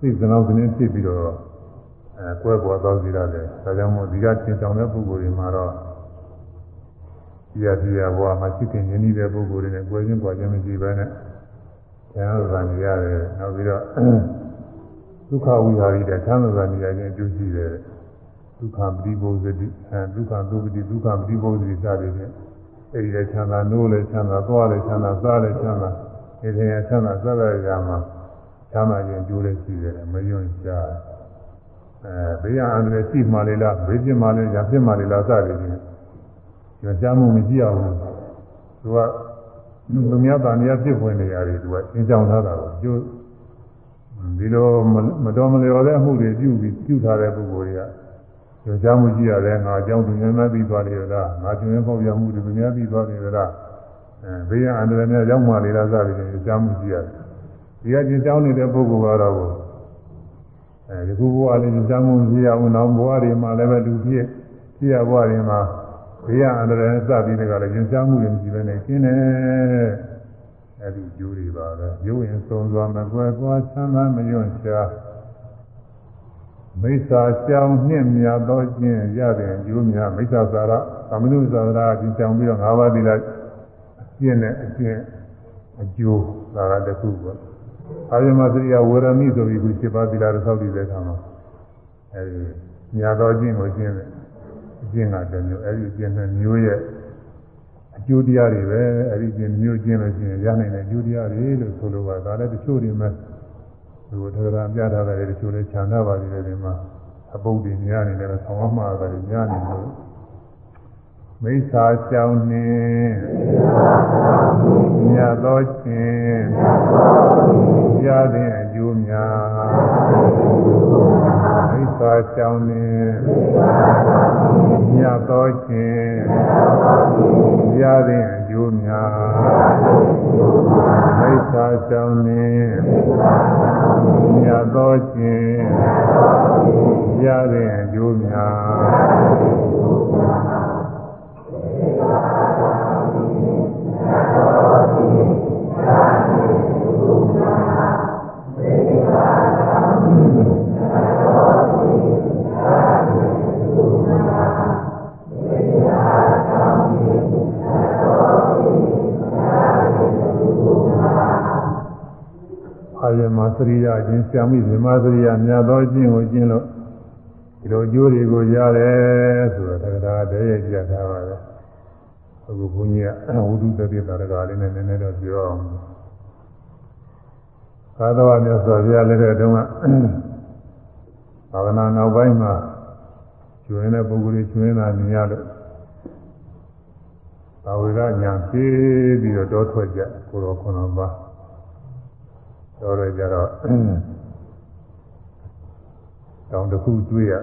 A: သိစနောက်စနစ်ဖြစ်ပြီးတော့ အဲကွဲပေါ်သောစီရတယ်ဒါကြောင့်မို့ဒီကသင်ဆောင်တဲ့ပုဂ္ဂိုလ်တွေမှာတော့ဒီရဒီရဘဝမှာရှိခင်ရင်းနှီးတဲ့ပုဂ္ဂိုလ်တွေနဲ့ကွဲချင်းကွာချင်းမရှိဘဲနဲ့ဉာဏ်ဥပ္ပန္နရတယ်နောက်ပြီးတော့ဒုက္ခဝိဟာရီတဲ့သံဃာနေရာချင်းအကျိုးရှိတယ်ဒုက္ခပတိဘုဇတိအဲဒုက္ခသုပတိဒုက္ခပတိဘုဇတိစသည်ဖြင့်အဲဒီလည်းချမ်းသာနိုးလည်းချမ်းသာသွားလည်းချမ်းသာစားလည်းချမ်းသာဒီထင်ရချမ်းသာစသဖြင့်မှာချမ်းသာခြင်းကျိုးလည်းရှိတယ်မယွန့်ရှား အဲဘေးရန်အန္တရာယ်ရှိမှလေလားဘေးပြစ်မှလေရာပြစ်မှလေလားစသည်ဖြင့်ညွှန်ကြားမှုမရှိအောင်သူကလူများတန်ရပြစ်ဝင်နေရတယ်သူကသင်ကြောင်ထားတာကိုကျိုးဒီလိုမတော်မလျော်တဲ့အမှုတွေပြုပြီးပြုထားတဲ့ပုဂ္ဂိုလ်တွေကညွှန်ကြားမှုရှိရတယ်ငါအကြောင်းသူများများပြီးသွားတယ်လားငါကျွင်းပေါက်ရမှုတွေများပြီးသွားတယ်လားအဲဘေးရန်အန္တရာယ်များရောက်မှလေလားစသည်ဖြင့်ညွှန်ကြားမှုရှိရတယ်ဒီကကျင်ကြောင်းနေတဲ့ပုဂ္ဂိုလ်ကတော့ အဲဒီခုဘဝလေးကျင်ကြောင်းမှုရှိရအောင်နောက်ဘဝတွေမှာလည်းပဲလူဖြစ်ဖြစ်ရဘဝတွေမှာဘေးရန်အန္တရာယ်စသည်တွေကလည်းကျင်ကြောင်းမှုတွေမရှိဘဲနဲ့ကျင်းတယ်အဲဒီကျိုးတွေပါပဲရုပ်ရင်ဆုံးသွားမကွယ်ကွာချမ်းသာမယွန့်ရှားမိစ္ဆာကြောင်းနှင့်မြတ်သောခြင်းရတဲ့အကျိုးများမိစ္ဆာသာရသမနုသာရအကျဉ်းပြီးတော့၅ပါးသီလကျင့်တဲ့အကျင့်အကျိုးဒါကတခုပေါ့ အာယမသရိယဝရမိဆိုပြီးခု7ပါးသီလတစ်ဆောက်တည်တဲ့အခါမှာအဲဒီမြတ်သောခြင်းကိုကျင့်တဲ့အကျင့်ကတမျိုးအဲဒီအကျင့်နဲ့မျိုးရဲ့အကျိုးတရားတွေပဲအဲဒီကျင့်မျိုးကျင့်လို့ရှိရင်ရနိုင်တဲ့အကျိုးတရားတွေလို့ဆိုလိုပါဒါလည်းတချို့တွေမဲ့ဒီလိုတရားပြထားတယ်တချို့လည်းခြံထားပါသေးတယ်ဒီမှာအပုပ်တွေများနေတယ်ဆောင်းမှာပါတယ်များနေလို့ မိစ္ဆာကြောင့်နှင့်မြတ်သောခြင်းရတဲ့အကျိုးများမိစ္ဆာကြောင့်နှင့်မြတ်သောခြင်းရတဲ့အကျိုးများမိစ္ဆာကြောင့်နှင့်မြတ်သောခြင်းရတဲ့အကျိုးများအာယမ သရိယအချင်းဆံမိဗေမသရိယမြတ်သောအချင်းကိုကျင့်လို့ဒီလိုအကျိုးတွေကိုရတယ်ဆိုတော့တရားတည်းရဲ့ကြထားပါပဲ အခုဘုန်းကြီးကဝိတုတတိတာရကလေးနဲ့နည်းနည်းတော့ပြောအောင်သာသဝမြတ်စွာဘုရားလက်ထက်တုန်းကဘာဝနာနောက်ပိုင်းမှာကျွင်းတဲ့ပုဂ္ဂိုလ်တွေကျွင်းတာမြင်ရလို့ဘာဝေကညာပြေးပြီးတော့တောထွက်ကြကိုတော်ခွန်တော်ပါတော်ရကြတော့တောင်တစ်ခုတွေ့ရ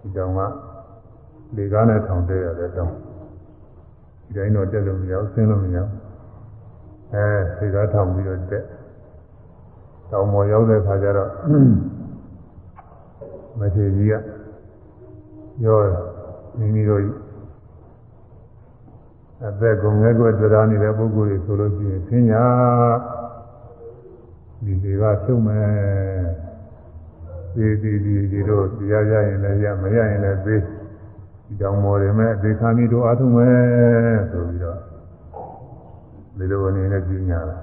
A: ဒီတောင်က လေကားနဲ့ထောင်တဲ့ရတဲ့တောင်ဒီတိုင်းတော့တက်လို့မရဘူးဆင်းလို့မရဘူးအဲလေကားထောင်ပြီးတော့တက်တောင်ပေါ်ရောက်တဲ့ခါကျတော့မထေရကြီးကပြောမိမိတို့အသက်ကုန်ငယ်ကွယ်တရားနေတဲ့ပုဂ္ဂိုလ်တွေဆိုလို့ရှိရင်ဆင်းညာဒီတွေကဖြုတ်မယ်ဒီဒီဒီဒီတို့တရားရရင်လည်းရမရရင်လည်းသေး ဒီတောင်မော်တွေမဲ့ဒီခါမီတို့အားထုတ်မယ်ဆိုပြီးတော့ဒီလိုအနေနဲ့ပြညာတာ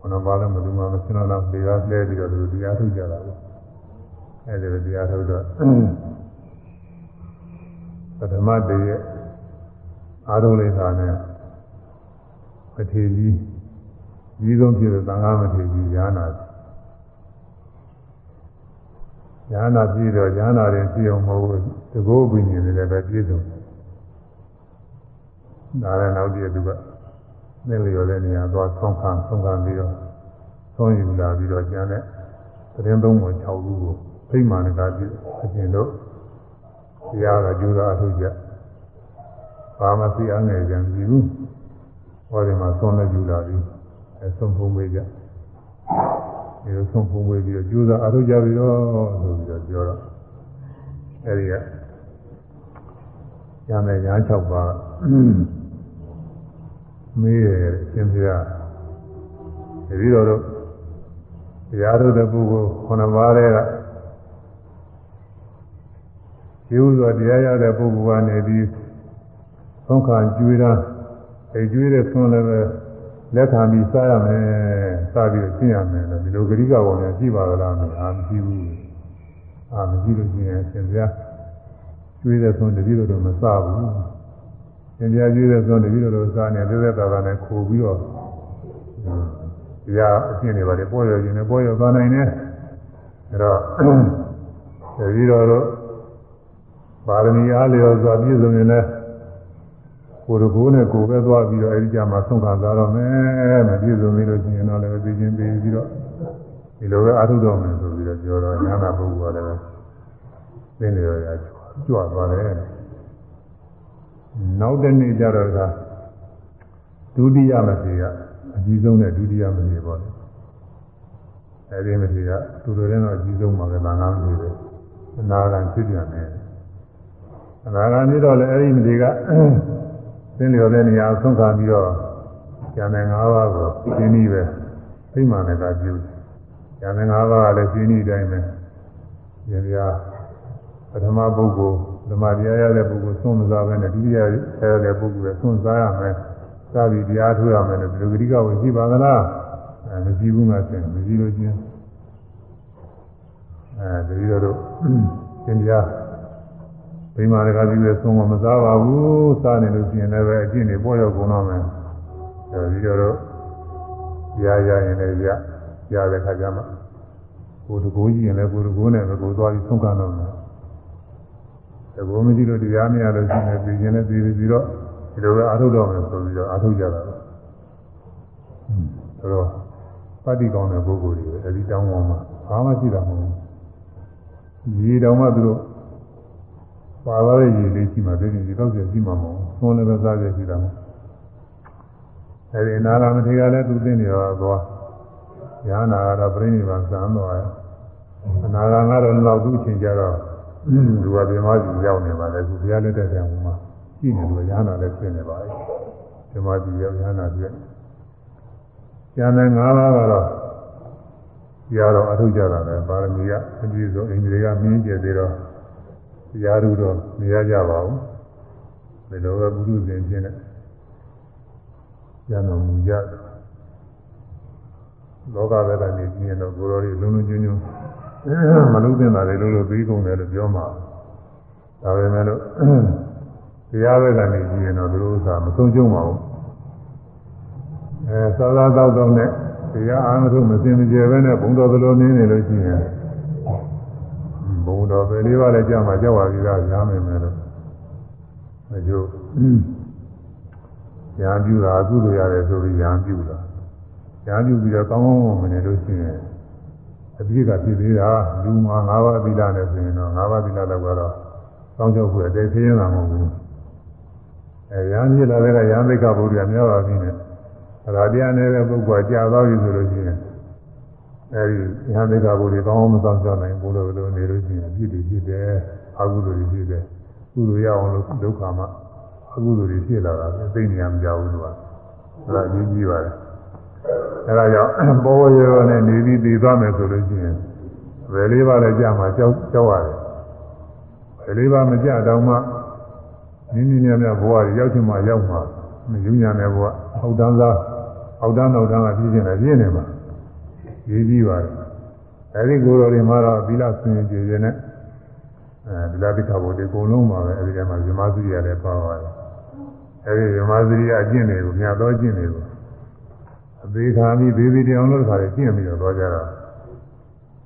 A: ဘုရားဘာလို့မလူမမစင်တော့ဒီကလဲပြီးတော့သူတရားထုတ်ကြတာပေါ့အဲဒီလိုတရားထုတ်တော့ပထမတည်းရဲ့အားထုတ်လိုက်တာနဲ့မထေကြီးကြီးဆုံးဖြစ်တဲ့သံဃာမထေကြီးညာနာ ညာနာပြည့်တော့ညာနာရင်ပြည့်အောင်မဟုတ်ဘူးတကောဘိညာဉ်တွေလည်းပဲပြည့်စုံဒါလည်းနောက်ပြည့်သူကသင်လျော်တဲ့နေရာသွားဆောင်းခံဆောင်းခံပြီးတော့ဆောင်းယူလာပြီးတော့ကျန်တဲ့သတင်းသုံးပုံ6ခုကိုဖိမာနကပြည့်အရှင်တို့တရားကကျူတာအထုကြဘာမှသိအောင်ငယ်ကြံပြီဘူးဟောဒီမှာဆုံးလက်ယူလာပြီအဲဆုံးဖုံးပေးကြ ဒီလိုဆုံးဖုံးပေးပြီးတော့ကျူတာအထုကြပြီတော့ဆိုပြီးတော့ပြောတော့အဲဒီကရမယ်ညာ6ပါးမေးတယ်အရှင်ဘုရားတပည့်တော်တို့တရားထုတ်တဲ့ပုဂ္ဂိုလ်ခုနှစ်ပါးတည်းကကျိုးစွာတရားရတဲ့ပုဂ္ဂိုလ်ကနေပြီးသုံးခါကျွေးတာအဲကျွေးတဲ့ဆွမ်းလည်းပဲလက်ခံပြီးစားရမယ် စားပြီးကျင့်ရမယ်လို့ဒီလိုဂရိကဝေါ်များရှိပါသလားမအာမရှိဘူးအာမရှိလို့ရှိရင်ရှင်ပြကျွေးတဲ့ဆွမ်းတတိလိုတော့မစားဘူးရှင်ပြကျွေးတဲ့ဆွမ်းတတိလိုတော့စားနေသေးသေးသာသာနဲ့ခိုးပြီးတော့တရားအကျင့်တွေပါလေပေါ်ရခြင်းနဲ့ပေါ်ရသွားနိုင်တယ်အဲတော့တတိတော်တို့ပါရမီအားလျော်စွာပြည့်စုံရင်လည်း ကိုယ်တကိုယ်နဲ့ကိုယ်ပဲသွားပြီးတော့အဲဒီကြမှာဆုံးခံသွားတော့မယ်မပြည့်စုံသေးလို့ရှိရင်တော့လည်းသိချင်းပြီးပြီးတော့ဒီလိုပဲအာထုတော်မယ်ဆိုပြီးတော့ပြောတော့ညာနာပုဂ္ဂိုလ်ကလည်းသိနေရရကြွသွားတယ်နောက်တစ်နေ့ကျတော့ကဒုတိယမထေရအကြီးဆုံးနဲ့ဒုတိယမထေရပေါ့လေအဲဒီမထေရသူတို့လည်းတော့အကြီးဆုံးပါပဲဘာငါမထေရအနာဂံဖြစ်ပြန်တယ်အနာဂံပြီးတော့လည်းအဲဒီမထေရက သင်လျော်တဲ့နေရာဆုံးခံပြီးတော့ကျန်တဲ့၅ပါးကိုရှင်းပြီးပဲသိမှန်တဲ့ကပြုကျန်တဲ့၅ပါးကလည်းရှင်းပြီးတိုင်းပဲဒီနေရာပထမပုဂ္ဂိုလ်ဓမ္မတရားရတဲ့ပုဂ္ဂိုလ်ဆုံးမစားပဲနဲ့ဒုတိယရတဲ့ပုဂ္ဂိုလ်ကဆုံးစားရမယ်စားပြီးတရားထုတ်ရမယ်လို့ဒီလိုဂရိကဝင်ရှိပါသလားအဲမရှိဘူးငါဆင်မရှိလို့ချင်းအဲဒီလိုတော့သင်ကြား ဘိမာရကကြီးပဲသုံးမမစားပါဘူးစားနေလို့ရှိရင်လည်းပဲအကျင့်တွေပေါ်ရောက်ကုန်တော့မယ်အဲဒီတော့ရရရင်လည်းရရတဲ့ခါကျမှကိုယ်တကိုးကြီးရင်လည်းကိုယ်တကိုးနဲ့ပဲကိုယ်သွားပြီးဆုံးကတော့မယ်တကိုးမကြည့်လို့တရားမရလို့ရှိရင်ပြည်ရင်လည်းပြည်ပြီးတော့ဒီလိုပဲအာထုတ်တော့မယ်ဆိုပြီးတော့အာထုတ်ကြတာပဲဆိုတော့ပဋိကောင်းတဲ့ပုဂ္ဂိုလ်တွေအဲဒီတောင်းပေါ်မှာဘာမှရှိတာမဟုတ်ဘူးဒီတောင်မှသူတို့ ပါသွားတဲ့ရည်လေးရှိမှသိရင်ဒီတော့ကျရှိမှာမဟုတ်ဘူးသွန်းလည်းပဲစားကြရှိတာမဟုတ်အဲဒီအနာဂမထေကလည်းသူသိနေတော့သွားဉာဏ်နာကတော့ပြိဋိဘံစံသွားရအနာဂံကတော့နောက်သူ့အချိန်ကျတော့လူကပြမကြီးရောက်နေပါလေခုဘုရားလက်ထက်ပြန်မှာရှိနေလို့ဉာဏ်နာလည်းဖြစ်နေပါလေပြမကြီးရောက်ဉာဏ်နာပြည့်ဉာဏ်နဲ့၅ပါးကတော့ရတော့အထုကြတာပဲပါရမီကအပြည့်စုံအိန္ဒြေကမြင်းကျဲသေးတော့ တရားဓုတော့မရကြပါဘူးဒီလိုပဲပုရုဇဉ်ချင်းနဲ့ကျန်တော်မူကြလောကဘက်ကနေပြင်းတော့ကိုယ်တော်ကြီးလုံးလုံးကျွန်းကျွန်းမလုံးသင့်တာလေလို့လို့ပြီးကုန်တယ်လို့ပြောမှာဒါပေမဲ့လို့တရားဘက်ကနေပြင်းတော့သူတို့ဥစ္စာမဆုံးရှုံးပါဘူးအဲသာသာတော့တော့နဲ့တရားအားထုတ်မစင်မကြယ်ပဲနဲ့ဘုံတော်သလိုနေနေလို့ရှိရင် ဘုံတော်ပဲလေးပါးလည်းကြာမှကြောက်ပါပြီလားညာမယ်မယ်လို့မကျိုးညာပြူတာအကုသိုလ်ရတယ်ဆိုပြီးညာပြူတာညာပြူပြီးတော့ကောင်းကောင်းမနေလို့ရှိရင်အပြည့်ကဖြစ်သေးတာလူမှာ၅ပါးသီလနဲ့ဆိုရင်တော့၅ပါးသီလတော့ကတော့ကောင်းကြောက်ဖို့အတိတ်ခင်းတာမဟုတ်ဘူးအဲညာပြလာတဲ့ကညာသိက္ခာပုဒ်ကများပါပြီနဲ့ဒါတရားနေတဲ့ပုဂ္ဂိုလ်ကြာသွားပြီဆိုလို့ရှိရင် အဲဒီညာသိက္ခာပုဒ်တွေကောင်းအောင်မဆောင်ကြနိုင်ဘူးလို့လို့နေလို့ရှိရင်အပြည့်တွေဖြစ်တယ်အကုသိုလ်တွေဖြစ်တယ်ကုသိုလ်ရအောင်လို့ဒုက္ခမှာအကုသိုလ်တွေဖြစ်လာတာသိနေရမကြဘူးသူကဒါအရေးကြီးပါတယ်အဲဒါကြောင့်ပေါ်ပေါ်ရောနဲ့နေပြီးသိသွားမယ်ဆိုလို့ရှိရင်ဘယ်လေးပါးလဲကြာမှာကြောက်ကြောက်ရတယ်ဘယ်လေးပါးမကြတော့မှနင်းနင်းမြတ်မြတ်ဘဝရောက်ချင်မှရောက်မှာမယူညာတဲ့ဘဝအောက်တန်းသားအောက်တန်းနောက်တန်းကပြည့်ကျင်တယ်ပြည့်နေမှာ ရေးကြည့်ပါတယ်အဲဒီကိုယ်တော်တွေမှာတော့သီလဆင်ကြည်ခြင်းနဲ့အဲဒီလာတိခါဘုဒ္ဓအကုန်လုံးပါပဲအဲဒီထဲမှာဇမသရိယလည်းပါပါတယ်အဲဒီဇမသရိယအကျင့်တွေကိုမြတ်သောအကျင့်တွေကိုအသေးခါပြီးသေးသေးတောင်လို့ခါတွေကျင့်ပြီးတော့သွားကြတာ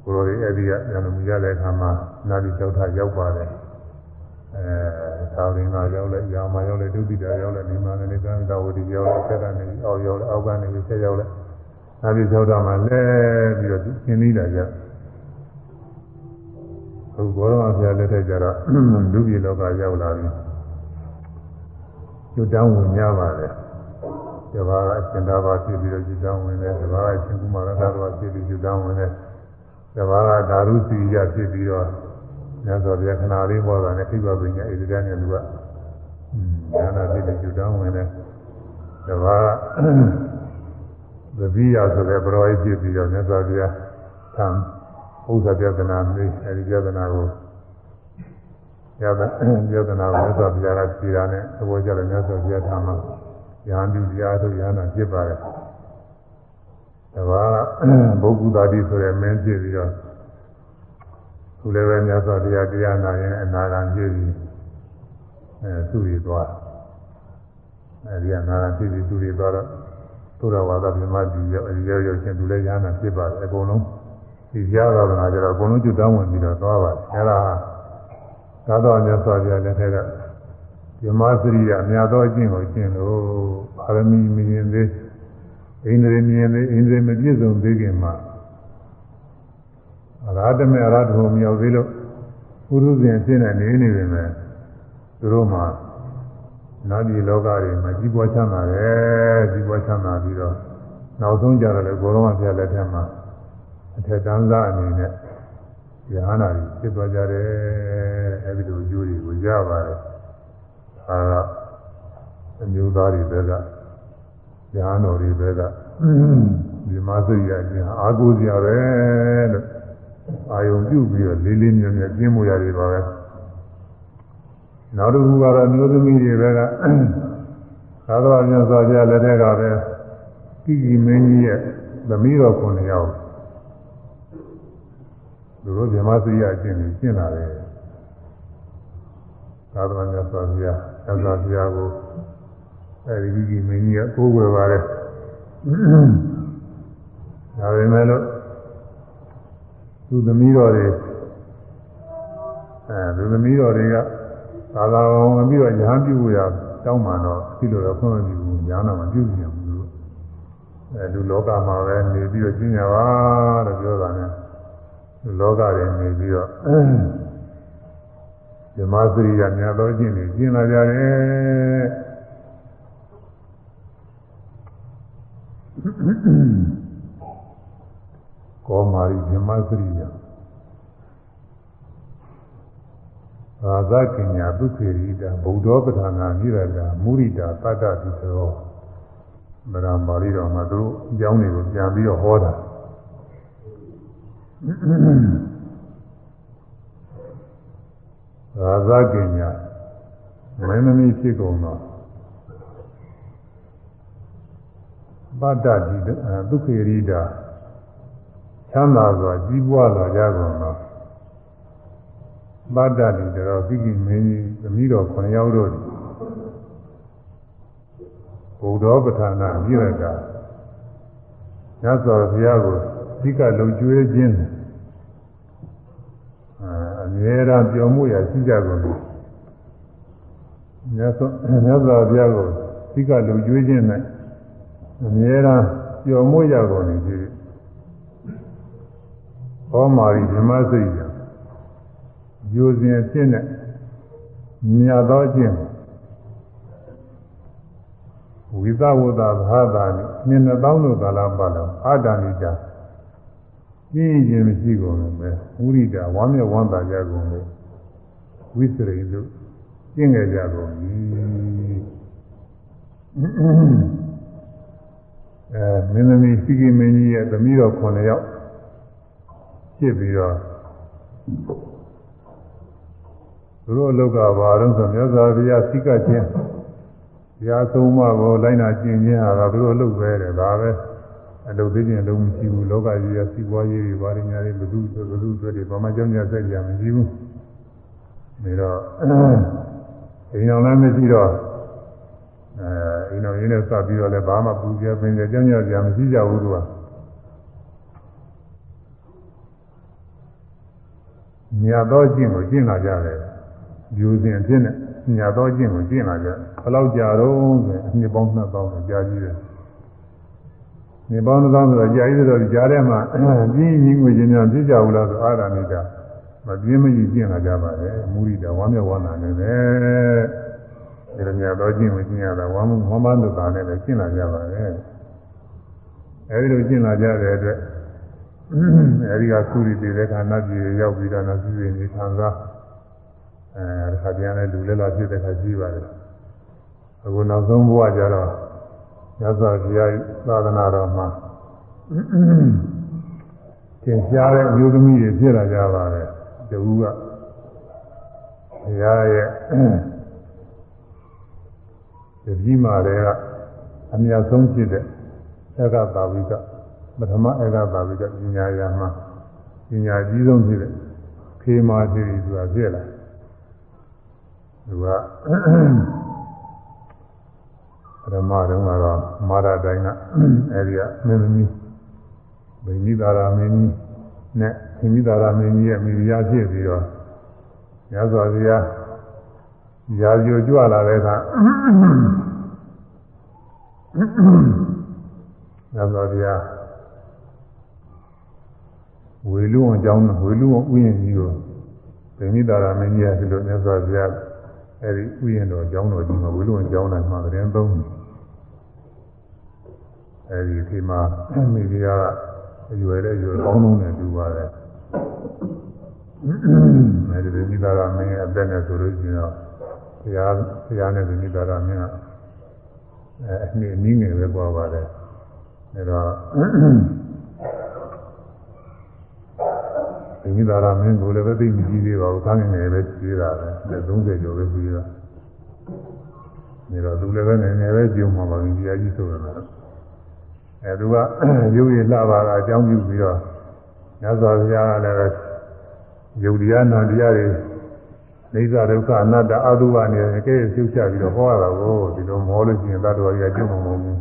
A: ကိုယ်တော်တွေအဲဒီကဉာဏ်မူရတဲ့အခါမှာနာတိကျောက်ထရောက်ပါတယ်အဲသာဝရင်ကရောက်လဲရာမရောက်လဲဒုတိယရောက်လဲဒီမှာလည်းကံတော်ဝတိရောက်လဲဆက်ကနေအောက်ရောက်လဲအောက်ကနေဆက်ရောက်လဲ နာတိကျောက်ထမှာလဲပြီးတော့သင်ပြီးလာကြအခုဘောရမဆရာလက်ထက်ကျတော့လူပြည်လောကရောက်လာပြီကျွတ်တောင်းဝင်ကြပါတယ်ဒီဘာကအရှင်သာဘာဖြစ်ပြီးတော့ကျွတ်တောင်းဝင်တယ်ဒီဘာကအရှင်ကုမာရသာဘာဖြစ်ပြီးကျွတ်တောင်းဝင်တယ်ဒီဘာကဓာရုစီရဖြစ်ပြီးတော့ညသောဗျာခဏလေးပေါ်တာနဲ့အိဗပညာဣတိကနဲ့လူကညာနာဖြစ်ပြီးကျွတ်တောင်းဝင်တယ်ဒီဘာက သတိရဆိုတဲ့ပရောဟိတ်ဖြစ်ပြီးတော့မြတ်စွာဘုရားသံဥစ္စာပြဒနာမေးအဲဒီပြဒနာကိုပြဒပြဒနာကိုမြတ်စွာဘုရားကဖြေတာနဲ့သဘောကျတယ်မြတ်စွာဘုရားထားမှာယဟန်ပြုတရားဆိုယဟန်နာဖြစ်ပါတယ်။ဒါကဘုဂုတာတိဆိုတဲ့မင်းဖြစ်ပြီးတော့သူလည်းပဲမြတ်စွာဘုရားတရားနာရင်အနာဂံဖြစ်ပြီးအဲသူ့ရသွားအဲဒီအနာဂံဖြစ်ပြီးသူ့ရသွားတော့ သုရဝါဒမြမကြီးရောက်အဲဒီရောက်ရောက်ချင်းသူလည်းယဟန်နာဖြစ်ပါတယ်အကုန်လုံးဒီကြားတော်ကကြတော့အကုန်လုံးကျွတ်တောင်းဝင်ပြီးတော့သွားပါတယ်အဲဒါသာတော်မြတ်စွာဘုရားလက်ထက်ကဓမ္မစရိယအများသောအကျင့်ကိုကျင့်လို့ပါရမီမြင်သေးအိန္ဒြေမြင်သေးအိန္ဒြေမပြည့်စုံသေးခင်မှာအရာတမေအရာတဟုမြောက်သေးလို့ပုရုဇဉ်အဖြစ်နဲ့နေနေပြီမယ်သူတို့မှာ နာပြည်လောကတွေမှာကြီးပွားချမ်းသာတယ်ကြီးပွားချမ်းသာပြီးတော့နောက်ဆုံးကြတော့လေဘုရားမဖျက်လက်ထက်မှာအထက်တန်းစားအနေနဲ့ယဟနာကြီးဖြစ်သွားကြတယ်အဲဒီလိုအကျိုးတွေကိုရပါတယ်ဒါကအမျိုးသားတွေဘက်ကယဟန်တော်တွေဘက်ကဒီမသိရခြင်းအာကိုးစရာပဲလို့အာယုံပြုပြီးတော့လေးလေးမြတ်မြတ်ကျင်းမှုရတယ်ပါပဲ နောက်တစ်ခုကတော့မျိုးသမီးတွေဘက်ကသာသနာ့မြတ်စွာဘုရားလက်ထက်ကပဲကိကိမင်းကြီးရဲ့သမီးတော်9ယောက်သူတို့ဗြဟ္မစရိယအကျင့်ကိုကျင့်လာတယ်သာသနာ့မြတ်စွာဘုရားသစ္စာဘုရားကိုအဲဒီကိကိမင်းကြီးကကိုးကွယ်ပါတယ်ဒါပေမဲ့လို့သူသမီးတော်တွေအဲသူသမီးတော်တွေက သာသာဝင်ပြီးတော့ညာပြုရတောင်းမှတော့ဒီလိုတော့ခွင့်မပြုဘူးညာနာမပြုဘူးဘူးလို့အဲလူလောကမှာပဲနေပြီးတော့ကျင့်ကြပါလို့ပြောတာ ਨੇ လူလောကတွေနေပြီးတော့ဓမ္မစရိယမြတ်သောကျင့်တွေကျင့်လာကြတယ်ကောမာရီဓမ္မစရိယ သာသကညာဒုက္ခေရိတာဗုဒ္ဓပဋ္ဌာနာမိရတာမုရိတာတတ္တတိသောဗရံပါဠိတော်မှာသူတို့အကြောင်းတွေကိုပြန်ပြီးတော့ဟောတာသာသကညာမင်းသမီးဖြစ်ကုန်တော့ပတ္တတိဒုက္ခေရိတာချမ်းသာစွာကြီးပွားလာကြကုန်တော့ ပတ္တတိတော်သိကိမင်းကြီးသမီးတော်9ယောက်တို့ဘုဒ္ဓပဋ္ဌာနာမြည်ရတာညသောဘုရားကိုသိကလုံကျွေးခြင်းအမြဲတမ်းပြောမှုရရှိကြကုန်လို့ညသောညသောဘုရားကိုသိကလုံကျွေးခြင်းနဲ့အမြဲတမ်းပြောမှုရကုန်နေပြီဟောမာရီဓမ္မစိတ် ယူစဉ်အဖြစ်နဲ့မြတ်သောခြင်းဝိသဝတ္တဘာသာနိနှစ်သောင်းတို့ကာလပတ်လုံးအာတဏိတာပြင်းခြင်းမရှိကုန်လို့ပဲဝိရိဒဝမ်းမြောက်ဝမ်းသာကြကုန်လို့ဝိစရိလို့ကျင့်ကြကြကုန်ပြီအဲမင်းသမီးစီကီမင်းကြီးရဲ့သမီးတော်9ယောက်ဖြစ်ပြီးတော့ သူတို့အလောက်ကဘာလို့ဆိုမြတ်စွာဘုရားစိကချင်းဘုရားသုံးပါးကိုလိုက်နာကျင့်ခြင်းဟာသူတို့အလုပ်ပဲတဲ့ဒါပဲအလုပ်သိခြင်းအလုပ်မရှိဘူးလောကကြီးရစီးပွားရေးတွေဘာတွေများတွေဘုသူဘုသူတွေတွေဘာမှကြောင်းကြဆက်ကြမရှိဘူးဒါတော့အိမ်တော်လည်းမရှိတော့အဲအိမ်တော်ရင်းနဲ့စပ်ပြီးတော့လည်းဘာမှပူကြပင်ကြကြောင်းကြကြမရှိကြဘူးသူကညာတော့ကျင့်ကိုကျင့်လာကြတယ် ယူစဉ်အဖြစ်နဲ့ညာတော့ကျင့်ကိုကျင့်လာကြဘယ်လောက်ကြာတော့ဆိုရင်အနှစ်ပေါင်း2000ကြာကြီးတယ်နေပေါင်း2000ဆိုတော့ကြာကြီးဆိုတော့ကြားထဲမှာပြင်းရင်းငွေချင်းများဖြစ်ကြဘူးလားဆိုအာရဏိတာမပြင်းမကြီးကျင့်လာကြပါလေမူရိတာဝမ်းမြောက်ဝမ်းသာနေတယ်ဒီလိုများတော့ကျင့်ကိုကျင့်ရတာဝမ်းဝမ်းမလို့တာနဲ့လည်းကျင့်လာကြပါလေအဲဒီလိုကျင့်လာကြတဲ့အတွက်အဲဒီကသုရိတေတဲ့ခန္ဓာပြည်ရောက်ပြီးတော့နသုရိနေခံစား အဲခါပြန်လဲလူလဲလာဖြစ်တဲ့ခါကြီးပါတယ်အခုနောက်ဆုံးဘဝကျတော့ညဇောဘုရားသာသနာတော်မှာသင်ရှားတဲ့အမျိုးသမီးတွေဖြစ်လာကြပါတယ်တူကဘုရားရဲ့ဒီကြီးမာတွေကအမြတ်ဆုံးဖြစ်တဲ့ဧကသာဝိကပထမဧကသာဝိကပညာရာမှာပညာကြီးဆုံးဖြစ်တဲ့ခေမာတိဆိုတာဖြစ်လာ သူကပထမတုန်းကတော့မာရတိုင်းကအဲဒီကမင်းသမီးဗိမိသာရမင်းကြီးနဲ့ဗိမိသာရမင်းကြီးရဲ့မိဖုရားဖြစ်ပြီးတော့ညဇောဘုရားရာဇိုကြွလာတဲ့အခါညဇောဘုရားဝေလူအောင်ကြောင်းဝေလူအောင်ဥယျာဉ်ကြီးကိုဗိမိသာရမင်းကြီးကဒီလိုညဇောဘုရား အဲဒီဥယျာဉ်တော်ကျောင်းတော်ကြီးမှာဝေလူအောင်ကျောင်းတိုင်းမှာတရင်သုံးအဲဒီဒီမှာမိဖုရားကအရွယ်တဲ့ရွယ်ကောင်းလုံးနဲ့တူပါတယ်အဲဒီဗိမိသာရမင်းရဲ့အသက်နဲ့ဆိုလို့ရှိရင်တော့ဘုရားဘုရားနဲ့ဗိမိသာရမင်းကအဲအနည်းနည်းငယ်ပဲပွားပါတယ်အဲတော့ ဗိမိသာရမင်းကိုလည်းပဲသိမကြည့်သေးပါဘူးသားငယ်ငယ်ပဲကြည့်တာပဲ30ကျော်ပဲကြည့်တာနေတော့သူလည်းပဲငယ်ငယ်ပဲကြုံမှာပါဘုရားကြီးဆိုတော့အဲသူကရုပ်ရည်လှပါတာအကြောင်းပြုပြီးတော့မြတ်စွာဘုရားကလည်းယုတ်တရားနာတရားတွေနေသဒုက္ခအနတ္တအတုဝနေကဲရှုပ်ချပြီးတော့ဟောရတာကိုဒီလိုမောလို့ရှိရင်တတ္တဝါကြီးကကျုံမှာမဟုတ်ဘူး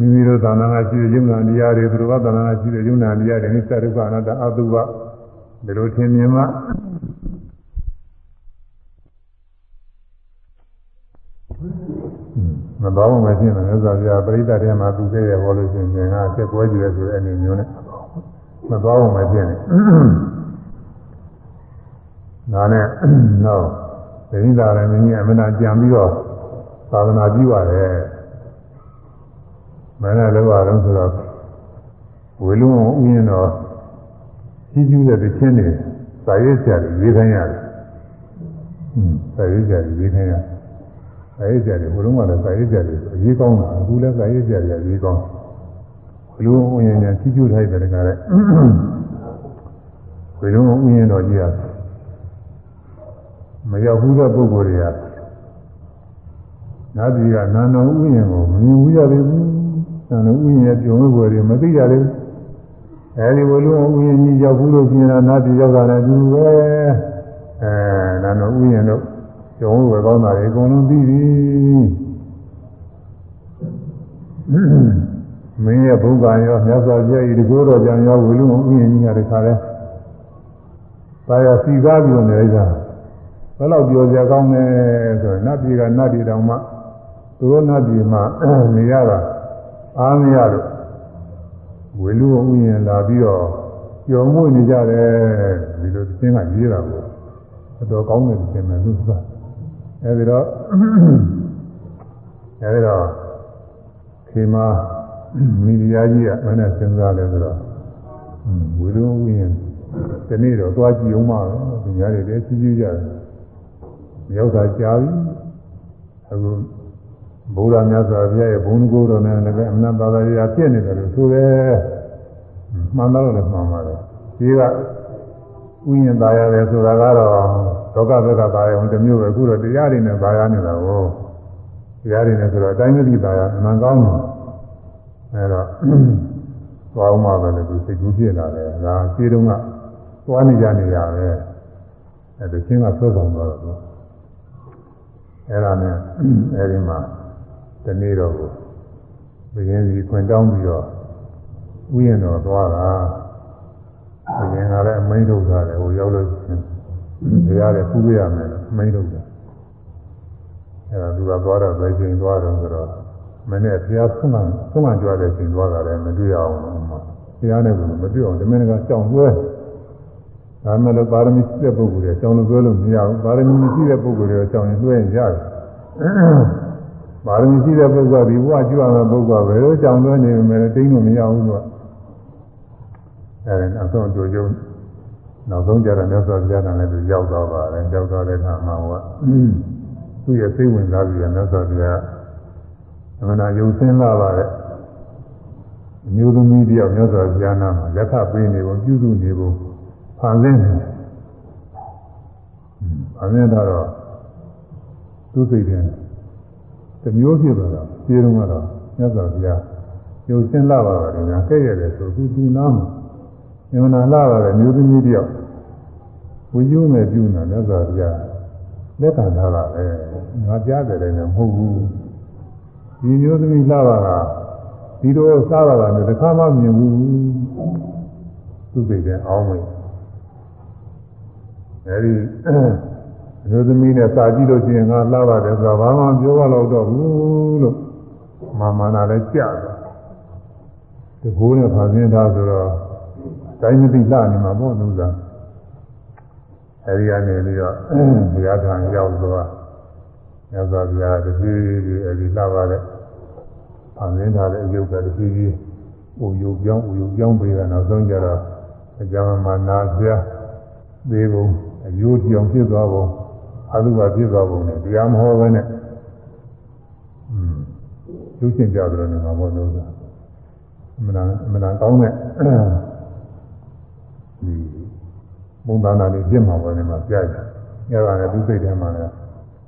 A: မိမိတို့သာနာကရှိတဲ့ယုံနာတရားတွေသူတို့ကသာနာကရှိတဲ့ယုံနာတရားတွေနေသဒုက္ခအနတ္တအတုဝဒီလိုထင်မြင်မှမတော်မှမဖြစ်နေလို့ဆိုပြပရိသတ်ထဲမှာသူခဲ့ရဟောလို့ရှိရင်ငါဆက်ပွဲကြည့်ရဆိုတဲ့အနေမျိုးနဲ့မတော်မှမဖြစ်နေဒါနဲ့တော့ဒိဋ္ဌိသာရမင်းကြီးအမှန်တန်ကြံပြီးတော့သာသနာပြုရတယ် မင်းလည်းလောရအောင်ဆိုတော့ဝေလုံးဥယျာဉ်တော်ကြီးကျူးတဲ့တခြင်းတွေစာရေးဆရာတွေရေးခိုင်းရတယ်။ဟွန်းစာရေးဆရာတွေရေးခိုင်းရတယ်။စာရေးဆရာတွေဘုလုံးကလည်းစာရေးဆရာတွေရေးကောင်းတာအခုလည်းစာရေးဆရာတွေရေးကောင်းဝေလုံးဥယျာဉ်ညာကြီးကျူးထားတဲ့ကလည်းဝေလုံးဥယျာဉ်တော်ကြီးရတယ်မရောက်ဘူးတဲ့ပုဂ္ဂိုလ်တွေကနာတိကနာနောဥယျာဉ်ကိုမမြင်ဘူးရသေးဘူး နာနောဥယျာဉ်ရဲ့ပြုံးဝဲတွေမသိကြသေးဘူးအဲဒီဝလုံးဥယျာဉ်ကြီးရောက်ဘူးလို့ပြင်တာနာတိရောက်တာလည်းဒီလိုပဲအဲနာနောဥယျာဉ်တို့ပြုံးဝဲကောင်းတာတွေအကုန်လုံးပြီးပြီမင်းရဲ့ဘုရားရောမြတ်စွာဘုရားဤတကူတော်ကြောင့်ရောဝလုံးဥယျာဉ်ကြီးရတဲ့ခါလဲသာယာစီကားပြီးနေကြတာဘယ်လောက်ပြောကြကောင်းလဲဆိုရင်နတ်ပြည်ကနတ်ပြည်တောင်မှသူတို့နတ်ပြည်မှာနေရတာ အားမရလို့ဝေလူဥယျာဉ်လာပြီးတော့ကြော်မွေ့နေကြတယ်ဒီလိုသင်ကရေးတာကိုအတော်ကောင်းတယ်သင်မယ်လို့ဆိုတာအဲဒီတော့အဲဒီတော့ခေမာမိဖုရားကြီးကမနဲ့စဉ်းစားတယ်ဆိုတော့ဝေလူဥယျာဉ်ဒီနေ့တော့သွားကြည့်အောင်ပါဒီများတွေလည်းကြီးကြီးကြတယ်ရောက်တာကြာပြီအခု ဘုရားမြတ်စွာဘုရားရဲ့ဘုန်းကိုယ်တော်နဲ့လည်းအမှန်သာသာရာပြည့်နေတယ်လို့ဆိုတယ်မှန်တော့လည်းမှန်ပါတယ်ဒီကဥယျာဉ်သားရတယ်ဆိုတာကတော့ဒုက္ခဒုက္ခသားရုံတစ်မျိုးပဲအခုတော့တရားတွေနဲ့သားရနေတာကိုတရားတွေနဲ့ဆိုတော့အတိုင်းမသိသားရအမှန်ကောင်းတယ်အဲတော့သွားအောင်မှပဲလေသူစိတ်ကူးဖြစ်လာတယ်ဒါခြေတုံးကသွားနေကြနေရပဲအဲဒါချင်းကဆွဲဆောင်သွားတော့အဲ့ဒါနဲ့အဲ့ဒီမှာ တနေ့တော့ကိုဘုရင်ကြီးခွင်တောင်းပြီးတော့ဥယျာဉ်တော်သွားတာဘုရင်ကလည်းအမိန့်ထုတ်ထားတယ်ဟိုရောက်လို့ရှင်တရားလည်းပူပြရမယ်အမိန့်ထုတ်တယ်အဲ့ဒါသူကသွားတော့ဘယ်ချိန်သွားတော့ဆိုတော့မနေ့ဘုရားဆုံးမဆုံးမကြွတဲ့ချိန်သွားတာလည်းမတွေ့အောင်ဘုရားနဲ့ကမတွေ့အောင်ဒီမင်းကကြောင်လွှဲဒါမှလည်းပါရမီရှိတဲ့ပုဂ္ဂိုလ်တွေအကြောင်းလို့ပြောလို့မရဘူးပါရမီမရှိတဲ့ပုဂ္ဂိုလ်တွေအကြောင်းရင်လွှဲရင်ရတယ် ပါရမီရှိတဲ့ပုဂ္ဂိုလ်ကဒီဘဝကျွမ်းတဲ့ပုဂ္ဂိုလ်ကဘယ်လိုကြောင်းလွှဲနေမယ်တိန်းလို့မရဘူးသူကအဲဒီနောက်ဆုံးကြိုးကျုံနောက်ဆုံးကြတော့မြတ်စွာဘုရားကလည်းသူရောက်သွားပါတယ်ရောက်သွားတဲ့အခါမှာဟိုကသူ့ရဲ့စိတ်ဝင်စားပြီးတော့မြတ်စွာဘုရားအမှန်တရားယုံစင်းလာပါတဲ့အမျိုးသမီးတယောက်မြတ်စွာဘုရားနာမှာလက်ခပေးနေပုံပြုစုနေပုံဖန်ဆင်းတယ်။အမြင်တော့သူ့စိတ်ထဲ တမျိုးဖြစ်သွားတာပြေတော့ကတော့မြတ်စွာဘုရားကျိုးစင်းလာပါတော့ညာကဲ့ရတယ်ဆိုသူသူနာမှာညမနာလာပါတယ်မျိုးသမီးတယောက်ဝိယူမဲ့ပြုနေမြတ်စွာဘုရားလက်ခံထားတာပဲငါကြားတယ်လည်းမဟုတ်ဘူးဒီမျိုးသမီးလာပါကဒီလိုစားပါတာနဲ့တစ်ခါမှမြင်ဘူးသူ့စိတ်ထဲအောင်းဝင်အဲဒီ မျိုးသမီးနဲ့စာကြည့်လို့ရှိရင်ငါလှပါတယ်ဆိုတာဘာမှပြောရတော့တော့ဘူးလို့မာမနာလည်းကြတယ်တကိုးနဲ့ဖန်ဆင်းထားဆိုတော့တိုင်းမသိလှနေမှာပေါ့သူကအဲဒီကနေပြီးတော့ဘုရားထံရောက်သွားမြတ်စွာဘုရားတဖြည်းဖြည်းအဲဒီလှပါတဲ့ဖန်ဆင်းထားတဲ့အယုတ်ကတဖြည်းဖြည်းဟိုယုတ်ပြောင်းဟိုယုတ်ပြောင်းပေးတာနောက်ဆုံးကျတော့အကြောင်းမှနာပြသေးပုံအယိုးပြောင်ဖြစ်သွားပုံ အတုပါဖြစ်သွားပုံနဲ့တရားမဟောဘဲနဲ့อืมကျုပ်ရှင်ကြတယ်နေမှာပေါ့လို့အမှန်အမှန်ကောင်းတဲ့ဒီဘုံသာနာလေးပြစ်မှာပေါ်နေမှာပြကြ။အဲဒါနဲ့သူစိတ်ထဲမှာလည်း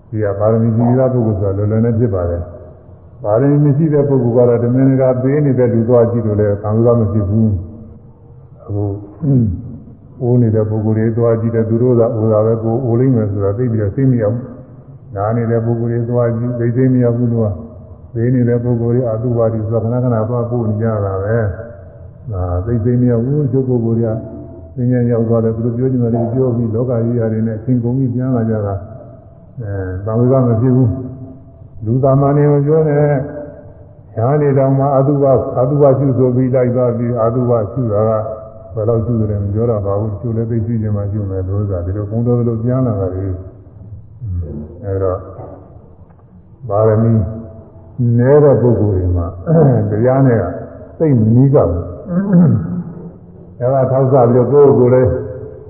A: ဒီကပါရမီကြီးသောပုဂ္ဂိုလ်ဆိုလွယ်လွယ်နဲ့ဖြစ်ပါတယ်။ပါရမီမရှိတဲ့ပုဂ္ဂိုလ်ကတော့တမင်ကပေးနေတဲ့လူသွားကြည့်လို့လည်းခံစားမဖြစ်ဘူး။အခု အိုးနေတဲ့ပုဂ္ဂိုလ်တွေသွားကြည့်တဲ့သူတို့ကအိုးတာပဲကိုအိုးလိမ့်မယ်ဆိုတာသိပြီးတော့သိမရဘူး။နားနေတဲ့ပုဂ္ဂိုလ်တွေသွားကြည့်သိသိမရဘူးလို့ကသိနေတဲ့ပုဂ္ဂိုလ်တွေအတုပါတိဆိုခဏခဏသွားပို့နေကြတာပဲ။ဒါသိသိမရဘူးကျုပ်ပုဂ္ဂိုလ်တွေကသင်္ကြန်ရောက်သွားတယ်သူတို့ပြောကြတယ်လေပြောပြီးလောကကြီးရတယ်နဲ့သင်ကုန်ပြီးပြန်လာကြတာအဲသာဝေကမဖြစ်ဘူးလူသားမနေမပြောနဲ့ညာနေတောင်မှအတုပအတုပရှုဆိုပြီးလိုက်သွားပြီးအတုပရှုတာက ဘယ်တော့ရှုတယ်မပြောတော့ပါဘူးရှုလည်းသိရှိခြင်းမှရှုမယ်လို့ဆိုတာဒီလိုပုံတော်လိုပြန်လာတာလေအဲတော့ပါရမီနည်းတဲ့ပုဂ္ဂိုလ်တွေမှာတရားနဲ့ကသိမနီးကဘူးအဲဒါထောက်စားပြီးတော့ကိုယ့်ကိုယ်လည်း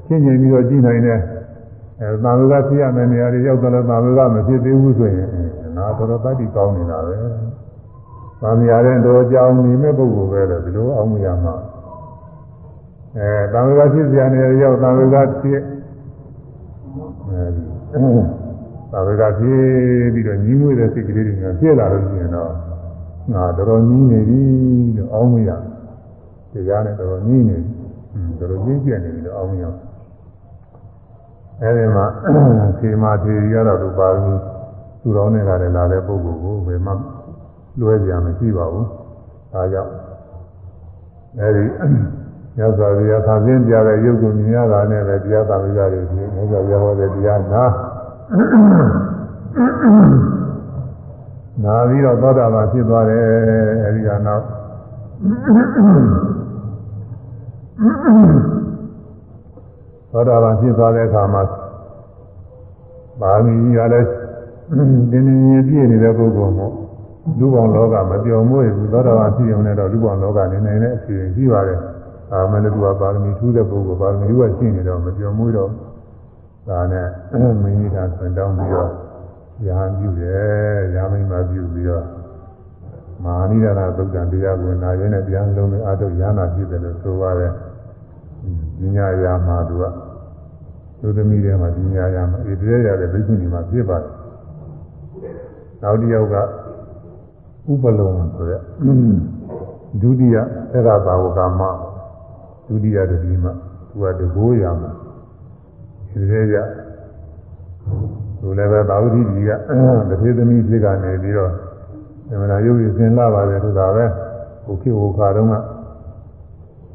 A: ရှင်းကျင်ပြီးတော့ကြည့်နိုင်တယ်အဲသာဝကဖြစ်ရမယ့်နေရာတွေရောက်တော့လည်းသာဝကမဖြစ်သေးဘူးဆိုရင်ငါတော်တော်တတ်တည်ကောင်းနေတာပဲ။ဗာမရတဲ့တော်ကြောင်နေမဲ့ပုဂ္ဂိုလ်ပဲလေဒီလိုအောင်မရမှာ အဲသာဝကဖြစ်စရာနေရာရောက်သာဝကဖြစ်အဲဒီသာဝကဖြစ်ပြီးတော့ညီးမွေးတဲ့စိတ်ကလေးတွေဖြစ်လာလို့ရှိရင်တော့ငါတော်တော်ညီးနေပြီလို့အောင်မရတရားနဲ့တော်တော်ညီးနေပြီတော်တော်ကြီးကျယ်နေပြီလို့အောင်ရအောင်အဲဒီမှာခေမာထေရီကတော့သူပါဘူးသူတော်နဲ့ကလည်းလာတဲ့ပုဂ္ဂိုလ်ကိုဘယ်မှလွဲကြရမရှိပါဘူးဒါကြောင့်အဲဒီ ညဇောရိယသာသင်ပြတဲ့ယုတ်ကိုမြင်ရတာနဲ့ပဲတရားသာဝိကြတွေဒီညဇောရိယဟောတဲ့တရားနာနာပြီးတော့သောတာပန်ဖြစ်သွားတယ်အဲဒီကနောက်သောတာပန်ဖြစ်သွားတဲ့အခါမှာပါမီကြီးကလည်းတင်းတင်းကြီးပြည့်နေတဲ့ပုဂ္ဂိုလ်မို့လူပေါင်းလောကမပြောင်းမွေ့ဘူးသောတာပန်ဖြစ်ရုံနဲ့တော့လူပေါင်းလောကနေနိုင်တဲ့အဖြစ်ရှိပါတယ်။ အာမလည်းသူကပါရမီထူးတဲ့ပုဂ္ဂိုလ်ပါရမီကရှိနေတော့မပြောင်းမွေ့တော့ဒါနဲ့မင်းကြီးကဆွတောင်းပြီးတော့ရာဟန်ပြုတယ်ရာမိန်မပြုပြီးတော့မဟာနိဒာသုတ်တံတရားကိုနာရင်းနဲ့တရားလုံးနဲ့အာထုတ်ရဟနာဖြစ်တယ်လို့ဆိုပါတယ်။ဉာဏ်ရာမှာသူကသုသမီးတွေမှာဉာဏ်ရာမှာဣတိရရတဲ့ဘိက္ခုနီမှာဖြစ်ပါတယ်။နောက်တစ်ယောက်ကဥပလုံဆိုတဲ့ဒုတိယသက္ကသာဝကမ ဒုတိယတတိမသူကတကိုးရာမှာဣတိရရသူလည်းပဲသာဝတိကြီးကတထေသမီးဖြစ်ကနေပြီးတော့ဓမ္မနာယုတ်ရည်စင်လာပါတယ်ဆိုတာပဲဟိုခေဟိုခါတုန်းက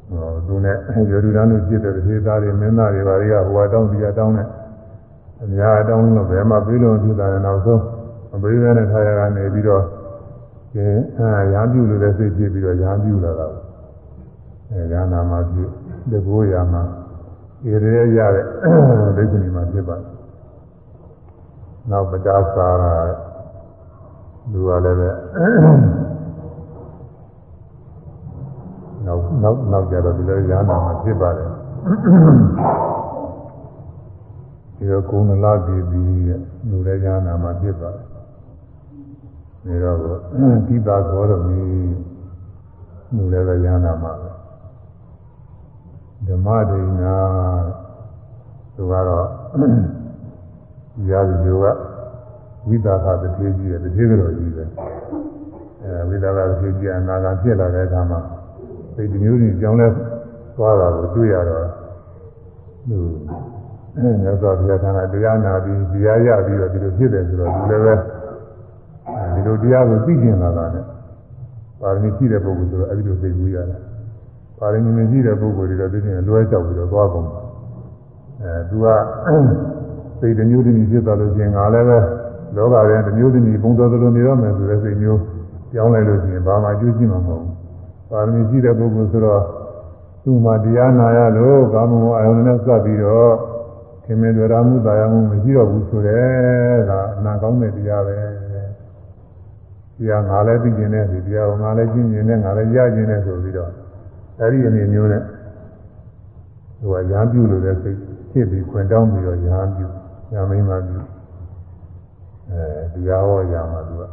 A: ဟိုသူနဲ့ယောဒူရန်တို့ဖြစ်တဲ့သေသားတွေမင်းသားတွေဘာတွေကဟိုအတောင်းဒီအတောင်းနဲ့အများအတောင်းလို့ဘယ်မှာပြီးလို့သူတာလဲနောက်ဆုံးမပြီးသေးတဲ့ခါရကနေပြီးတော့ကျင်းအာရာပြုလို့လည်းစိတ်ဖြစ်ပြီးတော့ရာပြုလာတာ အဲရာနာမှာပြုတကိုးရာမှာဧရေရတဲ့ဒိဋ္ဌိနီမှာဖြစ်ပါတယ်နောက်ပဒါစာရာလူကလည်းပဲနောက်နောက်နောက်ကြတော့ဒီလိုရဟနာမှာဖြစ်ပါတယ်ဒီတော့ကုဏလာပြည်ပြီးရဲ့လူလည်းရဟနာမှာဖြစ်ပါတယ်ဒါတော့ဒီပါသောရမီလူလည်းပဲရဟနာမှာပဲ ဓမ္မဒိနာသူကတော့ရာဇီယောကဝိသကတတိကြီးရဲ့တတိတော်ကြီးပဲအဲဝိသကတတိကြီးအနာဂတ်ဖြစ်လာတဲ့အခါမှာစိတ်မျိုးကြီးကြောင်းလဲသွားတာကိုတွေ့ရတော့သူမြတ်စွာဘုရားကတရားနာပြီးတရားရပြီးတော့ဒီလိုဖြစ်တယ်ဆိုတော့ဒီလည်းပဲဒီလိုတရားကိုသိကျင်လာတာနဲ့ပါရမီရှိတဲ့ပုဂ္ဂိုလ်ဆိုတော့အဲဒီလိုသိကူရတယ် ပါရမီမရှိတဲ့ပုဂ္ဂိုလ်တွေတော့သိကျင်လွဲကြောက်ပြီးတော့သွားကုန်အဲသူကစိတ်တမျိုးတည်းဖြစ်သွားလို့ရှိရင်ငါလည်းပဲလောကရဲ့တမျိုးတည်းပုံတော်တော်နေတော့မယ်ဆိုတဲ့စိတ်မျိုးပြောင်းလိုက်လို့ရှိရင်ဘာမှအကျိုးရှိမှာမဟုတ်ဘူးပါရမီရှိတဲ့ပုဂ္ဂိုလ်ဆိုတော့သူ့မှာတရားနာရလို့ကာမဂုဏ်အာယုန်နဲ့စပ်ပြီးတော့ခင်မင်တွေ့ရမှုတာယာမှုမရှိတော့ဘူးဆိုတဲ့ဒါအနာကောင်းတဲ့တရားပဲတရားငါလည်းသိကျင်တဲ့ဒီတရားကိုငါလည်းကျင့်ကျင်တဲ့ငါလည်းရကျင်တဲ့ဆိုပြီးတော့ အဲဒီအနေမျိုးနဲ့ဟိုကရဟန်းပြုလို့တဲ့စိတ်ဖြစ်ပြီးခွင်တောင်းပြီးတော့ရဟန်းပြုရမင်းမှပြုအဲတရားဟောရမှာသူက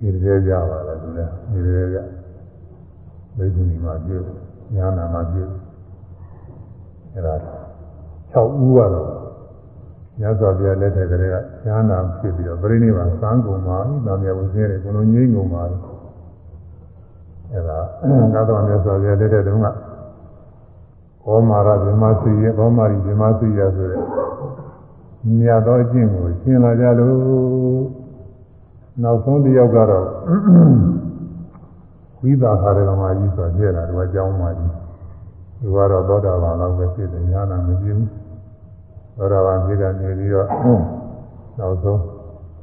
A: ဒီတည်းကြပါလားသူလည်းဒီတည်းကြဘိက္ခုနီမှာပြုညာနာမှာပြုအဲဒါ6ဦးကတော့ညဇောပြလက်ထက်ကလေးကညာနာဖြစ်ပြီးတော့ပြိဋိဘာသံကုန်ပါဤနာမည်ဝင်သေးတယ်ဘုလုံးငိမ့်ကုန်ပါ အဲဒါသာတော်မြတ်စွာဘုရားလက်ထက်တုန်းကဘောမာရဗြဟ္မစီရဘောမာရီဗြဟ္မစီရဆိုတဲ့မြတ်သောအကျင့်ကိုရှင်းလာကြလို့နောက်ဆုံးတစ်ယောက်ကတော့ဝိပါခါရကမာကြီးဆိုပြည့်လာတော့အကြောင်းပါကြီးသူကတော့သောတာပန်လောက်ပဲဖြစ်တယ်ညာနာမပြင်းဘူးသောတာပန်ဖြစ်ကနေပြီးတော့နောက်ဆုံး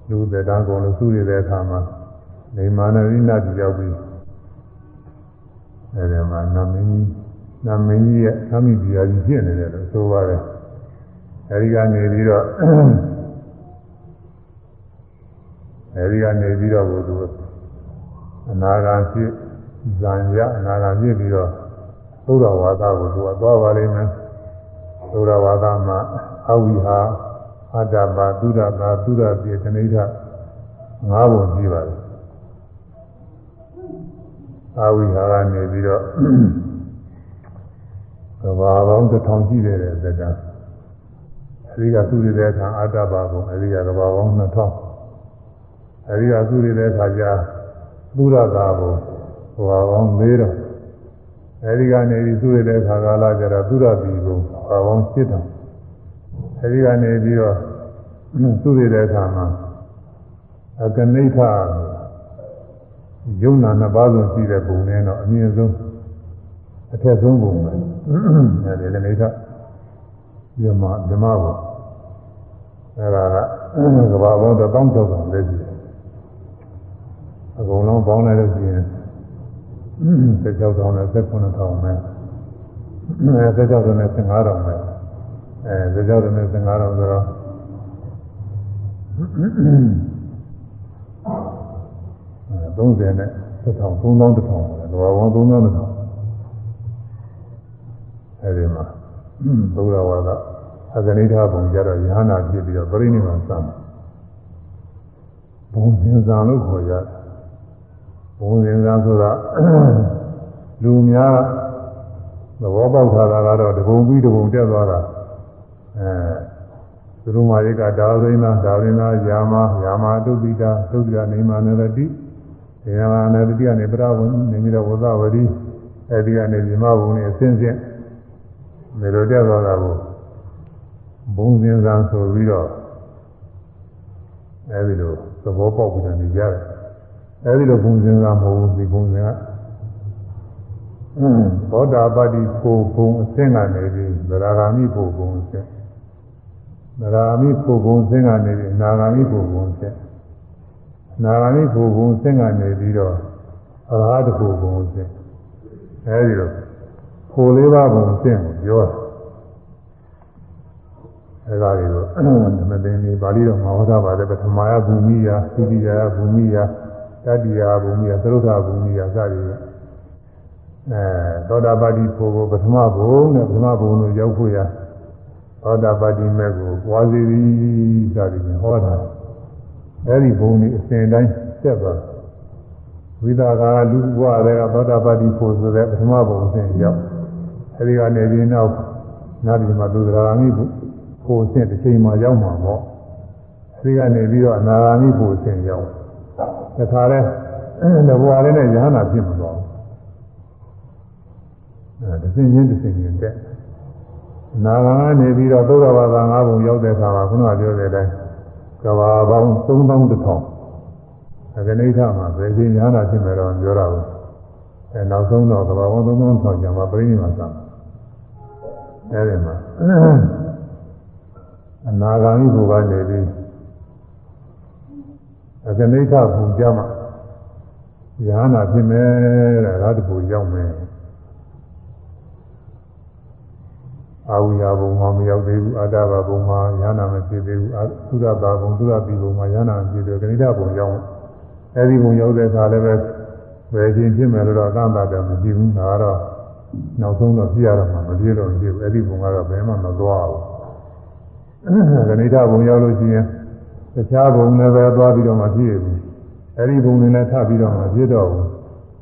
A: လူသက်တန်းကုန်လို့စုရတဲ့အခါမှာနေမာနရိနာတိရောက်ပြီး အဲဒီမှာနာမင်းကြီးနာမင်းကြီးရဲ့သမိပြာကြီးဖြစ်နေတယ်လို့ဆိုပါတယ်အဲဒီကနေပြီးတော့အဲဒီကနေပြီးတော့ဘုသူအနာဂါဖြစ်ဇံရအနာဂါဖြစ်ပြီးတော့သုဒ္ဓဝါဒကိုသူကသွားပါလိမ့်မယ်သုဒ္ဓဝါဒမှာအဝိဟာအတ္တပါသုဒ္ဓပါသုဒ္ဓပြေတဏိဋ္ဌငါးပုံရှိပါတယ် အဝိဟာကနေပြီးတော့ကဘာပေါင်းတစ်ထောင်ရှိတယ်တဲ့ဇာတ်အဲဒီကသူရတဲ့အခါအတ္တပါဘုံအဲဒီကကဘာပေါင်း2000အဲဒီကသူရတဲ့အခါကျသုရတာဘုံဟိုပါပေါင်း၄တော့အဲဒီကနေပြီးသူရတဲ့အခါကာလကျတော့သုရတိဘုံဘာပေါင်း7တော့အဲဒီကနေပြီးတော့သူရတဲ့အခါမှာအကနိဋ္ဌ ယုံနာနှစ်ပါးဆုံးရှိတဲ့ဘုံနဲ့တော့အမြင့်ဆုံးအထက်ဆုံးဘုံပဲအဲဒီကနိဋ္ဌမြမမြမဘုံအဲဒါကကဘာပေါင်းတော့တောင်းတော့တယ်လေကြီးအကုန်လုံးပေါင်းလိုက်လို့ရှိရင်16,000နဲ့19,000နဲ့အဲ16,000နဲ့15,000နဲ့အဲ16,000နဲ့15,000ဆိုတော့ 30နဲ့1000 3000 1000ပဲလောဘော3000 1000အဲဒီမှာဘုရားဝါဒအဂဏိဋ္ဌဘုံကြတော့ယဟနာဖြစ်ပြီးတော့ပြိဋိနိဗ္ဗာန်စံဘုံသင်္ဇာလို့ခေါ်ကြဘုံသင်္ဇာဆိုတာလူများသဘောပေါက်တာကတော့တဘုံပြီးတဘုံတက်သွားတာအဲသူတို့မာရိကဒါဝိနာဒါဝိနာယာမယာမတုပိတာသုဒ္ဓနေမာနရတိ ဒေယမာနရတိကနေပရဝဏနေပြီးတော့ဝဇဝရီအဲဒီကနေမြမဘုံနဲ့အစဉ်စဉ်မေလိုတက်သွားတာကိုဘုံစင်စံဆိုပြီးတော့အဲဒီလိုသဘောပေါက်ပြီးတော့နေကြတယ်အဲဒီလိုဘုံစင်စံမဟုတ်ဘူးဒီဘုံစင်ကသောတာပတိဖို့ဘုံအစင်းကနေပြီးသရဂာမိဖို့ဘုံအစင်းသရဂာမိဖို့ဘုံအစင်းကနေပြီးနာဂာမိဖို့ဘုံအစင်း နာဂာမိဖို့ဘုံအစင်းကနေပြီးတော့အရဟတဖို့ဘုံအစင်းအဲဒီလိုကိုလေးပါးပုံကျင့်ကိုပြောတာအဲဒါတွေကိုမသိနေပါဠိတော်မှာဟောတာပါတယ်ပထမယဘူမိယသုတိယဘူမိယတတိယဘူမိယသရုပ်ထာဘူမိယစသည်အဲသောတာပတိဖို့ကိုပထမဘုံနဲ့ပထမဘုံကိုရောက်ဖို့ရသောတာပတိမဲ့ကိုပွားစီသည်စသည်ဖြင့်ဟောတာ အဲဒီဘုံဒီအစဉ်တိုင်းတက်သွားဝိသကာလူဘဝတွေကသောတာပတိဖို့ဆိုတဲ့ပထမဘုံအစဉ်ရောက်အဲဒီကနေပြီးနောက်နာပြီမှာသူတရားမိဖို့အစဉ်တစ်ချိန်မှရောက်မှာပေါ့အဲဒီကနေပြီးတော့အနာဂါမိဖို့အစဉ်ရောက်တခါလဲတဘဝလေးနဲ့ယဟနာဖြစ်မှာတော့အဲတစ်စင်းချင်းတစ်စင်းချင်းတက်နာဂါကနေပြီးတော့သုဒ္ဓဘာသာ၅ဘုံရောက်တဲ့အခါမှာခုနကပြောတဲ့အတိုင်း ကဘာပေါင်း3000အကနိဋ္ဌမှာဘယ်ချိန်ညာနာဖြစ်မယ်တော့ပြောတာဘူးအဲနောက်ဆုံးတော့ကဘာပေါင်း3000ဆောင်းကြမှာပြိဋိမာသအဲဒီမှာအနာဂါမိဘုရားနေပြီးအကနိဋ္ဌဘုံကြမှာညာနာဖြစ်မယ်တဲ့ဒါတခုရောက်မယ် အာဝိယဘုံမှာမရောက်သေးဘူးအာတဘဘုံမှာညာနာမဖြစ်သေးဘူးသုဒ္ဓဘာဘုံသုဒ္ဓပိဘုံမှာညာနာမဖြစ်သေးဘူးကဏိဋ္ဌဘုံရောက်အဲဒီဘုံရောက်တဲ့အခါလည်းပဲဘယ်ချင်းဖြစ်မယ်လို့တော့အကန့်အသတ်တော့မရှိဘူးဒါကတော့နောက်ဆုံးတော့ပြရတော့မှမပြေတော့ဘူးအဲဒီဘုံကတော့ဘယ်မှမသွားဘူးကဏိဋ္ဌဘုံရောက်လို့ရှိရင်တခြားဘုံလည်းပဲသွားပြီးတော့မှပြည့်ဘူးအဲဒီဘုံတွေလည်းထပ်ပြီးတော့မှပြည့်တော့ဘူး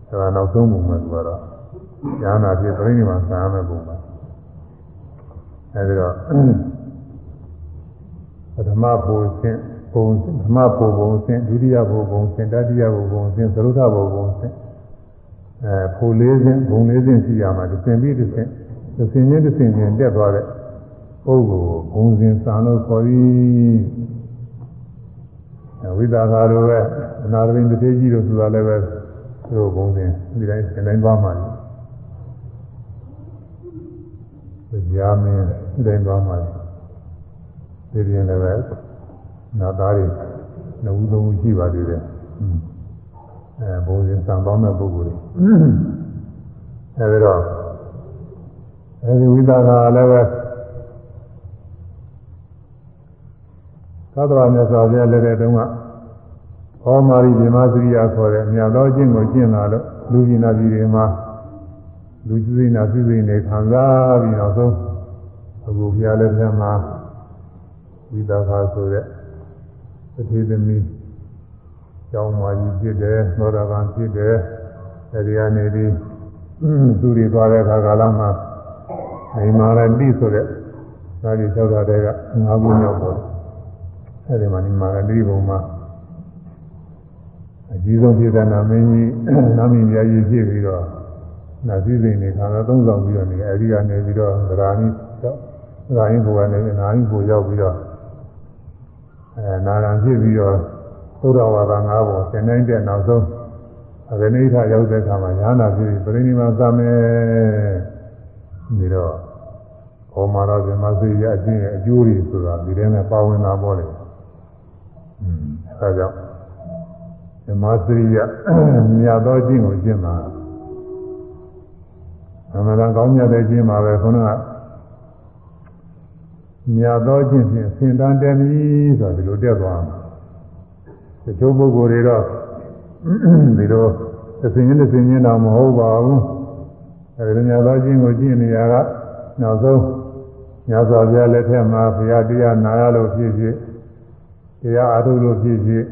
A: ဒါကနောက်ဆုံးဘုံပဲသူကတော့ညာနာဖြစ်ပြိဋိမာဆံရမယ့်ဘုံပဲ အဲဒီတော့ပထမဘုံဆင့်ဘုံပထမဘုံဘုံဆင့်ဒုတိယဘုံဘုံဆင့်တတိယဘုံဘုံဆင့်သရုပ်ထဘုံဘုံဆင့်အဲဖိုလေးဆင့်ဘုံလေးဆင့်ရှိရမှာတစ်ဆင့်ပြီးတစ်ဆင့်တစ်ဆင့်ချင်းတစ်ဆင့်ချင်းတက်သွားတဲ့ပုဂ္ဂိုလ်ကိုဘုံစဉ်စံလို့ခေါ်ပြီးဝိသကာတို့ပဲအနာရင်းတစ်သေးကြီးတို့ဆိုတာလည်းပဲသူတို့ဘုံစဉ်ဒီတိုင်းသင်တိုင်းသွားမှတယ် ကြာမင်းဒီတိုင်းသွားမှတယ်ဒီရင်လည်းပဲနာသားတွေနှုတ်သုံးရှိပါသေးတယ်အဲဘုံစဉ်စံပေါင်းတဲ့ပုဂ္ဂိုလ်တွေအဲဒီတော့အဲဒီဝိသကာလည်းပဲသတ္တဝါမြတ်စွာဘုရားလက်ထက်တုန်းကဟောမာရိဇမသရိယာခေါ်တဲ့အမြတ်သောအကျင့်ကိုကျင့်လာလို့လူကြီးနာပြည်တွေမှာ လူကြီးစိနာစိစိနေခံစားပြီးတော့ဆုံးအခုဘုရားလက်ထက်မှာဝိသခာဆိုတဲ့သတိသမီးကျောင်းမကြီးဖြစ်တယ်သောတာပန်ဖြစ်တယ်အဲဒီကနေပြီးသူတွေသွားတဲ့အခါကာလမှာအိမာရတိဆိုတဲ့သာဒီ၆တာတဲက၅ခုမြောက်ပေါ်အဲဒီမှာဒီမှာတိဘုံမှာအကြီးဆုံးပြည်သားနာမင်းကြီးနာမည်များကြီးဖြစ်ပြီးတော့ နာစည်းစိမ်နေခါတော့သုံးဆောင်ပြီးတော့နေအဲဒီကနေပြီးတော့သရာနိတော့သရာနိဘုရားနေနာယိဘုရောက်ပြီးတော့အဲနာရံဖြစ်ပြီးတော့သုဒ္ဓဝါဒ၅ပုံသင်တိုင်းတဲ့နောက်ဆုံးအဂနိဋ္ဌရောက်တဲ့အခါမှာညာနာဖြစ်ပြီးပြိဋိမာသမယ်ပြီးတော့ဘောမာရဇမစိရအချင်းရဲ့အကျိုးတွေဆိုတာဒီထဲနဲ့ပါဝင်တာပေါ့လေအဲဒါကြောင့်ဓမ္မစရိယမြတ်သောအကျင့်ကိုကျင့်တာ အမှန်တန်ကောင်းမြတ်တဲ့ကျင့်ပါပဲခုနကမြတ်သောအကျင့်ဖြင့်ဆင်တန်းတယ်ပြီဆိုဒီလိုတက်သွားမှာတချို့ပုဂ္ဂိုလ်တွေတော့ဒီလိုသင်ချင်းသင်ချင်းတော့မဟုတ်ပါဘူးအဲဒီမြတ်သောအကျင့်ကိုကျင့်နေရကနောက်ဆုံးမြတ်စွာဘုရားလက်ထက်မှာဘုရားတရားနာရလို့ဖြစ်ဖြစ်တရားအားထုတ်လို့ဖြစ်ဖြစ်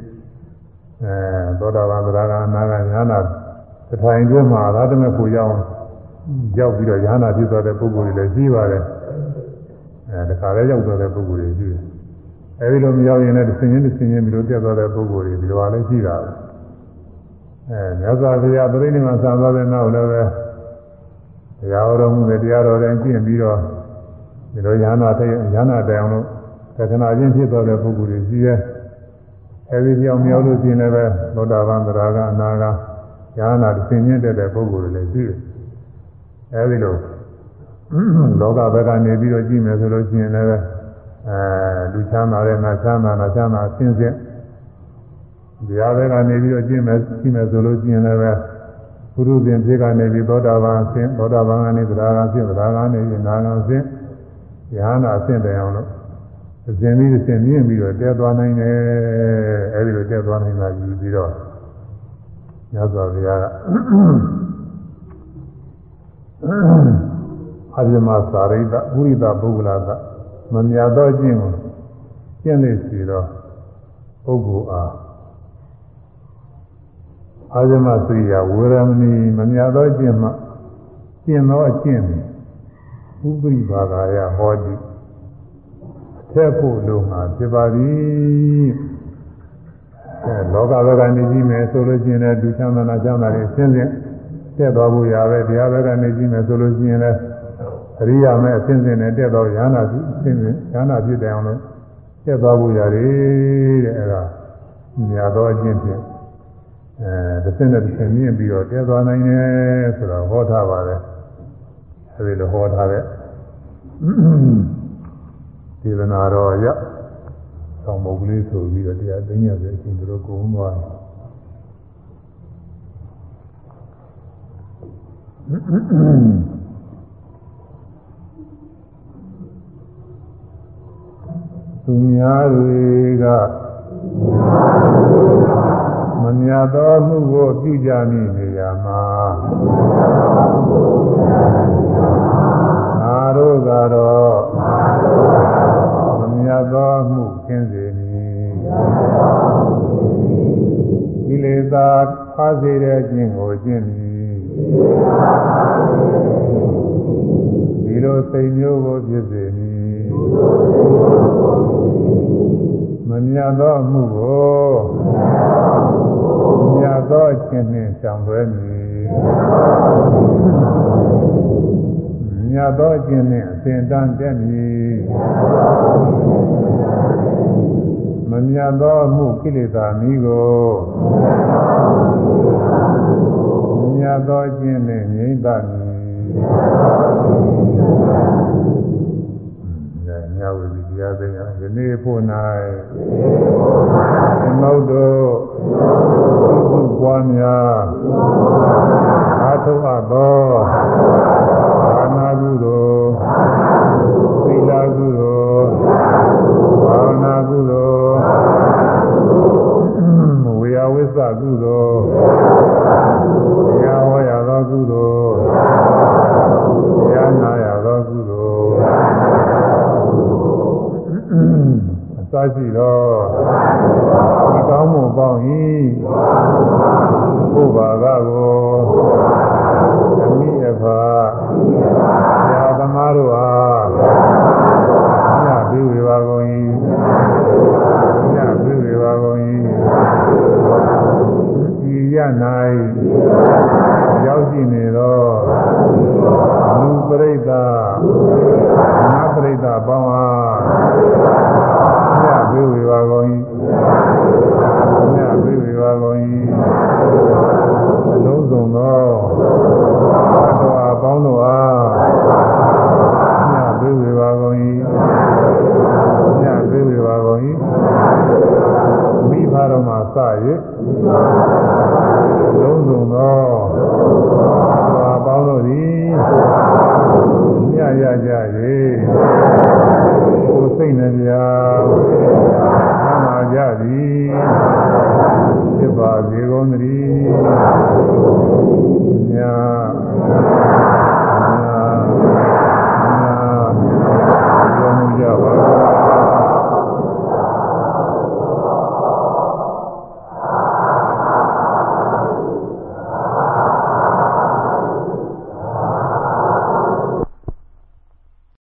A: အဲသောတာပန်သရဂံအနာဂံညာနာတထိုင်ကျွန်းမှာသာတမဲ့ကိုရောက် ရောက်ပြီးတော့ညာနာဖြစ်သွားတဲ့ပုဂ္ဂိုလ်တွေလည်းရှိပါတယ်အဲတခါလဲရောက်သွားတဲ့ပုဂ္ဂိုလ်တွေရှိတယ်အဲဒီလိုမရောက်ရင်လည်းသင်ချင်းသင်ချင်းဒီလိုတက်သွားတဲ့ပုဂ္ဂိုလ်တွေဒီလိုအားလည်းရှိတာပဲအဲမြတ်စွာဘုရားပြိဋိနိဗ္ဗာန်ဆံသွားတဲ့နောက်လည်းပဲတရားတော်မူတဲ့တရားတော်တိုင်းကျင့်ပြီးတော့ဒီလိုညာနာတဲ့ညာနာတဲ့အောင်လို့သက္ကနာချင်းဖြစ်သွားတဲ့ပုဂ္ဂိုလ်တွေရှိတယ်အဲဒီပြောင်းမြောက်လို့ရှိရင်လည်းသောတာပန်သရဂအနာဂညာနာသင်ញင့်တဲ့ပုဂ္ဂိုလ်တွေလည်းရှိတယ် အဲဒီလိုလောကဘက်ကနေပြီးတော့ကြည့်မယ်ဆိုလို့ရှိရင်လည်းအဲလူချမ်းသာတဲ့နာချမ်းသာနာချမ်းသာအစဉ်စဉ်ဒီဟာဘက်ကနေပြီးတော့ကြည့်မယ်ကြည့်မယ်ဆိုလို့ရှိရင်လည်းဘုရုဇင်ဖြစ်ကနေပြီးသောတာပန်အစဉ်သောတာပန်ကနေသရဂအစဉ်သရဂကနေပြီးနာဂအစဉ်ဉာဏ်အဆင့်တည်းအောင်လို့အစဉ်ပြီးအစဉ်မြင့်ပြီးတော့တဲသွားနိုင်တယ်အဲဒီလိုတဲသွားနိုင်တာယူပြီးတော့ညဇောဘုရားက အပြမသာရိတဥရိတပုဂ္ဂလာကမမြတ်သောအကျင့်ကိုကျင့်နေစီတော့ပုဂ္ဂိုလ်အားအအာဇမစရိယဝေရမဏီမမြတ်သောကျင့်မှကျင့်သောအကျင့်ဥပရိပါဒာယဟောတိအထက်ဖို့လုံးမှာဖြစ်ပါသည်အဲလောကဘက်ကနေကြည့်မယ်ဆိုလို့ရှိရင်လည်းဒုချမ်းသာနာချမ်းသာတွေအစဉ်စဉ် တက်သွားဖို့ရပဲတရားဘက်ကနေကြည့်မယ်ဆိုလို့ရှိရင်လည်းအရိယာမဲ့အစဉ်စဉ်နဲ့တက်တော့ရဟနာဖြစ်အစဉ်စဉ်ရဟနာဖြစ်တယ်အောင်လို့တက်သွားဖို့ရတယ်တဲ့အဲဒါမြတ်သောအကျင့်ဖြင့်အဲတစ်စက်နဲ့တစ်စက်မြင့်ပြီးတော့တဲသွားနိုင်တယ်ဆိုတော့ဟောထားပါတယ်အဲဒီလိုဟောထားတဲ့ဒေသနာတော်ရဆောင်မုတ်ကလေးဆိုပြီးတော့တရားသိညာပဲအရှင်တို့ကိုယ်သွား သူများတွေကမမြတ်သောမှုကိုပြုကြမိနေရမှာငါတို့ကတော့မမြတ်သောမှုခင်းစေမည်ကိလေသာဖားစေတဲ့ခြင်းကိုကျင့်မည် ဒီလိုစိတ်မျိုးကိုဖြစ်စေမည်မမြတ်သောမှုကိုမြတ်သောအခြင်းနှင့်ဆောင်ွယ်မည်မြတ်သောအခြင်းနှင့်အစဉ်တန်းတက်မည်မမြတ်သောမှုကိလေသာမီးကို မြတ်သောအခြင်းနှင့်ငြိမ့်ပါမည်ညဝိတရားသိညာယနေ့ဖို့၌သမုဒ္ဒောသုပွားများအာထုအပ်သောဘာနာကုသိုလ်သီလကုသိုလ်ဘာဝနာကုသိုလ်ဝေယဝိသကုသိုလ် စရှိသောဒီကောင်းမှုပေါင်း၏ဘုရားကကိုအမိအဖာဆရာသမားတို့အားညပြီးဝေပါကုန်၏ညပြီးဝေပါကုန်၏ဤရ၌ရောက်ရှိနေသောလူပရိသတ်နတ်ပရိသတ်ပေါင်းအား